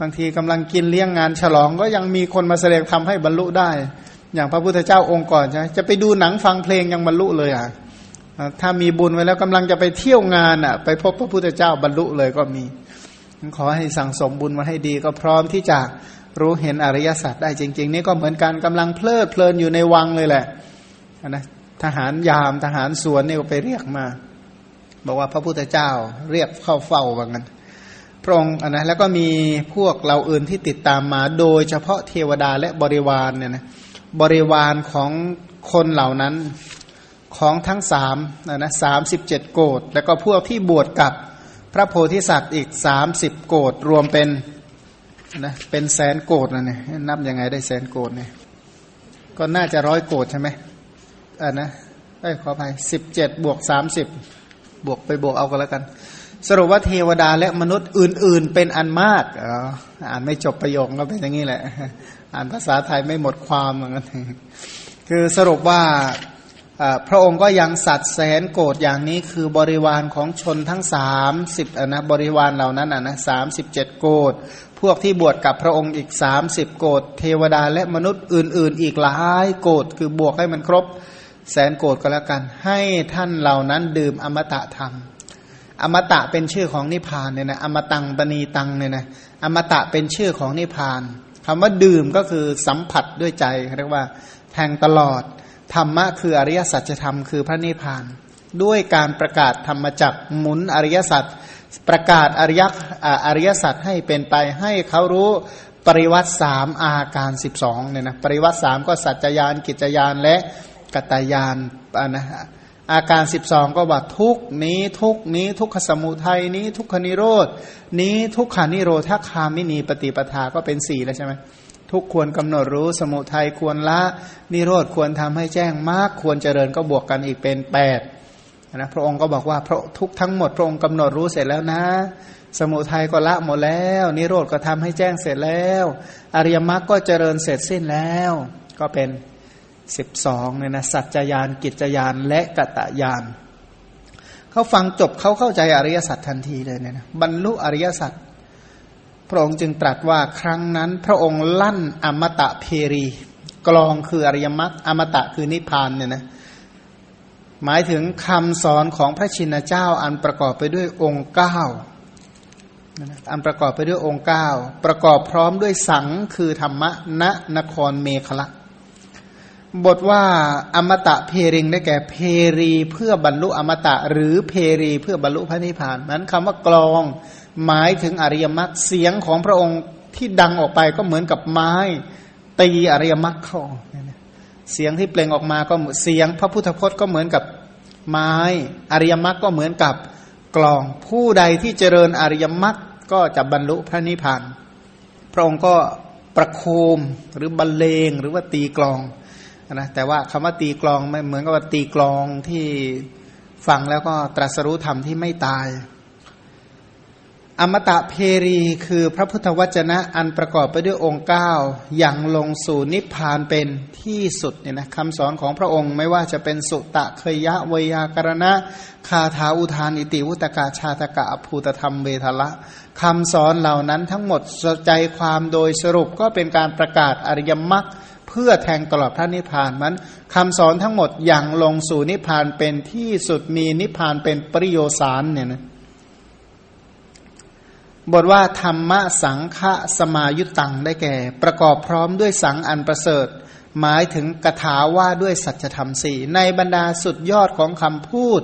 บางทีกำลังกินเลี้ยงงานฉลองก็ยังมีคนมาแสดงทำให้บรรลุได้ อย่างพระพุทธเจ้าองค์ก่อนใช่จะไปดูหนังฟังเพลงยังบรรลุเลยอะ ถ้ามีบุญไว้แล้วกำลังจะไปเที่ยวงานอะ ไปพบพระพุทธเจ้าบรรลุเลยก็มี ขอให้สั่งสมบุญมาให้ดี ก็พร้อมที่จะรู้เห็นอริยสัจได้จริง ๆ นี่ก็เหมือนกันกำลังเพลิดเพลินอยู่ในวังเลยแหละนะทหารยามทหารสวนนี่ก็ไปเรียกมา บอกว่าพระพุทธเจ้าเรียกเข้าเฝ้าว่างั้นพระองค์นะแล้วก็มีพวกเราอื่นที่ติดตามมา โดยเฉพาะเทวดาและบริวารเนี่ยนะบริวารของคนเหล่านั้น ของทั้งสามนะนะสามสิบเจ็ดโกดแล้วก็พวกที่บวชกับพระโพธิสัตว์อีกสามสิบโกดรวมเป็นนะเป็นแสนโกดนะเนี่ยนับยังไงได้แสนโกดเนี่ยก็น่าจะร้อยโกดใช่ไหมอ่านะไอ้ขออภัยสิบเจ็ดบวกสามสิบบวกไปบวกเอากันแล้วกัน สรุปว่าเทวดาและมนุษย์อื่น ๆ เป็นอันมากอ๋ออ่านไม่จบประโยคก็เป็นอย่างนี้แหละ อ่านภาษาไทยไม่หมดความเหมือนกันคือสรุปว่า พระองค์ก็ยังสัตว์แสนโกรธอย่างนี้คือบริวารของชนทั้งสามสิบนะบริวารเหล่านั้นนะสามสิบเจ็ดโกรธพวกที่บวชกับพระองค์อีกสามสิบโกรธเทวดาและมนุษย์อื่น ๆ อีกหลายโกรธคือบวกให้มันครบแสนโกรธก็แล้วกัน ให้ท่านเหล่านั้นดื่มอมตะธรรม อมตะเป็นชื่อของนิพพานเนี่ยนะอมตังปณีตังเนี่ยนะอมตะเป็นชื่อของนิพพานคำว่าดื่มก็คือสัมผัสด้วยใจเรียกว่าแทงตลอด ธรรมะคืออริยสัจธรรมคือพระนิพพาน ด้วยการประกาศธรรมจักหมุนอริยสัจประกาศอริยอริยสัจให้เป็นไปให้เขารู้ปริวัติสามอาการสิบสองเนี่ยนะปริวัติสามก็สัจจยานกิจยานและกตายานนะอาการสิบสองก็ว่าทุกนี้ทุกนี้ทุกขสมุทัยนี้ทุกขนิโรดนี้ทุกขานิโรธคามินีปฏิปทาก็เป็นสี่แล้วใช่ไหม ทุกควรกำหนดรู้สมุทัยควรละ นิโรธควรทำให้แจ้งมากควรเจริญก็บวกกันอีกเป็นแปดนะพระองค์ก็บอกว่าพระทุกทั้งหมดพระองค์กำหนดรู้เสร็จแล้วนะ สมุทัยก็ละหมดแล้ว นิโรธก็ทำให้แจ้งเสร็จแล้ว อริยมรรคก็เจริญเสร็จสิ้นแล้ว ก็เป็นสิบสองเนี่ยนะสัจจยานกิจยานและกตยานเขาฟังจบเขาเข้าใจอริยสัจทันทีเลยเนี่ยนะบรรลุอริยสัจ พระองค์จึงตรัสว่าครั้งนั้น พระองค์ลั่นอมตะเพรี กลองคืออริยมรรคอมตะคือนิพพานเนี่ยนะหมายถึงคำสอนของพระชินเจ้าอันประกอบไปด้วยองค์เก้าอันประกอบไปด้วยองค์เก้าประกอบพร้อมด้วยสังคือธรรมะณนครเมขละบทว่าอมตะเพริงได้แก่เพรีเพื่อบรรลุอมตะ หรือเพรีเพื่อบรรลุพระนิพพานนั้นคำว่ากลอง หมายถึงอริยมรรคเสียงของพระองค์ที่ดังออกไปก็เหมือนกับไม้ตีอริยมรรคเข้าเสียงที่เปล่งออกมาก็เสียงพระพุทธพจน์ก็เหมือนกับไม้อริยมรรคก็เหมือนกับกลอง ผู้ใดที่เจริญอริยมรรคก็จะบรรลุพระนิพพาน พระองค์ก็ประโคมหรือบรรเลงหรือว่าตีกลองนะแต่ว่าคำว่าตีกลองไม่เหมือนกับว่าตีกลองที่ฟังแล้วก็ตรัสรู้ธรรมที่ไม่ตาย อมตะเพรีคือพระพุทธวจนะอันประกอบไปด้วยองค์เก้าอย่างลงสู่นิพพานเป็นที่สุดเนี่ยนะคำสอนของพระองค์ไม่ว่าจะเป็นสุตะเคยยะวยากรณะ คาถาอุทานอิติวุตกาชาตกะอภูตธรรมเวทละคำสอนเหล่านั้นทั้งหมดใจความโดยสรุปก็เป็นการประกาศอริยมรรคเพื่อแทงตลอดพระนิพพานมันคำสอนทั้งหมดอย่างลงสู่นิพพานเป็นที่สุดมีนิพพานเป็นปริโยสารเนี่ยนะ บทว่าธรรมะสังฆะสมายุตังได้แก่ ประกอบพร้อมด้วยสังอันประเสริฐ หมายถึงกถาว่าด้วยสัจธรรมสี่ในบรรดาสุดยอดของคำพูด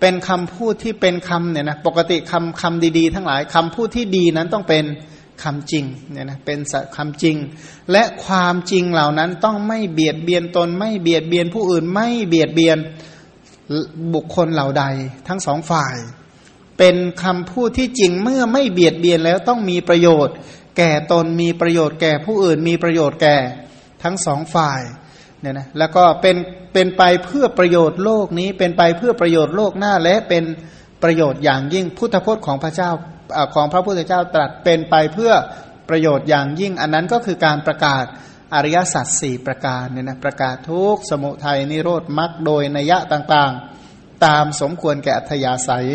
เป็นคำพูดที่เป็นคำเนี่ยนะปกติคำคำดีๆ ทั้งหลายคำพูดที่ดีนั้นต้องเป็นคำจริงเนี่ยนะเป็นคำจริง และความจริงเหล่านั้นต้องไม่เบียดเบียนตน ไม่เบียดเบียนผู้อื่นไม่เบียดเบียนบุคคลเหล่าใดทั้งสองฝ่าย เป็นคำพูดที่จริงเมื่อไม่เบียดเบียนแล้วต้องมีประโยชน์ แก่ตนมีประโยชน์แก่ผู้อื่นมีประโยชน์แก่ทั้งสองฝ่ายเนี่ยนะแล้วก็เป็นเป็นไปเพื่อประโยชน์โลกนี้ เป็นไปเพื่อประโยชน์โลกหน้าและเป็นประโยชน์อย่างยิ่งพุทธพจน์ของพระเจ้าของพระพุทธเจ้าตรัสเป็นไปเพื่อประโยชน์อย่างยิ่ง อันนั้นก็คือการประกาศอริยสัจสี่ประการเนี่ยนะประกาศทุกสมุทัยนิโรธมรรคโดยนัยยะต่างๆ ตามสมควรแก่อัธยาศัย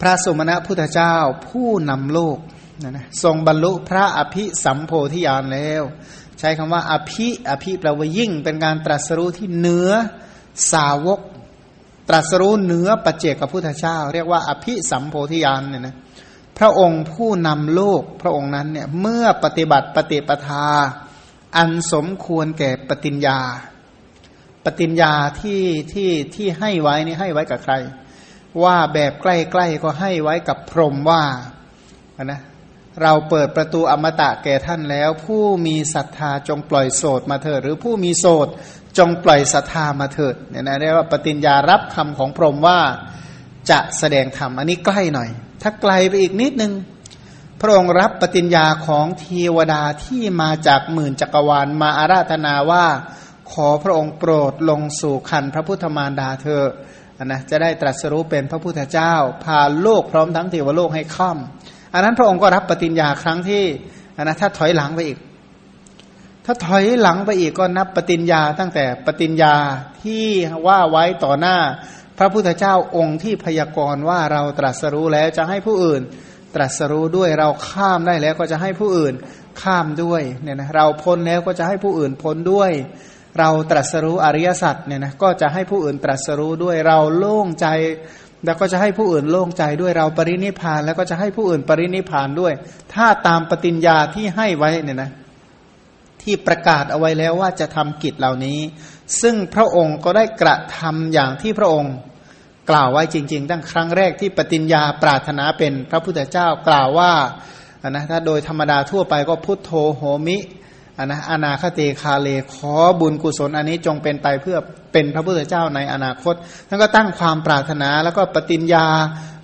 พระสมณะพุทธเจ้าผู้นำโลกนะนะทรงบรรลุพระอภิสัมโพธิญาณแล้ว ใช้คำว่าอภิอภิแปลว่ายิ่งเป็นการตรัสรู้ที่เนื้อสาวก ตรัสรู้เนื้อปัจเจกพุทธเจ้า เรียกว่าอภิสัมโพธิญาณเนี่ยนะพระองค์ผู้นำโลกพระองค์นั้นเนี่ยเมื่อปฏิบัติปฏิปทา อันสมควรแก่ปฏิญญา ปฏิญญาที่ที่ที่ให้ไว้นี่ให้ไว้กับใคร ว่าแบบใกล้ๆก็ให้ไว้กับพรหมว่านะเราเปิดประตูอมตะแก่ท่านแล้ว ผู้มีศรัทธาจงปล่อยโสดมาเถิด หรือผู้มีโสดจงปล่อยศรัทธามาเถิดเนี่ยนะเรียกว่าปฏิญญารับคำของพรหมว่าจะแสดงธรรมอันนี้ใกล้หน่อย ถ้าไกลไปอีกนิดนึง พระองค์รับปฏิญญาของเทวดาที่มาจากหมื่นจักรวาลมาอาราธนาว่า ขอพระองค์โปรดลงสู่คันพระพุทธมารดาเธอ นะจะได้ตรัสรู้เป็นพระพุทธเจ้า พาโลกพร้อมทั้งเทวโลกให้ข้ามอันนั้นพระองค์ก็รับปฏิญญาครั้งที่นะถ้าถอยหลังไปอีก ถ้าถอยหลังไปอีกก็นับปฏิญญาตั้งแต่ปฏิญญาที่ว่าไว้ต่อหน้า พระพุทธเจ้าองค์ที่พยากรณ์ว่าเราตรัสรู้แล้วจะให้ผู้อื่น ตรัสรู้ด้วยเราข้ามได้แล้วก็จะให้ผู้อื่นข้ามด้วยเนี่ยนะเราพ้นแล้วก็จะให้ผู้อื่นพ้นด้วย เราตรัสรู้อริยสัจเนี่ยนะก็จะให้ผู้อื่นตรัสรู้ด้วยเราโล่งใจ แล้วก็จะให้ผู้อื่นโล่งใจด้วยเราปรินิพาน แล้วก็จะให้ผู้อื่นปรินิพานด้วย ถ้าตามปฏิญญาที่ให้ไว้เนี่ยนะที่ประกาศเอาไว้แล้วว่าจะทำกิจเหล่านี้ ซึ่งพระองค์ก็ได้กระทำอย่างที่พระองค์กล่าวไว้จริง ๆ ตั้งครั้งแรกที่ปฏิญญาปรารถนาเป็นพระพุทธเจ้า กล่าวว่านะถ้าโดยธรรมดาทั่วไปก็พุทโธโหมิ อนนะอนาคเตคาเลขอบุญกุศลอันนี้จงเป็นไปเพื่อเป็นพระพุทธเจ้าในอนาคตท่านก็ตั้งความปรารถนาแล้วก็ปฏิญญา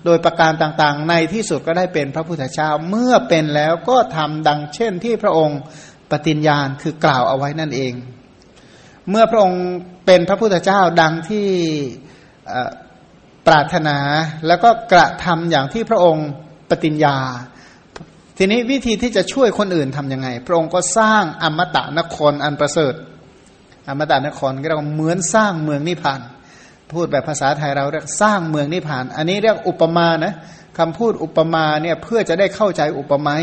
โดยประการต่างๆ ในที่สุดก็ได้เป็นพระพุทธเจ้าเมื่อเป็นแล้วก็ทำดังเช่นที่พระองค์ปฏิญญาคือกล่าวเอาไว้นั่นเอง เมื่อพระองค์เป็นพระพุทธเจ้าดังที่ปรารถนาแล้วก็กระทำอย่างที่พระองค์ปฏิญญา ทีนี้วิธีที่จะช่วยคนอื่นทํำยังไง พระองค์ก็สร้างอมตะนครอันประเสริฐ อมตะนครก็เรียกว่าเหมือนสร้างเมืองนิพพาน พูดแบบภาษาไทยเราเรียกสร้างเมืองนิพพาน อันนี้เรียกอุปมานะคำพูดอุปมาเนี่ยเพื่อจะได้เข้าใจอุปมา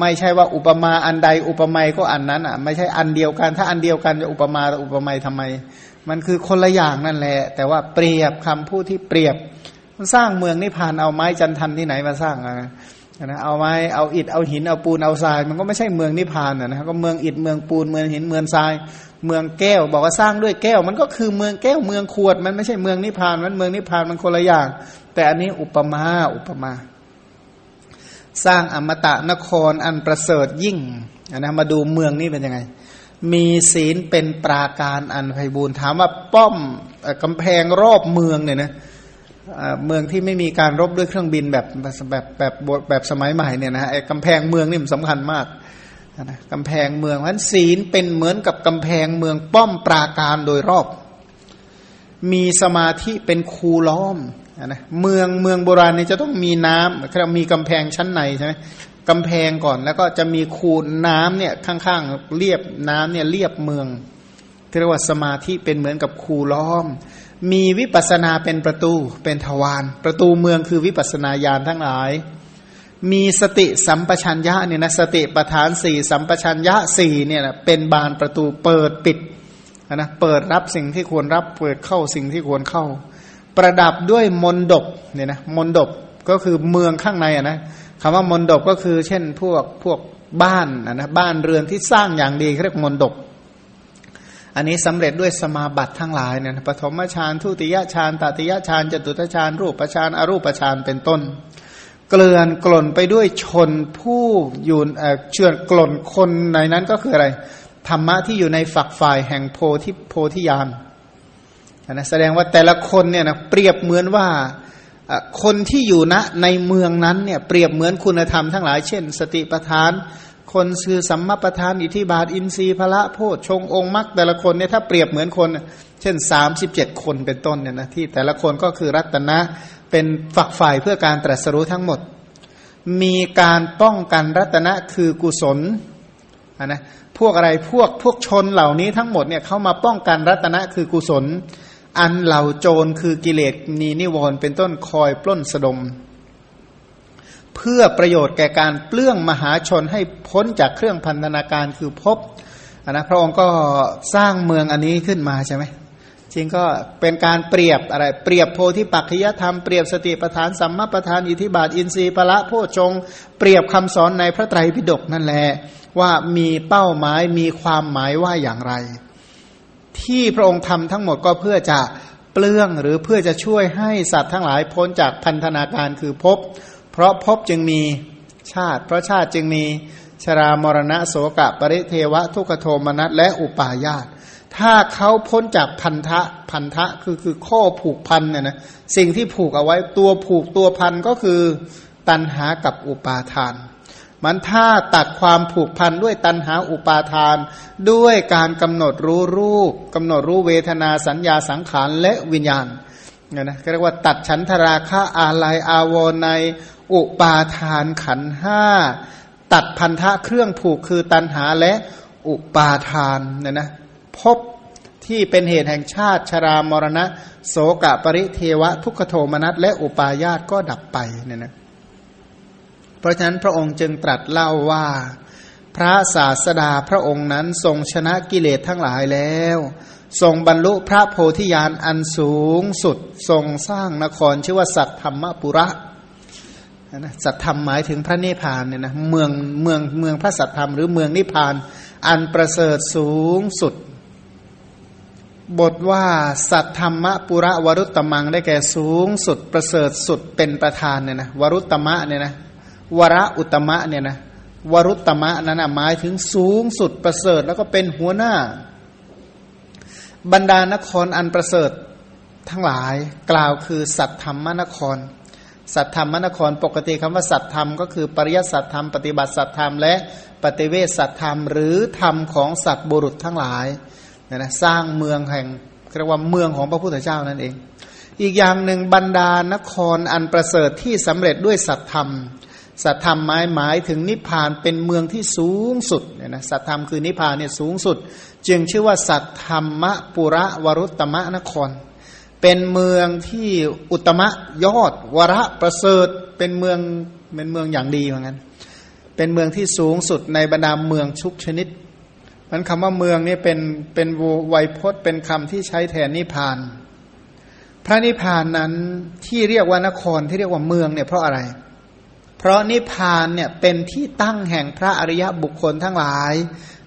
ไม่ใช่ว่าอุปมาอันใดอุปไมยก็อันนั้นอะไม่ใช่อันเดียวกัน ถ้าอันเดียวกันจะอุปมาอุปไมยทำไม มันคือคนละอย่างนั่นแหละ แต่ว่าเปรียบคำพูดที่เปรียบ มันสร้างเมืองนิพพานเอาไม้จันทันที่ไหนมาสร้างอะ นะเอาไม้เอาอิฐเอาหินเอาปูนเอาทราย มันก็ไม่ใช่เมืองนิพพานนะก็เมืองอิฐเมืองปูนเมืองหินเมืองทราย เมืองแก้ว บอกว่าสร้างด้วยแก้ว มันก็คือเมืองแก้วเมืองขวด มันไม่ใช่เมืองนิพพานมันเมืองนิพพานมันคนละอย่าง แต่อันนี้อุปมาอุปมา สร้างอมตะนครอันประเสริฐยิ่งนะมาดูเมืองนี้เป็นยังไง มีศีลเป็นปราการอันไพบูรณ์ถามว่าป้อมกำแพงรอบเมืองเนี่ยนะ เมืองที่ไม่มีการรบด้วยเครื่องบินแบบแบบแบบแบบสมัยใหม่เนี่ยนะไอ้กำแพงเมืองนี่มันสำคัญมากนะกำแพงเมืองเพราะศีลเป็นเหมือนกับกำแพงเมืองป้อมปราการโดยรอบ มีสมาธิเป็นคูล้อมนะเมืองเมืองโบราณนี่จะต้องมีน้ำเรามีกำแพงชั้นในใช่ไหมกำแพงก่อนแล้วก็จะมีคูน้ำเนี่ยข้างๆเรียบน้ำเนี่ยเรียบเมืองเรียกว่าสมาธิเป็นเหมือนกับคูล้อม มีวิปัสนาเป็นประตูเป็นทวารประตูเมืองคือวิปัสนาญาณทั้งหลาย มีสติสัมปชัญญะเนี่ยนะสติประธานสี่สัมปชัญญะสี่เนี่ยนะเป็นบานประตูเปิดปิดนะเปิดรับสิ่งที่ควรรับเปิดเข้าสิ่งที่ควรเข้า ประดับด้วยมนดบเนี่ยนะมนดบก็คือเมืองข้างในอะนะคำว่ามนดบก็คือ เช่นพวกพวกบ้านนะบ้านเรือนที่สร้างอย่างดีเรียกมนดบ อันนี้สำเร็จด้วยสมาบัติทั้งหลายเนี่ยปฐมฌานทุติยฌานตติยฌานจตุตฌานรูปฌานอรูปฌานเป็นต้น เกลื่อนกล่นไปด้วยชนผู้อยู่เชื่อกล่นคนในนั้นก็คืออะไรธรรมะที่อยู่ในฝักฝ่ายแห่งโพธิโพธิญาณนะแสดงว่าแต่ละคนเนี่ยนะเปรียบเหมือนว่าคนที่อยู่ณในเมืองนั้นเนี่ยเปรียบเหมือนคุณธรรมทั้งหลาย เช่น สติปทาน คนคือสัมมาประธานอิทิบาทอินทรีย์พระโพชฌงองค์มรรคแต่ละคนเนี่ยถ้าเปรียบเหมือนคน เช่นสามสิบเจ็ดคนเป็นต้นเนี่ยนะที่แต่ละคนก็คือรัตนะเป็นฝักฝ่ายเพื่อการตรัสรู้ทั้งหมด มีการป้องกันรัตนะคือกุศลนะพวกอะไรพวกพวกชนเหล่านี้ทั้งหมดเนี่ยเข้ามาป้องกันรัตนะคือกุศล อันเหล่าโจรคือกิเลสนีนิวรณ์เป็นต้นคอยปล้นสะดม เพื่อประโยชน์แก่การเปลื้องมหาชนให้พ้นจากเครื่องพันธนาการคือพบนะพระองค์ก็สร้างเมืองอันนี้ขึ้นมาใช่ไหมจริงก็เป็นการเปรียบอะไรเปรียบโพธิปัจจยธรรมเปรียบสติปทานสัมมาปทานอิทิบาทอินทรีย์พละโพชง เปรียบคำสอนในพระไตรปิฎกนั่นแหละว่ามีเป้าหมายมีความหมายว่าอย่างไร ที่พระองค์ทำทั้งหมดก็เพื่อจะเปลื้องหรือเพื่อจะช่วยให้สัตว์ทั้งหลายพ้นจากพันธนาการคือภพ เพราะภพจึงมีชาติ เพราะชาติจึงมีชรามรณะโสกะปริเทวะ ทุกขโทมนัสและอุปาญาตถ้าเขาพ้นจากพันธะพันธะคือคือข้อผูกพันเนี่ยนะสิ่งที่ผูกเอาไว้ตัวผูกตัวพันก็คือตันหากับอุปาทาน มันถ้าตัดความผูกพันด้วยตัณหาอุปาทาน ด้วยการกำหนดรู้รูปกำหนดรู้เวทนาสัญญาสังขารและวิญญาณเนี่ยนะเรียกว่าตัดฉันทราคะอาลัยอาวรใน อุปาทานขันห้าตัดพันธะเครื่องผูกคือตัณหาและอุปาทานเนี่ยนะพบที่เป็นเหตุแห่งชาติชรามรณะ โสกะปริเทวะ ทุกขโทมนัสและอุปาญาตก็ดับไปเนี่ยนะเพราะฉะนั้นพระองค์จึงตรัสเล่าว่า พระศาสดาพระองค์นั้นทรงชนะกิเลสทั้งหลายแล้วทรงบรรลุพระโพธิญาณอันสูงสุด ทรงสร้างนครชื่อว่าสัตธรรมปุระ นะสัตธรรมหมายถึงพระนิพพานเนี่ยนะเมืองเมืองเมืองพระสัตธรรมหรือเมืองนิพพาน อันประเสริฐสูงสุด บทว่าสัตธรรมะปุระวรุตตมังได้แก่สูงสุด ประเสริฐสุดเป็นประธานเนี่ยนะวรุตตมะเนี่ยนะวระอุตมะเนี่ยนะวรุตตมะนั้นหมายถึงสูงสุดประเสริฐแล้วก็เป็นหัวหน้า บรรดานครอันประเสริฐทั้งหลายกล่าวคือสัตธรรมนคร สัตธรรมนครปกติคำว่าสัตธรรมก็คือปริยัติสัตธรรมปฏิบัติสัตธรรมและปฏิเวสสัตธรรม หรือธรรมของสัตบุรุษทั้งหลายนะนะสร้างเมืองแห่งเรียกว่าเมืองของพระพุทธเจ้านั่นเอง อีกอย่างหนึ่งบรรดานครอันประเสริฐที่สำเร็จด้วยสัตธรรม สัตธรรมหมายหมายถึงนิพพานเป็นเมืองที่สูงสุดเนี่ยนะสัตธรรมคือนิพพานเนี่ยสูงสุด จึงชื่อว่าสัตธรรมปุระวรุตตมะนคร เป็นเมืองที่อุตมะยอด วระประเสริฐ เป็นเมืองเป็นเมืองอย่างดีเหมือนกันเป็นเมืองที่สูงสุดในบรรดาเมืองชุกชนิดมันคำว่าเมืองนี่เป็นเป็นไวยพจน์เป็นคำที่ใช้แทนนิพาน พระนิพานนั้นที่เรียกว่านครที่เรียกว่าเมืองเนี่ยเพราะอะไร เพราะนิพพานเนี่ยเป็นที่ตั้งแห่งพระอริยบุคคลทั้งหลาย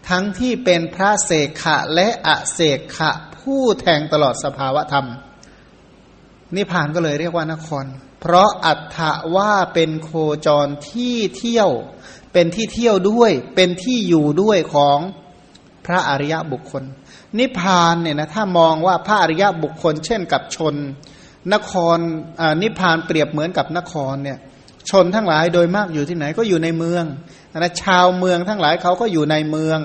ทั้งที่เป็นพระเสกขะและอเสกขะผู้แทงตลอดสภาวะธรรม นิพพานก็เลยเรียกว่านคร เพราะอัตถว่าเป็นโคจรที่เที่ยว เป็นที่เที่ยวด้วย เป็นที่อยู่ด้วยของพระอริยบุคคล นิพพานเนี่ยนะถ้ามองว่าพระอริยบุคคล เช่นกับชน นครนิพพานเปรียบเหมือนกับนครเนี่ยชนทั้งหลายโดยมากอยู่ที่ไหนก็อยู่ในเมืองนะชาวเมืองทั้งหลายเขาก็อยู่ในเมือง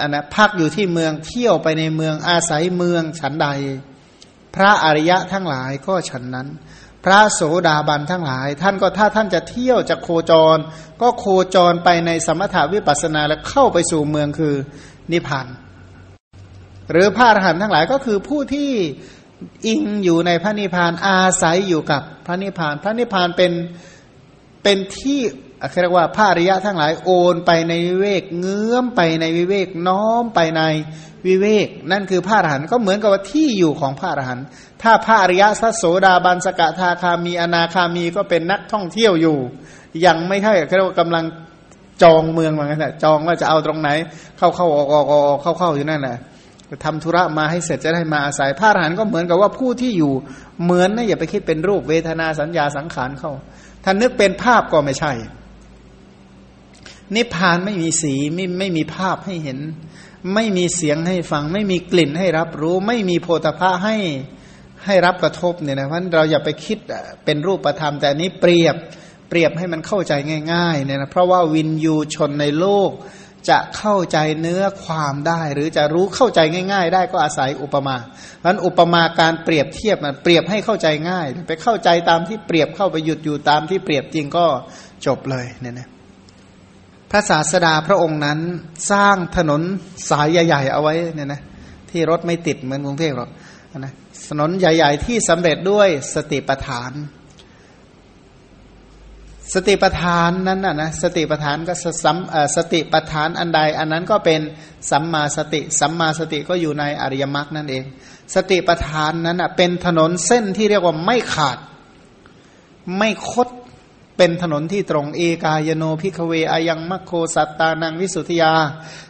อันนะพักอยู่ที่เมืองเที่ยวไปในเมืองอาศัยเมืองฉันใด พระอริยะทั้งหลายก็ฉันนั้น พระโสดาบันทั้งหลาย ท่านก็ถ้าท่านจะเที่ยวจะโคจร ก็โคจรไปในสมถาวิปัสนาแล้วเข้าไปสู่เมืองคือนิพพานหรือพระอรหันต์ทั้งหลายก็คือผู้ที่อิงอยู่ในพระนิพพานอาศัยอยู่กับพระนิพพาน พระนิพพานเป็นเป็นที่ เรียกว่าพระอริยะทั้งหลายโอนไปในวิเวกเงื้อมไปในวิเวกน้อมไปในวิเวก นั่นคือพระอรหันต์ก็เหมือนกับว่าที่อยู่ของพระอรหันต์ถ้าพระอริยะสัโสดาบันสกทาคามีอนาคามีก็เป็นนักท่องเที่ยวอยู่ ยังไม่ใช่เรียกว่ากำลังจองเมืองเหมือนกันแหละจองว่าจะเอาตรงไหน เข้าเข้าออกออกออกเข้าเข้าอยู่นั่นแหละทำธุระมาให้เสร็จจะได้มาอาศัยพระอรหันต์ก็เหมือนกับว่าผู้ที่อยู่เหมือนนะอย่าไปคิดเป็นรูปเวทนาสัญญาสังขารเข้าท่านนึกเป็นภาพก็ไม่ใช่ นิพพานไม่มีสีไม่ไม่มีภาพให้เห็น ไม่มีเสียงให้ฟัง ไม่มีกลิ่นให้รับรู้ ไม่มีโพธภะให้ให้รับกระทบเนี่ยนะเพราะเราอย่าไปคิดเป็นรูปธรรม แต่นี้เปรียบเปรียบให้มันเข้าใจง่ายๆเนี่ยนะเพราะว่าวินยูชนในโลกจะเข้าใจเนื้อความได้ หรือจะรู้เข้าใจง่าย ๆ ได้ก็อาศัยอุปมาเพราะนั้นอุปมาการเปรียบเทียบมันเปรียบให้เข้าใจง่าย ไปเข้าใจตามที่เปรียบเข้าไปหยุดอยู่ตามที่เปรียบจริงก็จบเลยเนี่ยนะ พระศาสดาพระองค์นั้นสร้างถนนสายใหญ่ๆเอาไว้เนี่ยนะที่รถไม่ติดเหมือนกรุงเทพหรอกนะถนนใหญ่ ๆ ที่สำเร็จด้วยสติปัฏฐาน สติปัฏฐานนั้นนะนะสติปัฏฐานก็สัมสติปัฏฐานอันใด อันนั้นก็เป็นสัมมาสติ สัมมาสติก็อยู่ในอริยมรรคนั่นเอง สติปัฏฐานนั้นอะเป็นถนนเส้นที่เรียกว่าไม่ขาด ไม่คด เป็นถนนที่ตรงเอกายโน ภิกขเว อยังมัคโคสัตตานังวิสุทธิยา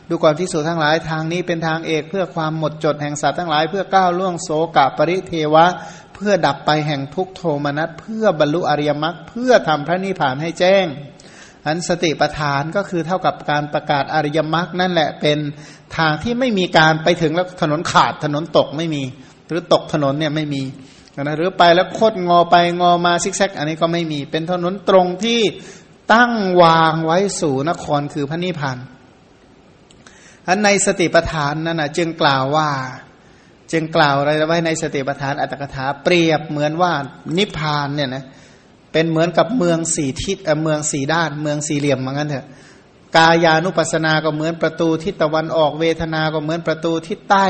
ดูก่อนภิกษุทั้งหลายทางนี้เป็นทางเอกเพื่อความหมดจดแห่งสัตว์ทั้งหลาย เพื่อก้าวล่วงโสกะปริเทวะ เพื่อดับไปแห่งทุกข์โทมนัสเพื่อบรรลุอริยมรรคเพื่อทำพระนิพพานให้แจ้งอันสติปัฏฐานก็คือเท่ากับการประกาศอริยมรรคนั่นแหละเป็นทางที่ไม่มีการไปถึงแล้วถนนขาดถนนตกไม่มี หรือตกถนนเนี่ยไม่มี นะหรือไปแล้วโคดงอไปงอมาซิกแซก อันนี้ก็ไม่มี เป็นถนนตรงที่ตั้งวางไว้สู่นครคือพระนิพพานอันในสติปัฏฐานนั้นนะจึงกล่าวว่า จึงกล่าวอะไรไว้ในสติปัฏฐานอัตถกถาเปรียบเหมือนว่านิพพานเนี่ยนะเป็นเหมือนกับเมืองสี่ทิศเมืองสี่ด้าน เมืองสี่เหลี่ยมเหมือนกันเถอะกายานุปัสสนาก็เหมือนประตูทิศตะวันออกเวทนาก็เหมือนประตูทิศใต้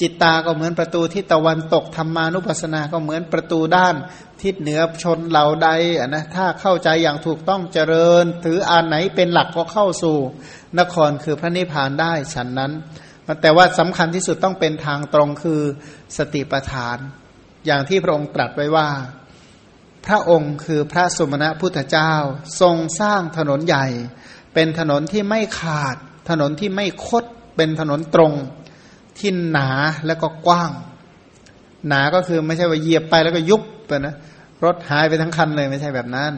จิตตาก็เหมือนประตูทิศตะวันตกธรรมานุปัสสนาก็เหมือนประตูด้าน ทิศเหนือชนเหล่าใดนะถ้าเข้าใจอย่างถูกต้องเจริญ ถืออันไหนเป็นหลักก็เข้าสู่ นครคือพระนิพพานได้ฉันนั้น แต่ว่าสำคัญที่สุดต้องเป็นทางตรงคือสติปัฏฐาน อย่างที่พระองค์ตรัสไว้ว่า พระองค์คือพระสมณะพุทธเจ้าทรงสร้างถนนใหญ่ เป็นถนนที่ไม่ขาด ถนนที่ไม่คดเป็นถนนตรง ที่หนาแล้วก็กว้าง หนาก็คือไม่ใช่ว่าเหยียบไปแล้วก็ยุบไปนะรถหายไปทั้งคันเลยไม่ใช่แบบนั้น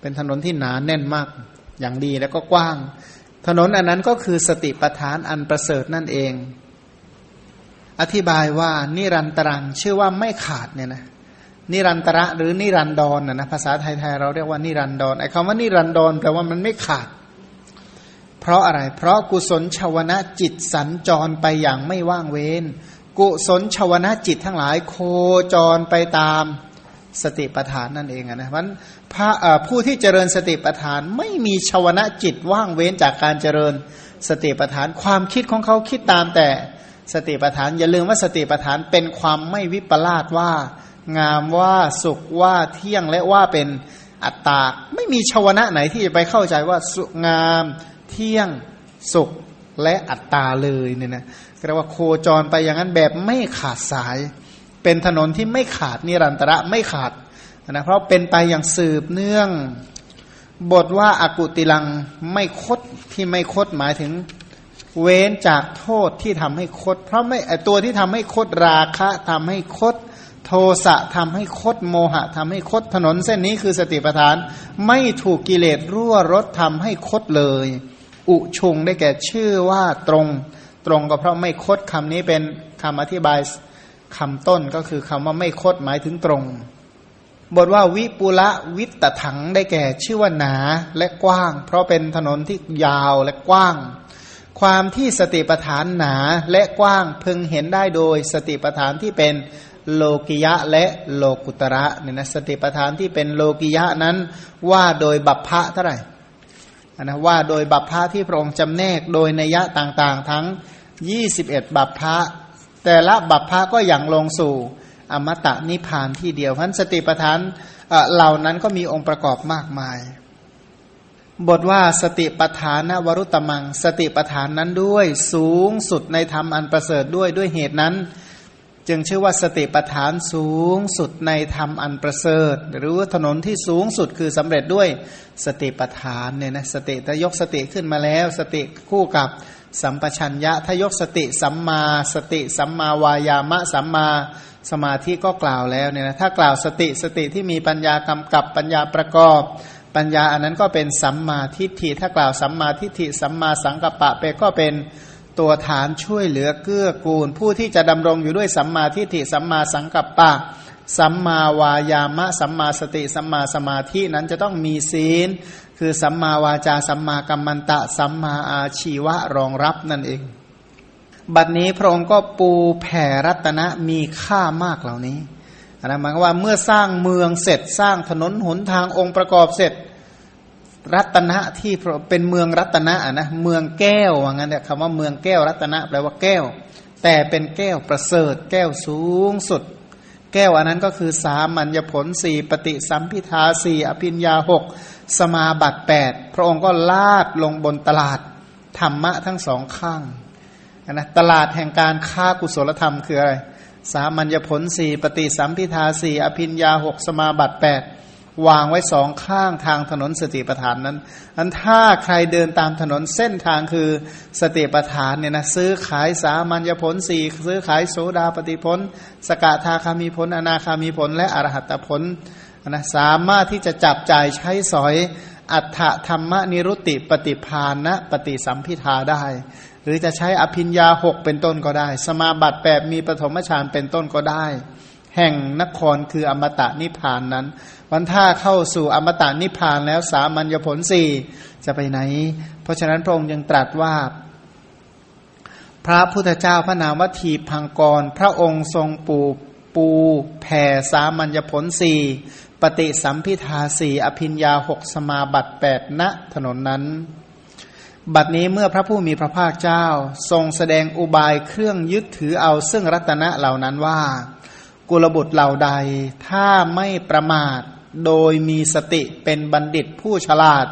เป็นถนนที่หนาแน่นมากอย่างดีแล้วก็กว้าง ถนนอันนั้นก็คือสติปัฏฐานอันประเสริฐนั่นเอง อธิบายว่านิรันตรังชื่อว่าไม่ขาดเนี่ยนะนิรันตระหรือนิรันดรนนะภาษาไทยๆเราเรียกว่านิรันดรไอ้คำว่านิรันดรแปลว่ามันไม่ขาด เพราะอะไร เพราะกุศลชาวนะจิตสัญจรไปอย่างไม่ว่างเว้น กุศลชาวนะจิตทั้งหลายโคจรไปตามสติปัฏฐานนั่นเองนะมันพระผู้ที่เจริญสติปัฏฐานไม่มีชาวนะจิตว่างเว้นจากการเจริญสติปัฏฐาน ความคิดของเขาคิดตามแต่สติปัฏฐาน อย่าลืมว่าสติปัฏฐานเป็นความไม่วิปลาสว่า งามว่าสุขว่าเที่ยงและว่าเป็นอัตตา ไม่มีชาวนะไหนที่จะไปเข้าใจว่าสุงาม เที่ยงสุขและอัตตาเลยเนี่ยนะเรียกว่าโคจรไปอย่างนั้นแบบไม่ขาดสาย เป็นถนนที่ไม่ขาดนิรันตระไม่ขาดนะเพราะเป็นไปอย่างสืบเนื่อง บทว่าอากุติลังไม่คดที่ไม่คดหมายถึงเว้นจากโทษที่ทำให้คด เพราะไม่ตัวที่ทำให้คดราคะทำให้คด โทสะทำให้คดโมหะทำให้คดถนนเส้นนี้คือสติปัฏฐาน ไม่ถูกกิเลสรั่วรถทำให้คดเลย อุชุงได้แก่ชื่อว่าตรง ตรงก็เพราะไม่คดคำนี้เป็นคำอธิบายคำต้นก็คือคำว่าไม่คดหมายถึงตรง บทว่าวิปุละวิตถังได้แก่ชื่อว่าหนาและกว้าง เพราะเป็นถนนที่ยาวและกว้าง ความที่สติปัฏฐานหนาและกว้างพึงเห็นได้โดยสติปัฏฐานที่เป็นโลกิยะและโลกุตระเนี่ยนะสติปัฏฐานที่เป็นโลกิยะนั้นว่าโดยบัพพะเท่าไหร่ นะว่าโดยบัพพะที่พระองค์จำแนกโดยนัยยะต่างๆ ทั้ง 21 บัพพะแต่ละบัพพะก็อย่างลงสู่อมตะนิพพานที่เดียวพันสติปัฏฐานเหล่านั้นก็มีองค์ประกอบมากมาย บทว่าสติปัฏฐานวรุตมัง สติปัฏฐานนั้นด้วยสูงสุดในธรรมอันประเสริฐด้วยด้วยเหตุนั้น จึงชื่อว่าสติปัฏฐานสูงสุดในธรรมอันประเสริฐ หรือว่าถนนที่สูงสุดคือสำเร็จด้วยสติปัฏฐานเนี่ยนะสติถ้ายกสติขึ้นมาแล้ว สติคู่กับสัมปชัญญะถ้ายกสติสัมมาสติ สัมมาวายามะสัมมาสมาธิก็กล่าวแล้วเนี่ยนะถ้ากล่าวสติสติที่มีปัญญากำกับปัญญาประกอบ ปัญญาอันนั้นก็เป็นสัมมาทิฏฐิถ้ากล่าวสัมมาทิฏฐิสัมมาสังกัปปะไปก็เป็น ตัวฐานช่วยเหลือเกื้อกูล ผู้ที่จะดำรงอยู่ด้วยสัมมาทิฏฐิสัมมาสังกัปปะ สัมมาวายามะ สัมมาสติ สัมมาสมาธินั้นจะต้องมีศีล คือสัมมาวาจาสัมมากัมมันตะ สัมมาอาชีวะรองรับนั่นเอง บัดนี้พระองค์ก็ปูแผ่รัตนะมีค่ามากเหล่านี้นะหมายว่าเมื่อสร้างเมืองเสร็จสร้างถนนหนทางองค์ประกอบเสร็จ รัตนะที่เป็นเมืองรัตนะนะเมืองแก้วว่างั้นเนี่ยคำว่าเมืองแก้วรัตนะแปลว่าแก้ว แต่เป็นแก้วประเสริฐ แก้วสูงสุด แก้วอันนั้นก็คือสามัญญผลสี่ปฏิสัมพิทาสี่อภิญญาหกสมาบัติแปดพระองค์ก็ลาดลงบนตลาดธรรมะทั้งสองข้างนะตลาดแห่งการค้ากุศลธรรมคืออะไร สามัญญผลสี่ปฏิสัมพิทาสี่อภิญญาหกสมาบัติแปด วางไว้สองข้างทางถนนสติปัฏฐานนั้นอันถ้าใครเดินตามถนนเส้นทางคือสติปัฏฐานเนี่ยนะซื้อขายสามัญญผลสี่ซื้อขายโสดาปฏิผลสกทาคามีผล อนาคามีผล และอรหัตผลนะสามารถที่จะจับจ่ายใช้สอยอัฏฐธรรมนิรุติปฏิพานนะปฏิสัมพิทาได้ หรือจะใช้อภิญญาหกเป็นต้นก็ได้ สมาบัติแปดมีปฐมฌานเป็นต้นก็ได้ แห่งนครคืออมตะนิพพานนั้น วันถ้าเข้าสู่อมตะนิพพานแล้วสามัญญผลสี่จะไปไหน เพราะฉะนั้นพระองค์ยังตรัสว่า พระพุทธเจ้าพระนามวัตถีพังกร พระองค์ทรงปูปูแผ่สามัญญผลสี่ปฏิสัมพิทาสี่อภิญญาหกสมาบัติแปดณถนนนั้น บัดนี้เมื่อพระผู้มีพระภาคเจ้า ทรงแสดงอุบายเครื่องยึดถือเอาซึ่งรัตนะเหล่านั้นว่า กุลบุตรเหล่าใด ถ้าไม่ประมาท โดยมีสติเป็นบัณฑิตผู้ฉลาด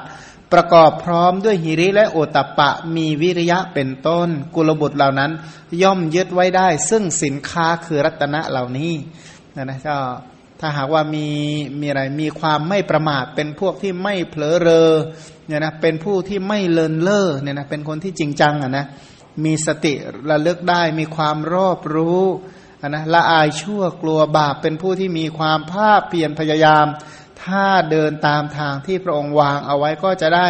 ประกอบพร้อมด้วยหิริและโอตปะมีวิริยะเป็นต้น กุลบุตรเหล่านั้น ย่อมยึดไว้ได้ ซึ่งสินค้าคือรัตนะเหล่านี้นะนะก็ถ้าหากว่ามีมีอะไรมีความไม่ประมาทเป็นพวกที่ไม่เผลอเรอเนี่ยนะเป็นผู้ที่ไม่เลินเล่อเนี่ยนะเป็นคนที่จริงจังอะนะมีสติระลึกได้มีความรอบรู้ นะละอายชั่วกลัวบาปเป็นผู้ที่มีความภาคเพียรพยายาม ถ้าเดินตามทางที่พระองค์วางเอาไว้ก็จะได้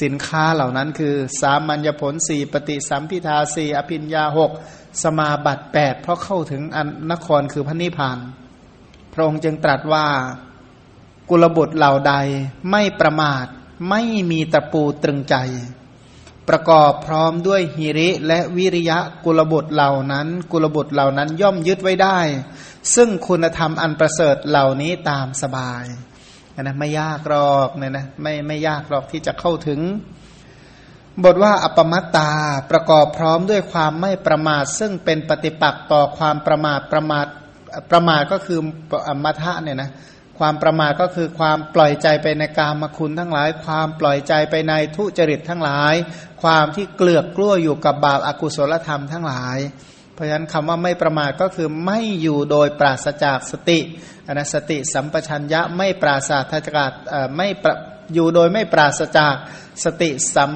สินค้าเหล่านั้นคือ สามัญญผลสี่ปฏิสัมพิทาสี่อภิญญาหกสมาบัติแปดเพราะเข้าถึงอนนครคือพระนิพพาน พระองค์จึงตรัสว่ากุลบุตรเหล่าใดไม่ประมาทไม่มีตะปูตรึงใจ ประกอบพร้อมด้วยหิริและวิริยะกุลบุตรเหล่านั้น กุลบุตรเหล่านั้นย่อมยึดไว้ได้ ซึ่งคุณธรรมอันประเสริฐเหล่านี้ตามสบายนะไม่ยากหรอกเนี่ยนะไม่ไม่ยากหรอกที่จะเข้าถึง บทว่าอัปมัตตาประกอบพร้อมด้วยความไม่ประมาท ซึ่งเป็นปฏิปักษ์ต่อความประมาทประมาทประมาทก็คือมัทะเนี่ยนะ ความประมาทก็คือความปล่อยใจไปในกามคุณทั้งหลาย ความปล่อยใจไปในทุจริตทั้งหลาย ความที่เกลือกกลั้วอยู่กับบาปอากุศลธรรมทั้งหลาย เพราะฉะนั้นคำว่าไม่ประมาทก็คือไม่อยู่โดยปราศจากสติอนะสติสัมปชัญญะไม่ปราศจากไม่อยู่โดยไม่ปราศจากสติสัม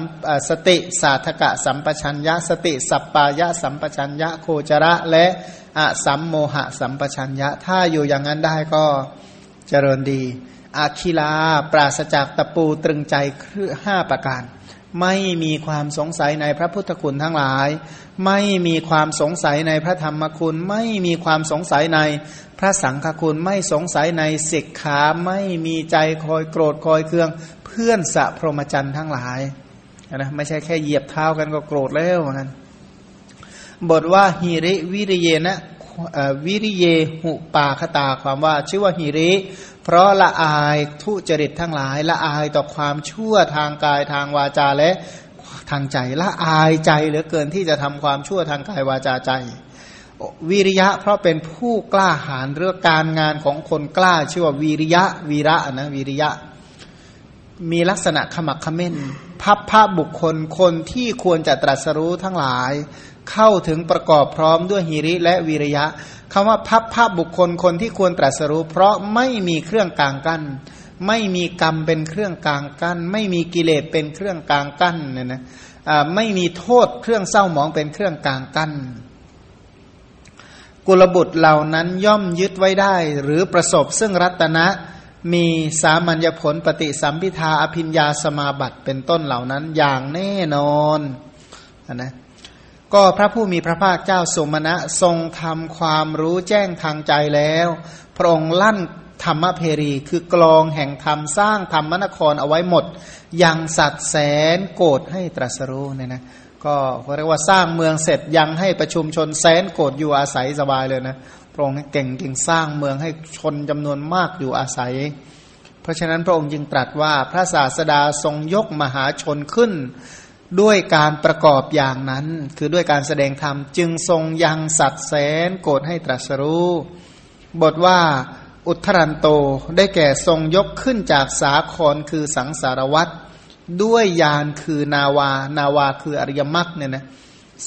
สติสาธกะสัมปชัญญะ สติสัปปายะสัมปชัญญะโคจระและอสัมโมหะสัมปชัญญะ ถ้าอยู่อย่างนั้นได้ก็ เจริญดีอาคิลาปราศจากตะปูตรึงใจคือห้าประการ ไม่มีความสงสัยในพระพุทธคุณทั้งหลาย ไม่มีความสงสัยในพระธรรมคุณ ไม่มีความสงสัยในพระสังฆคุณไม่สงสัยในศิกขาไม่มีใจคอยโกรธคอยเคือง เพื่อนสะพรหมจรรย์ทั้งหลายนะไม่ใช่แค่เหยียบเท้ากันก็โกรธแล้วเหมือนกันบทว่าหิริวิริเยนะ วิริเยหุปาคตาความว่าชื่อว่าหิริ เพราะละอายทุจริตทั้งหลาย ละอายต่อความชั่วทางกายทางวาจาและทางใจละอายใจเหลือเกินที่จะทำความชั่วทางกายวาจาใจ วิริยะเพราะเป็นผู้กล้าหาญเรื่องการงานของคนกล้าชื่อว่าวิริยะวีระนะวิริยะ มีลักษณะขมักขม้นพับภาพบุคคลคนที่ควรจะตรัสรู้ทั้งหลาย เข้าถึงประกอบพร้อมด้วยหิริและวิริยะคำว่าพับภาพบุคคลคนที่ควรตรัสรู้ เพราะไม่มีเครื่องกลางกั้น ไม่มีกรรมเป็นเครื่องกลางกั้น ไม่มีกิเลสเป็นเครื่องกลางกั้นเนี่ยนะไม่มีโทษเครื่องเศร้าหมองเป็นเครื่องกลางกั้นกุลบุตรเหล่านั้นย่อมยึดไว้ได้ หรือประสบซึ่งรัตนะมีสามัญญผลปฏิสัมพิทาอภิญญาสมาบัติเป็นต้นเหล่านั้นอย่างแน่นอนนะ ก็พระผู้มีพระภาคเจ้าสมณะทรงทำความรู้แจ้งทางใจแล้ว พระองค์ลั่นธรรมเพรี คือกลองแห่งธรรมสร้างธรรมนครเอาไว้หมด ยังสัตว์แสนโกรธให้ตรัสรู้เนี่ยนะก็เรียกว่าสร้างเมืองเสร็จยังให้ประชุมชนแสนโกรธอยู่อาศัยสบายเลยนะพระองค์เก่งจริงสร้างเมืองให้ชนจำนวนมากอยู่อาศัย เพราะฉะนั้นพระองค์จึงตรัสว่าพระศาสดาทรงยกมหาชนขึ้น ด้วยการประกอบอย่างนั้น คือด้วยการแสดงธรรม จึงทรงยังสัตว์แสนโกรธให้ตรัสรู้ บทว่าอุทธรันโตได้แก่ทรงยกขึ้นจากสาครคือสังสารวัตรด้วยยานคือนาวา นาวาคืออริยมรรคเนี่ยนะ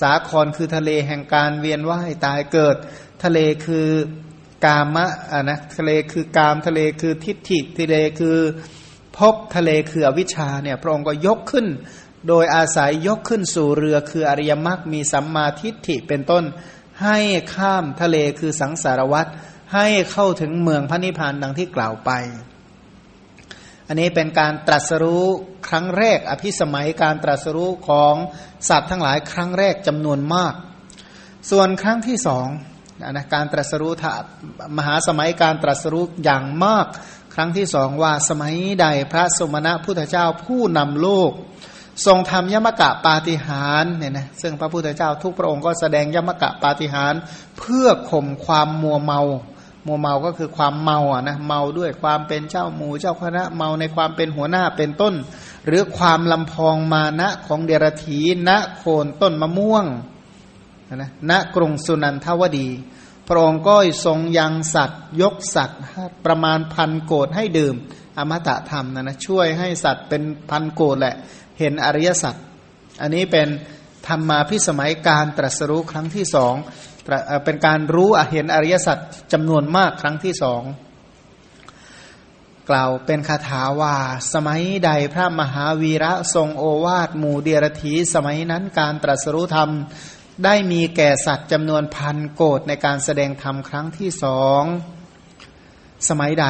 สาครคือทะเลแห่งการเวียนว่ายตายเกิด ทะเลคือกามะอะนะทะเลคือกามทะเลคือทิฏฐิทะเลคือพบทะเลคืออวิชชาเนี่ยพระองค์ก็ยกขึ้น โดยอาศัยยกขึ้นสู่เรือคืออริยมรรคมีสัมมาทิฏฐิเป็นต้น ให้ข้ามทะเลคือสังสารวัตรให้เข้าถึงเมืองพระนิพพานดังที่กล่าวไป อันนี้เป็นการตรัสรู้ครั้งแรก อภิสมัยการตรัสรู้ของสัตว์ทั้งหลายครั้งแรกจำนวนมาก ส่วนครั้งที่สองนะการตรัสรู้มหาสมัยการตรัสรู้อย่างมาก ครั้งที่สองว่าสมัยใดพระสมณะพุทธเจ้าผู้นำโลก ทรงทำยมกะปาฏิหารเนี่ยนะซึ่งพระพุทธเจ้าทุกพระองค์ก็แสดงยมกะปาฏิหารเพื่อข่มความมัวเมามัวเมาก็คือความเมาอะนะเมาด้วยความเป็นเจ้าหมู่เจ้าคณะเมาในความเป็นหัวหน้าเป็นต้น หรือความลำพองมานะของเดรธีณโคนต้นมะม่วงนะณกรุงสุนันทวดี พระองค์ก็ทรงยังสัตว์ ยกสัตว์ประมาณพันโกดให้ดื่ม อมตะธรรมนะนะช่วยให้สัตว์เป็นพันโกดแหละ เห็นอริยสัตว์อันนี้เป็นธรรมาพิสมัยการตรัสรู้ครั้งที่สองเป็นการรู้เห็นอริยสัจจำนวนมากครั้งที่สองกล่าวเป็นคาถาว่า สมัยใดพระมหาวีระทรงโอวาทหมู่เดียรถีสมัยนั้นการตรัสรู้ธรรมได้มีแก่สัตว์จำนวนพันโกดในการแสดงธรรมครั้งที่สอง สมัยใด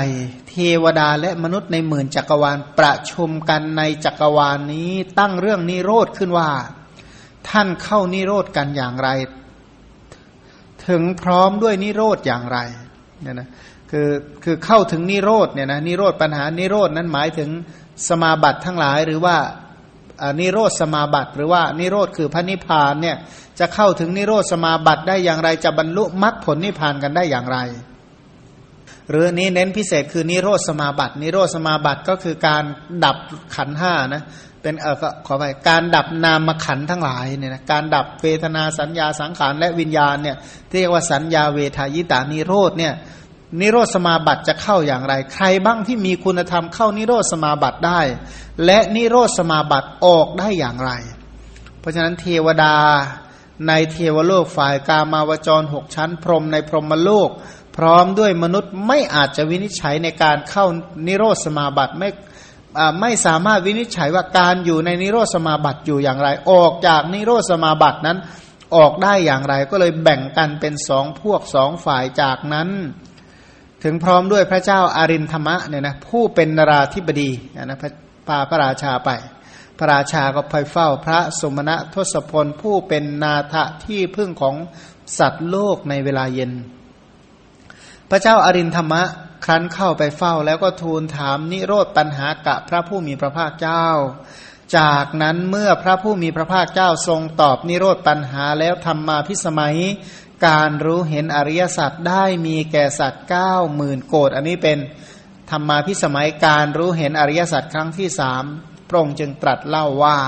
เทวดาและมนุษย์ในหมื่นจักรวาลประชุมกันในจักรวาลนนี้ตั้งเรื่องนิโรธขึ้นว่า ท่านเข้านิโรธกันอย่างไร ถึงพร้อมด้วยนิโรธอย่างไรเนี่ยนะคือคือเข้าถึงนิโรธเนี่ยนะนิโรธปัญหานิโรธนั้นหมายถึงสมาบัติทั้งหลายหรือว่านิโรธสมาบัติหรือว่านิโรธคือพระนิพพานเนี่ยจะเข้าถึงนิโรธสมาบัติได้อย่างไร จะบรรลุมรรคผลนิพพานกันได้อย่างไร หรือนี้เน้นพิเศษคือนิโรธสมาบัติ นิโรธสมาบัติก็คือการดับขันห้านะเป็นเออขอไปการดับนามขันทั้งหลายเนี่ยนะการดับเวทนาสัญญาสังขารและวิญญาณเนี่ยเรียกว่าสัญญาเวทายตานิโรธเนี่ยนิโรธสมาบัติจะเข้าอย่างไร ใครบ้างที่มีคุณธรรมเข้านิโรธสมาบัติได้ และนิโรธสมาบัติออกได้อย่างไร เพราะฉะนั้นเทวดาในเทวโลกฝ่ายกามาวจรหกชั้น พรหมในพรหมโลก ร้อมด้วยมนุษย์ไม่อาจจะวินิจฉัยในการเข้านิโรธสมาบัติไม่ไม่สามารถวินิจฉัยว่าการอยู่ในนิโรธสมาบัติอยู่อย่างไร ออกจากนิโรธสมาบัตินั้นออกได้อย่างไรก็เลยแบ่งกันเป็นสองพวกสองฝ่ายจากนั้น ถึงพร้อมด้วยพระเจ้าอารินธรรมะเนี่ยนะผู้เป็นนราธิบดีนะพาพระราชาไป พระราชาก็ไปเฝ้าพระสมณะทศพลผู้เป็นนาถที่พึ่งของสัตว์โลกในเวลาเย็น พระเจ้าอารินธรรมะครั้นเข้าไปเฝ้าแล้วก็ทูลถามนิโรธปัญหากับพระผู้มีพระภาคเจ้า จากนั้นเมื่อพระผู้มีพระภาคเจ้าทรงตอบนิโรธปัญหาแล้วทำมาพิสมัย การรู้เห็นอริยสัจได้มีแก่สัตว์เก้าหมื่นโกดอันนี้เป็นธรรมาพิสมัยการรู้เห็นอริยสัจครั้งที่สามพระองค์จึงตรัสเล่าว่า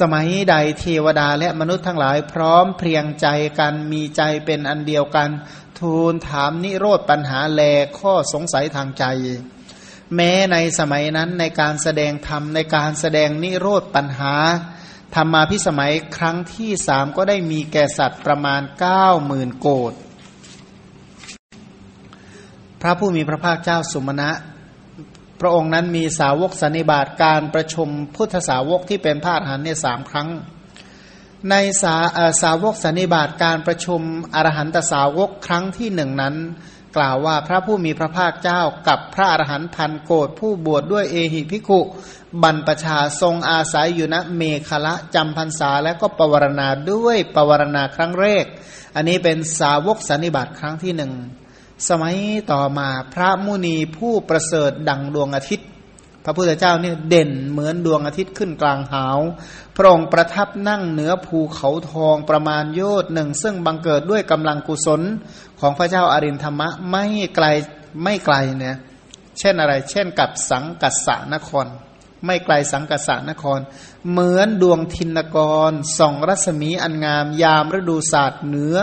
สมัยใดเทวดาและมนุษย์ทั้งหลายพร้อมเพรียงใจกันมีใจเป็นอันเดียวกัน ทูลถามนิโรธปัญหาแลข้อสงสัยทางใจ แม้ในสมัยนั้นในการแสดงธรรมในการแสดงนิโรธปัญหาธรรมาพิสมัยครั้งที่สามก็ได้มีแก่สัตว์ประมาณเก้าหมื่นโกดพระผู้มีพระภาคเจ้าสุมาณะพระองค์นั้นมีสาวกสันนิบาตการประชุมพุทธสาวกที่เป็นพระอรหันต์เนี่ยสามครั้ง ในสาสาวกสันนิบาตการประชุมอรหันตสาวกครั้งที่หนึ่งนั้น กล่าวว่าพระผู้มีพระภาคเจ้ากับพระอรหันต์พันโกดผู้บวชดด้วยเอหิพิกุบรรปชาทรงอาศัยอยู่ณเมฆละจำพรรษาและก็ปวารณาด้วยปวารณาครั้งแรก อันนี้เป็นสาวกสันนิบาตครั้งที่หนึ่งสมัยต่อมาพระมุนีผู้ประเสริฐดังดวงอาทิตย์ ระพุทธเจ้าเนี่ยเด่นเหมือนดวงอาทิตย์ขึ้นกลางหาว พระองค์ประทับนั่งเหนือภูเขาทองประมาณโยชน์หนึ่ง ซึ่งบังเกิดด้วยกำลังกุศลของพระเจ้าอารินธรรมะไม่ไกลไม่ไกลเนี่ยเช่นอะไร เช่นกับสังกัสสนคร ไม่ไกลสังกัสสนคร เหมือนดวงทินกรส่องรัศมีอันงาม ยามฤดูศาสตร์เหนือ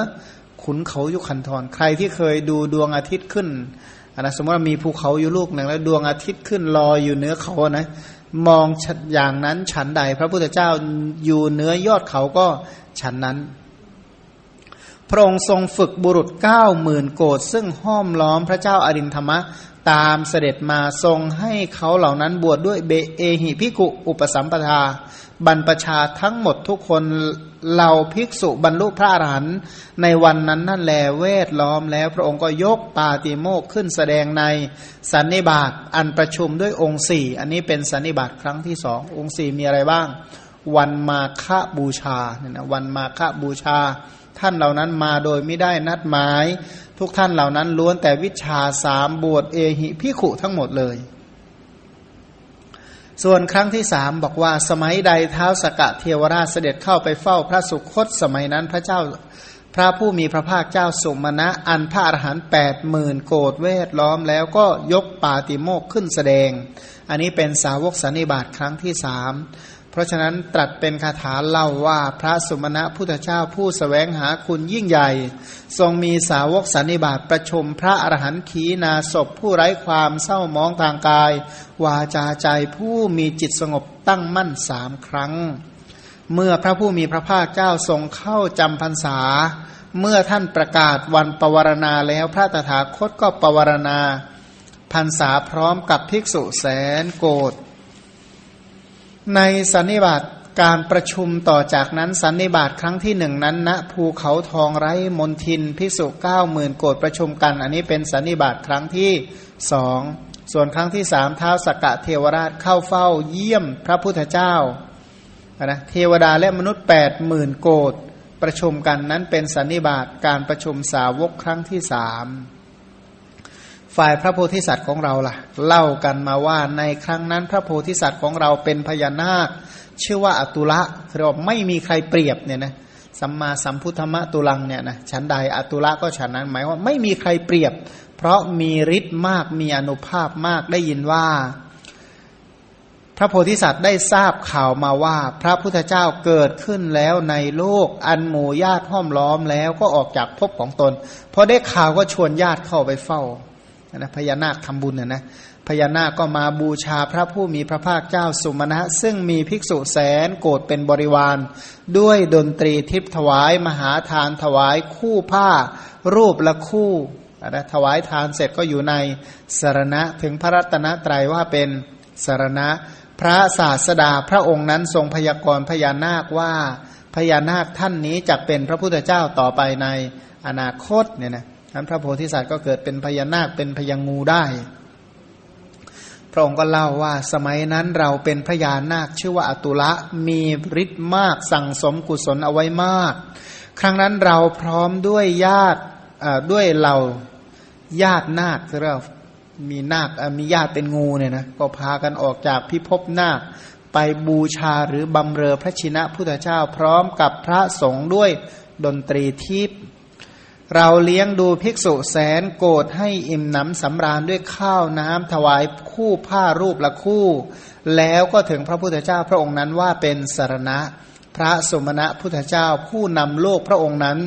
ขุนเขายุคันธรใครที่เคยดูดวงอาทิตย์ขึ้น นะสมมติว่ามีภูเขาอยู่ลูกหนึ่งแล้วดวงอาทิตย์ขึ้นลอยอยู่เหนือเขานะมองอย่างนั้นฉันใด พระพุทธเจ้าอยู่เหนือยอดเขาก็ฉันนั้น พระองค์ทรงฝึกบุรุษเก้าหมื่นโกดซึ่งห้อมล้อมพระเจ้าอารินธรรมะ ตามเสด็จมาทรงให้เขาเหล่านั้นบวชดด้วยเบเอหิพิกุอุปสัมปทา บรรพชาทั้งหมดทุกคนเหล่าภิกษุบรรลุพระอรหันต์ในวันนั้นนั่นแลเวทล้อมแล้วพระองค์ก็ยกปาติโมกขึ้นแสดงในสันนิบาตอันประชุมด้วยองค์สี่อันนี้เป็นสันนิบาตครั้งที่สององค์สี่มีอะไรบ้าง วันมาฆบูชาเนี่ยนะวันมาฆบูชา ท่านเหล่านั้นมาโดยไม่ได้นัดหมาย ทุกท่านเหล่านั้นล้วนแต่วิชาสามบวชเอหิพิขุทั้งหมดเลย ส่วนครั้งที่สามบอกว่าสมัยใดเท้าสกะเทวราชเสด็จเข้าไปเฝ้าพระสุคตสมัยนั้นพระเจ้าพระผู้มีพระภาคเจ้าสุมาณะอันพระอรหันต์แปดหมื่นโกดเวทล้อมแล้วก็ยกปาติโมกขึ้นแสดง อันนี้เป็นสาวกสันนิบาตครั้งที่สาม เพราะฉะนั้นตรัสเป็นคาถาเล่าว่าพระสุมาณะพุทธเจ้าผู้สแสวงหาคุณยิ่งใหญ่ ทรงมีสาวกสันนิบาตประชมพระอรหันต์ขีนาศพผู้ไร้ความเศร้ามองทางกาย วาจาใจผู้มีจิตสงบตั้งมั่นสามครั้ง เมื่อพระผู้มีพระภาคเจ้าทรงเข้าจำพรรษา เมื่อท่านประกาศวันปวารณาแล้วพระตถาคตก็ปวารณาพรรษาพร้อมกับภิกษุแสนโกด ในสันนิบาตการประชุมต่อจากนั้นสันนิบาตครั้งที่หนึ่งนั้นณนะภูเขาทองไร้มนทินภิกษุเก้าหมื่นโกดประชุมกัน อันนี้เป็นสันนิบาตครั้งที่สองส่วนครั้งที่สามเท้าสกกะเทวราชเข้าเฝ้าเยี่ยมพระพุทธเจ้านะเทวดาและมนุษย์แปดหมื่นโกดประชุมกันนั้นเป็นสันนิบาตการประชุมสาวกครั้งที่สาม ฝ่ายพระโพธิสัตว์ของเราล่ะ เล่ากันมาว่าในครั้งนั้นพระโพธิสัตว์ของเราเป็นพญานาค ชื่อว่าอตุละเรียกว่าไม่มีใครเปรียบเนี่ยนะสัมมาสัมพุทธมะตุลังเนี่ยนะฉันใดอตุละก็ฉันนั้นหมายว่าไม่มีใครเปรียบ เพราะมีฤทธิ์มากมีอนุภาพมากได้ยินว่า พระโพธิสัตว์ได้ทราบข่าวมาว่า พระพุทธเจ้าเกิดขึ้นแล้วในโลก อันหมู่ญาติห้อมล้อมแล้วก็ออกจากภพของตนพอได้ข่าวก็ชวนญาติเข้าไปเฝ้า นะพญานาคทำบุญนะนะพญานาคก็มาบูชาพระผู้มีพระภาคเจ้าสุมาณะซึ่งมีภิกษุแสนโกรธเป็นบริวาร ด้วยดนตรีทิพถวายมหาทานถวายคู่ผ้า รูปละคู่นะถวายทานเสร็จก็อยู่ในสารณะถึงพระรัตนตรัยว่าเป็นสารณะ พระศาสดาพระองค์นั้นทรงพยากรณ์พญานาคว่าพญานาคท่านนี้จะเป็นพระพุทธเจ้าต่อไปในอนาคตเนี่ยนะ นั้นพระโพธิสัตว์ก็เกิดเป็นพญานาคเป็นพญางูได้ พระองค์ก็เล่าว่าสมัยนั้นเราเป็นพญานาคชื่อว่าอตุละมีฤทธิ์มากสั่งสมกุศลเอาไว้มาก ครั้งนั้นเราพร้อมด้วยญาติด้วยเราญาตินาคเรียกมีนาคมีญาติเป็นงูเนี่ยนะก็พากันออกจากพิภพนาคไปบูชาหรือบำเรอพระชินะพุทธเจ้าพร้อมกับพระสงฆ์ด้วยดนตรีทิพย์ เราเลี้ยงดูภิกษุแสนโกรธให้อิ่มหนำสำราญด้วยข้าวน้ำถวายคู่ผ้ารูปละคู่ แล้วก็ถึงพระพุทธเจ้าพระองค์นั้นว่าเป็นสารณะ พระสมณะพุทธเจ้าผู้นำโลกพระองค์นั้น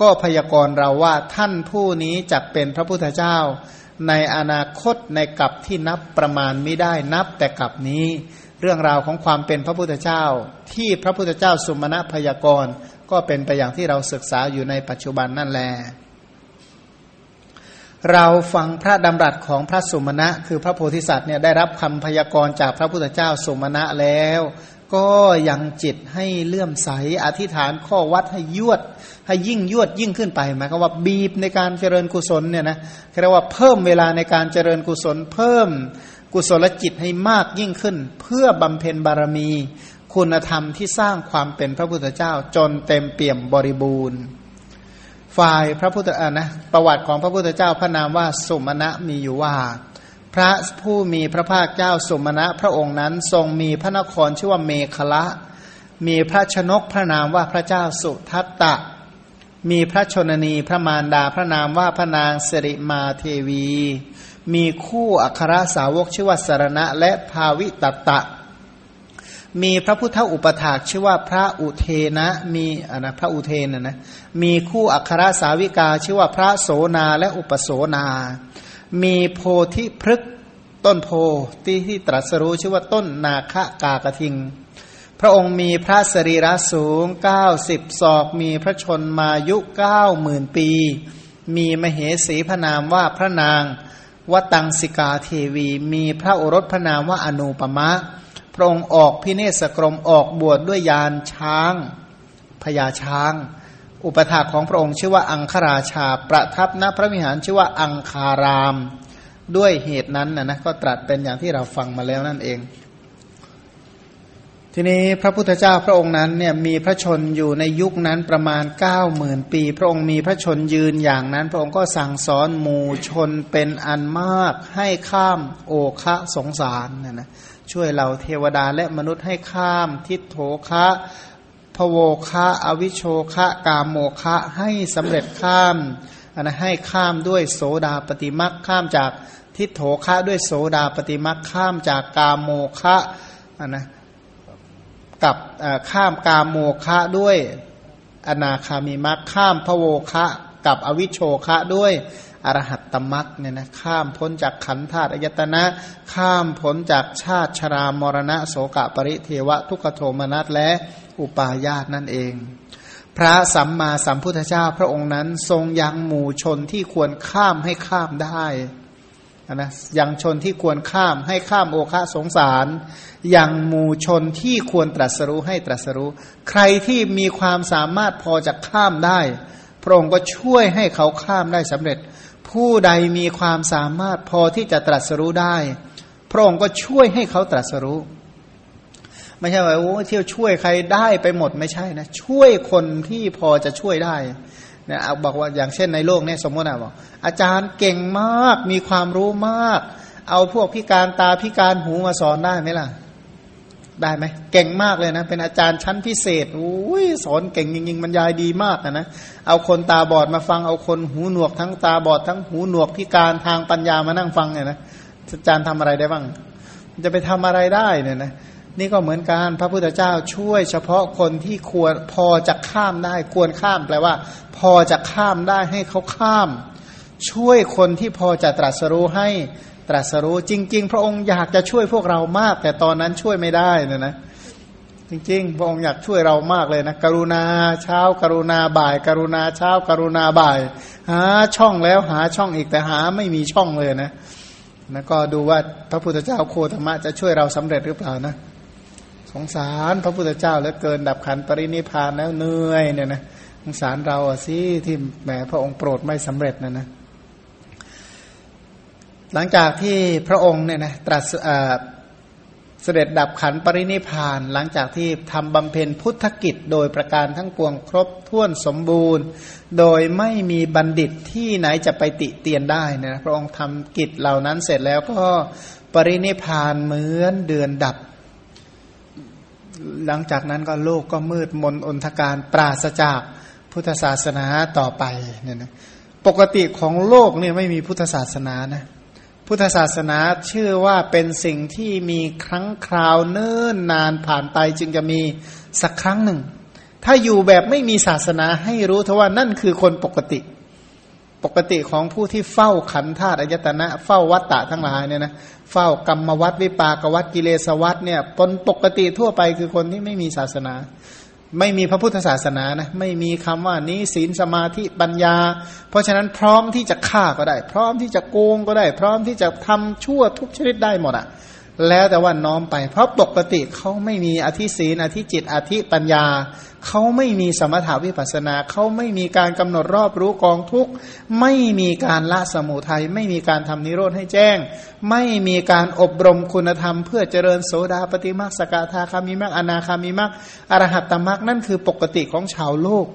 ก็พยากรณ์เราว่าท่านผู้นี้จักเป็นพระพุทธเจ้า ในอนาคตในกับที่นับประมาณไม่ได้นับแต่กับนี้ เรื่องราวของความเป็นพระพุทธเจ้า ที่พระพุทธเจ้าสมาณพยากรณ์ ก็เป็นไปอย่างที่เราศึกษาอยู่ในปัจจุบันนั่นแหละเราฟังพระดำรัสของพระสุมาณะ คือพระโพธิสัตว์เนี่ยได้รับคำพยากรณ์จากพระพุทธเจ้าสุมาณะแล้ว ก็ยังจิตให้เลื่อมใสอธิษฐานข้อวัดให้ยวด ให้ยิ่งยวดยิ่งขึ้นไปหมายความว่าบีบในการเจริญกุศลเนี่ยนะเรียกว่าเพิ่มเวลาในการเจริญกุศลเพิ่มกุศลจิตให้มากยิ่งขึ้น เพื่อบำเพ็ญบารมี คุณธรรมที่สร้างความเป็นพระพุทธเจ้าจนเต็มเปี่ยมบริบูรณ์ ฝ่ายพระพุทธอ่านะประวัติของพระพุทธเจ้าพระนามว่าสุมาณะมีอยู่ว่า พระผู้มีพระภาคเจ้าสุมาณะพระองค์นั้นทรงมีพระนครชื่อว่าเมขละ มีพระชนกพระนามว่าพระเจ้าสุทัตตะ มีพระชนนีพระมารดาพระนามว่าพระนางสิริมาเทวี มีคู่อัครสาวกชื่อว่าสารณะและภาวิตตะ มีพระพุทธอุปถากชื่อว่าพระอุเทนะมีอ่านะพระอุเทนนะนะมีคู่อัครสาวิกาชื่อว่าพระโสนาและอุปโสนา มีโพธิพฤกต้นโพที่ที่ตรัสรู้ชื่อว่าต้นนาคกากระทิง พระองค์มีพระสรีระสูงเก้าสิบศอก มีพระชนมายุเก้าหมื่นปี มีมเหสีพระนามว่าพระนางวตังสิกาเทวี มีพระโอรสพระนามว่าอนุปมะ พระองค์ออกพิเนศกรมออกบวชดด้วยยานช้างพญาช้าง อุปถาของพระองค์ชื่อว่าอังคราชา ประทับณพระวิหารชื่อว่าอังคาราม ด้วยเหตุนั้นนะนะก็ตรัสเป็นอย่างที่เราฟังมาแล้วนั่นเอง ทีนี้พระพุทธเจ้าพระองค์นั้นเนี่ยมีพระชนอยู่ในยุคนั้นประมาณ9ก้าหมื่นปี พระองค์มีพระชนยืนอย่างนั้น พระองค์ก็สั่งสอนหมู่ชนเป็นอันมากให้ข้ามโอคะสงสารนะนะ ช่วยเราเทวดาและมนุษย์ให้ข้าม ทิฏโถคะพโวคะอวิโชคะกามโมคะให้สำเร็จข้ามนะให้ข้ามด้วยโสดาปฏิมักข้ามจากทิฏโถคะด้วยโสดาปฏิมักข้ามจากกามโมคะนะกับข้ามกามโมคะด้วยอนาคามิมักข้ามพโวคะกับอวิโชคะด้วย อรหัตตมักเนี่ยนะข้ามพ้นจากขันธาตุอายตนะ ข้ามพ้นจากชาติชรามรณะโสกะปริเทวะทุกขโทมนัสและอุปาญาตนั่นเอง พระสัมมาสัมพุทธเจ้าพระองค์นั้นทรงยังหมู่ชนที่ควรข้ามให้ข้ามได้นะยังชนที่ควรข้ามให้ข้ามโอคะสงสารย่างหมู่ชนที่ควรตรัสรู้ให้ตรัสรู้ ใครที่มีความสามารถพอจะข้ามได้ พระองค์ก็ช่วยให้เขาข้ามได้สำเร็จ ผู้ใดมีความสามารถพอที่จะตรัสรู้ได้ พระองค์ก็ช่วยให้เขาตรัสรู้ ไม่ใช่ว่าโอ้เที่ยวช่วยใครได้ไปหมดไม่ใช่นะ ช่วยคนที่พอจะช่วยได้เนี่ยบอกว่าอย่างเช่นในโลกเนี่ยสมมตินะบอกอาจารย์เก่งมากมีความรู้มาก เอาพวกพิการตาพิการหูมาสอนได้ไหมล่ะ ได้ไหมเก่งมากเลยนะ เป็นอาจารย์ชั้นพิเศษอุ้ยสอนเก่งจริงๆบรรยายดีมากนะนะเอาคนตาบอดมาฟังเอาคนหูหนวกทั้งตาบอดทั้งหูหนวกพิการทางปัญญามานั่งฟังเนี่ยนะอาจารย์ทำอะไรได้บ้าง จะไปทำอะไรได้เนี่ยนะนี่ก็เหมือนกันพระพุทธเจ้าช่วยเฉพาะคนที่ควรพอจะข้ามได้ ควรข้ามแปลว่า พอจะข้ามได้ให้เขาข้าม ช่วยคนที่พอจะตรัสรู้ให้ รัสรู้จริง ๆ พระองค์อยากจะช่วยพวกเรามาก แต่ตอนนั้นช่วยไม่ได้นะนะจริง ๆ พระองค์อยากช่วยเรามากเลยนะกรุณาเช้ากรุณาบ่าย กรุณาเช้ากรุณาบ่าย หาช่องแล้วหาช่องอีกแต่หาไม่มีช่องเลยนะนะก็ดูว่าพระพุทธเจ้าโคตมะจะช่วยเราสำเร็จหรือเปล่านะ สงสารพระพุทธเจ้าแล้วเกินดับขันปรินิพานแล้วเหนื่อยเนี่ยนะสงสารเราอะสิที่แหมพระองค์โปรดไม่สำเร็จนะนะ หลังจากที่พระองค์เนี่ยนะตรัสเสด็จดับขันปรินิพาน หลังจากที่ทำบำเพ็ญพุทธกิจโดยประการทั้งปวงครบถ้วนสมบูรณ์ โดยไม่มีบัณฑิตที่ไหนจะไปติเตียนได้นะพระองค์ทำกิจเหล่านั้นเสร็จแล้วก็ปรินิพานเหมือนเดือนดับ หลังจากนั้นก็โลกก็มืดมนอนทการปราศจากพุทธศาสนาต่อไปเนี่ยนะปกติของโลกเนี่ยไม่มีพุทธศาสนานะ พุทธศาสนาเชื่อว่าเป็นสิ่งที่มีครั้งคราวเนิ่นนานผ่านไปจึงจะมีสักครั้งหนึ่ง ถ้าอยู่แบบไม่มีศาสนาให้รู้เทว่านั่นคือคนปกติ ปกติของผู้ที่เฝ้าขันธาตุอายตนะ เฝ้าวัตตะทั้งหลายเนี่ยนะเฝ้ากรรมวัดวิปากวัดกิเลสวัดเนี่ยปนปกติทั่วไปคือคนที่ไม่มีศาสนา ไม่มีพระพุทธศาสนานะไม่มีคำว่านี้ศีลสมาธิปัญญา เพราะฉะนั้นพร้อมที่จะฆ่าก็ได้ พร้อมที่จะโกงก็ได้ พร้อมที่จะทำชั่วทุกชนิดได้หมดอะ่ะ แล้วแต่ว่าน้อมไป เพราะปกติเขาไม่มีอธิศีนอธิจิตอธิปัญญา เขาไม่มีสมถาวิปัสนา เขาไม่มีการกำหนดรอบรู้กองทุกไม่มีการละสมุทัยไม่มีการทำนิโรธให้แจ้ง ไม่มีการอบรมคุณธรรม เพื่อเจริญโสดาปฏิมาสกทาคามิมักอนาคามิมักอรหัตตมักนั่นคือปกติของชาวโลก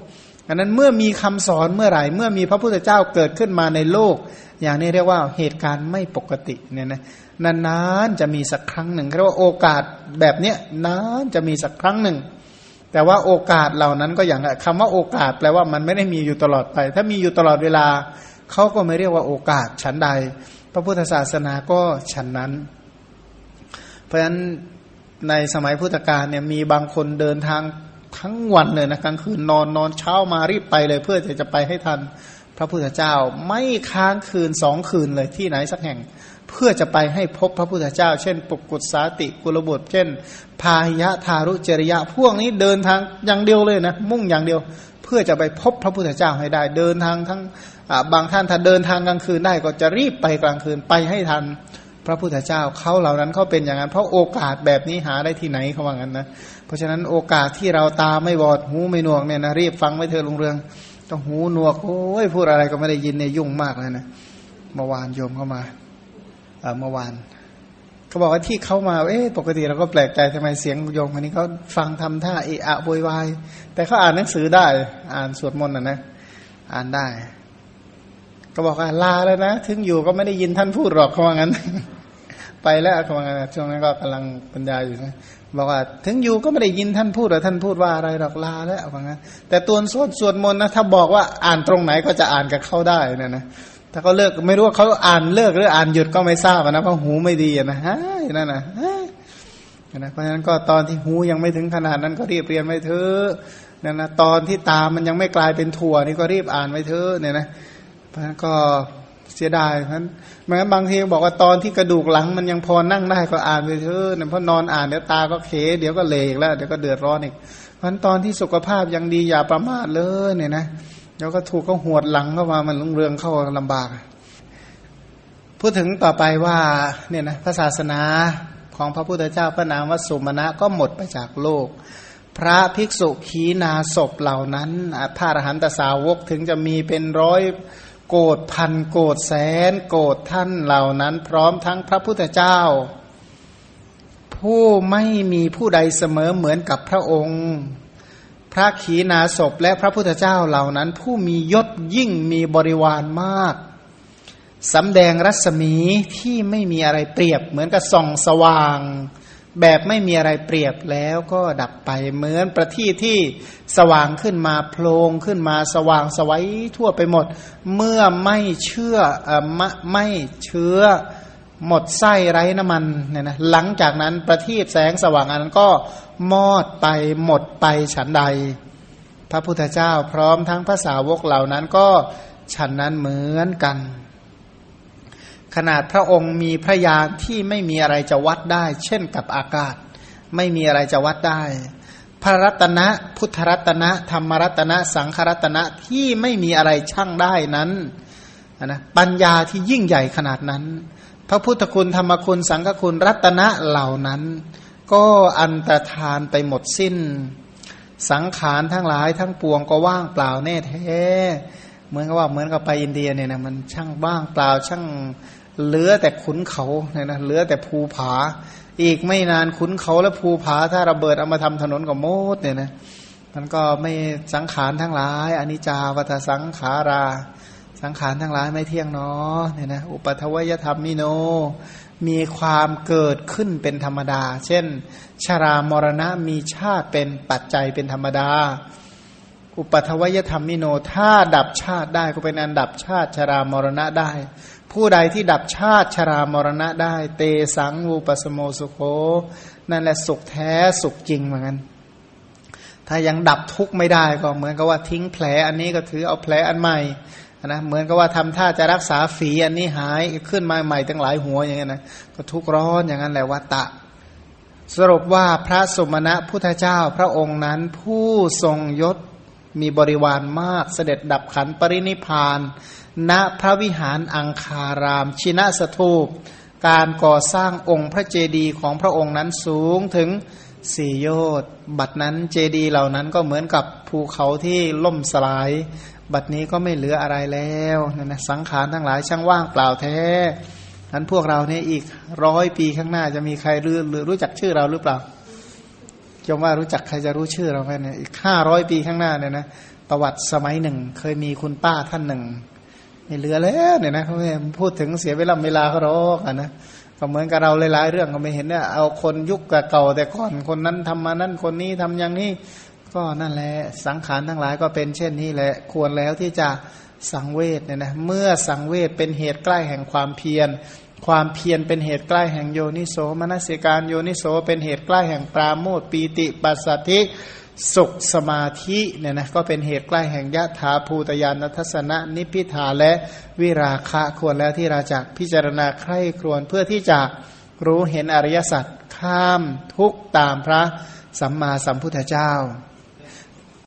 อันนั้นเมื่อมีคำสอนเมื่อไหร่เมื่อมีพระพุทธเจ้าเกิดขึ้นมาในโลก อย่างนี้เรียกว่าเหตุการณ์ไม่ปกติเนี่ยนะ นานๆจะมีสักครั้งหนึ่งเรียกว่าโอกาสแบบเนี้ยนานจะมีสักครั้งหนึ่ง แต่ว่าโอกาสเหล่านั้นก็อย่างคำว่าโอกาสแปลว่ามันไม่ได้มีอยู่ตลอดไป ถ้ามีอยู่ตลอดเวลาเขาก็ไม่เรียกว่าโอกาสฉันใด พระพุทธศาสนาก็ฉันนั้น เพราะฉะนั้นในสมัยพุทธกาลเนี่ยมีบางคนเดินทางทั้งวันเลยนะกลางคืนนอนนอนเช้ามารีบไปเลย เพื่อจะจะไปให้ทันพระพุทธเจ้าไม่ค้างคืนสองคืนเลยที่ไหนสักแห่ง เพื่อจะไปให้พบพระพุทธเจ้า เช่น ปกกุศสาติกุลบุตร เช่น พาหิยะทารุจริยะ พวกนี้เดินทางอย่างเดียวเลยนะ มุ่งอย่างเดียว เพื่อจะไปพบพระพุทธเจ้าให้ได้ เดินทางทั้งบางท่านถ้าเดินทางกลางคืนได้ก็จะรีบไปกลางคืนไปให้ทันพระพุทธเจ้าเขาเหล่านั้นเขาเป็นอย่างนั้น เพราะโอกาสแบบนี้หาได้ที่ไหนเขาว่างั้นนะเพราะฉะนั้นโอกาสที่เราตาไม่บอดหูไม่หนวกเนี่ยนะรีบฟังไว้เธอลุงเรืองต้องหูหนวกโอ้ยพูดอะไรก็ไม่ได้ยินเนี่ยยุ่งมากเลยนะเมื่อวานโยมเข้ามา เมื่อวานเขาบอกว่าที่เขามาเอ๊ะปกติเราก็แปลกใจทำไมเสียงโยมคนนี้เขาฟังทำท่าเอะอะโวยวาย แต่เขาอ่านหนังสือได้ อ่านสวดมนต์นะนะ อ่านได้ ก็บอกว่าลาแล้วนะ ถึงอยู่ก็ไม่ได้ยินท่านพูดหรอกเขาว่างั้น ไปแล้วเขาว่างั้นช่วงนั้นก็กำลังบรรยาอยู่นะบอกว่าถึงอยู่ก็ไม่ได้ยินท่านพูดหรอกท่านพูดว่าอะไรหรอกลาแล้วว่างั้น แต่ตัวสวดสวดมนต์นะถ้าบอกว่าอ่านตรงไหนก็จะอ่านกับเขาได้นะนะ ถ้าเขาเลิกไม่รู้ว่าเขาอ่านเลิกหรืออ่านหยุดก็ไม่ทราบนะเพราะหูไม่ดีนะฮะนั่นนะนะเพราะฉะนั้นก็ตอนที่หูยังไม่ถึงขนาดนั้นก็รีบเรียนไว้เถอะนั่นนะตอนที่ตามันยังไม่กลายเป็นถั่วนี่ก็รีบอ่านไว้เถอะเนี่ยนะเพราะฉะนั้นก็เสียดายเพราะฉะนั้นบางทีบอกว่าตอนที่กระดูกหลังมันยังพอนั่งได้ก็อ่านไปเถอะเนี่ยเพราะนอนอ่านเดี๋ยวตาก็เขเดี๋ยวก็เลกแล้วเดี๋ยวก็เดือดร้อนอีกเพราะฉะนั้นตอนที่สุขภาพยังดีอย่าประมาทเลยเนี่ยนะ แล้วก็ถูกเขาหวดหลังเข้ามามันลุงเรืองเข้าลำบาก พูดถึงต่อไปว่าเนี่ยนะพระศาสนาของพระพุทธเจ้าพระนามวสุมาณะก็หมดไปจากโลก พระภิกษุขีนาศพเหล่านั้นพระอรหันตสาวกถึงจะมีเป็นร้อยโกดพันโกดแสน โกดท่านเหล่านั้น พร้อมทั้งพระพุทธเจ้า ผู้ไม่มีผู้ใดเสมอเหมือนกับพระองค์ พระขีณาสพและพระพุทธเจ้าเหล่านั้น ผู้มียศยิ่งมีบริวารมากสำแดงรัศมีที่ไม่มีอะไรเปรียบ เหมือนกับส่องสว่าง แบบไม่มีอะไรเปรียบแล้วก็ดับไปเหมือนประทีปที่สว่างขึ้นมาโพลงขึ้นมาสว่างสวัยทั่วไปหมด เมื่อไม่เชื่ออไม่เชื้อ หมดไส้ไร้น้ำมันเนี่ยนะหลังจากนั้นประทีปแสงสว่างอันนั้นก็มอดไปหมดไปฉันใด พระพุทธเจ้าพร้อมทั้งภาษาวกเหล่านั้นก็ฉันนั้นเหมือนกัน ขนาดพระองค์มีพระยานที่ไม่มีอะไรจะวัดได้ เช่นกับอากาศ ไม่มีอะไรจะวัดได้ พระรัตนะพุทธรัตนะธรรมรัตนะสังขรัตนะที่ไม่มีอะไรช่างได้นั้นนะปัญญาที่ยิ่งใหญ่ขนาดนั้น พระพุทธคุณธรรมคุณสังฆคุณรัตนะเหล่านั้น ก็อันตรธานไปหมดสิ้น สังขารทั้งหลายทั้งปวงก็ว่างเปล่าแน่แท้เหมือนกับว่าเหมือนกับไปอินเดียเนี่ยนะมันช่างว่างเปล่าช่างเหลือแต่ขุนเขาเนี่ยนะเหลือแต่ภูผา อีกไม่นานขุนเขาและภูผา ถ้าระเบิดเอามาทำถนนกับโมดเนี่ยนะมันก็ไม่สังขารทั้งหลายอนิจจาวัฏสังขารา สังขารทั้งหลายไม่เที่ยงเนาะเนี่ยนะอุปัทวยธรรมมิโน มีความเกิดขึ้นเป็นธรรมดา เช่น ชรามรณะมีชาติเป็นปัจจัยเป็นธรรมดา อุปัทวยธรรมมิโนถ้าดับชาติได้ก็เป็นอันดับชาติชรามรณะได้ ผู้ใดที่ดับชาติชรามรณะได้ เตสังวูปสโมสุโคนั่นแหละสุขแท้สุขจริงเหมือนกันถ้ายังดับทุกข์ไม่ได้ก็เหมือนกับว่าทิ้งแผลอันนี้ก็ถือเอาแผลอันใหม่ นะเหมือนกับว่าทำท่าจะรักษาฝีอันนี้หายขึ้นมาใหม่ตั้งหลายหัวอย่างเงี้ยนะก็ทุกร้อนอย่างนั้นแหละวัตตะ สรุปว่าพระสมณะพุทธเจ้าพระองค์นั้นผู้ทรงยศมีบริวารมากเสด็จดับขันปรินิพาน ณพระวิหารอังคาราม ชินะสถูป การก่อสร้างองค์พระเจดีย์ของพระองค์นั้นสูงถึงสี่โยชน์บัดนั้นเจดีย์เหล่านั้นก็เหมือนกับภูเขาที่ล่มสลาย บัดนี้ก็ไม่เหลืออะไรแล้วนะนะสังขารทั้งหลายช่างว่างเปล่าแท้นั้นพวกเราเนี่ยอีกร้อยปีข้างหน้าจะมีใครรู้รือรู้จักชื่อเราหรือเปล่าจงว่ารู้จักใครจะรู้ชื่อเราไหมเนี่ยอีกห้าร้อยปีข้างหน้าเนี่ยนะประวัติสมัยหนึ่ง เคยมีคุณป้าท่านหนึ่งไม่เหลือแล้วเนี่ยนะเขาพูดถึงเสียเวลาเวลาเขารอกนะก็เหมือนกับเราหลายๆเรื่องก็ไม่เห็นเนี่ยเอาคนยุคเก่าแต่ก่อนคนนั้นทำมานั้นคนนี้ทำอย่างนี้ ก็นั่นแหละสังขารทั้งหลายก็เป็นเช่นนี้แหละควรแล้วที่จะสังเวชเนี่ยนะเมื่อสังเวชเป็นเหตุใกล้แห่งความเพียร ความเพียรเป็นเหตุใกล้แห่งโยนิโสมนสิการโยนิโสเป็นเหตุใกล้แห่งปราโมทปีติปัสสติสุขสมาธิเนี่ยนะก็เป็นเหตุใกล้แห่งยะถาภูตยานทัศนะนิพิทาและวิราคะควรแล้วที่เราจะพิจารณาใคร่ครวญเพื่อที่จะรู้เห็นอริยสัจข้ามทุกตามพระสัมมาสัมพุทธเจ้า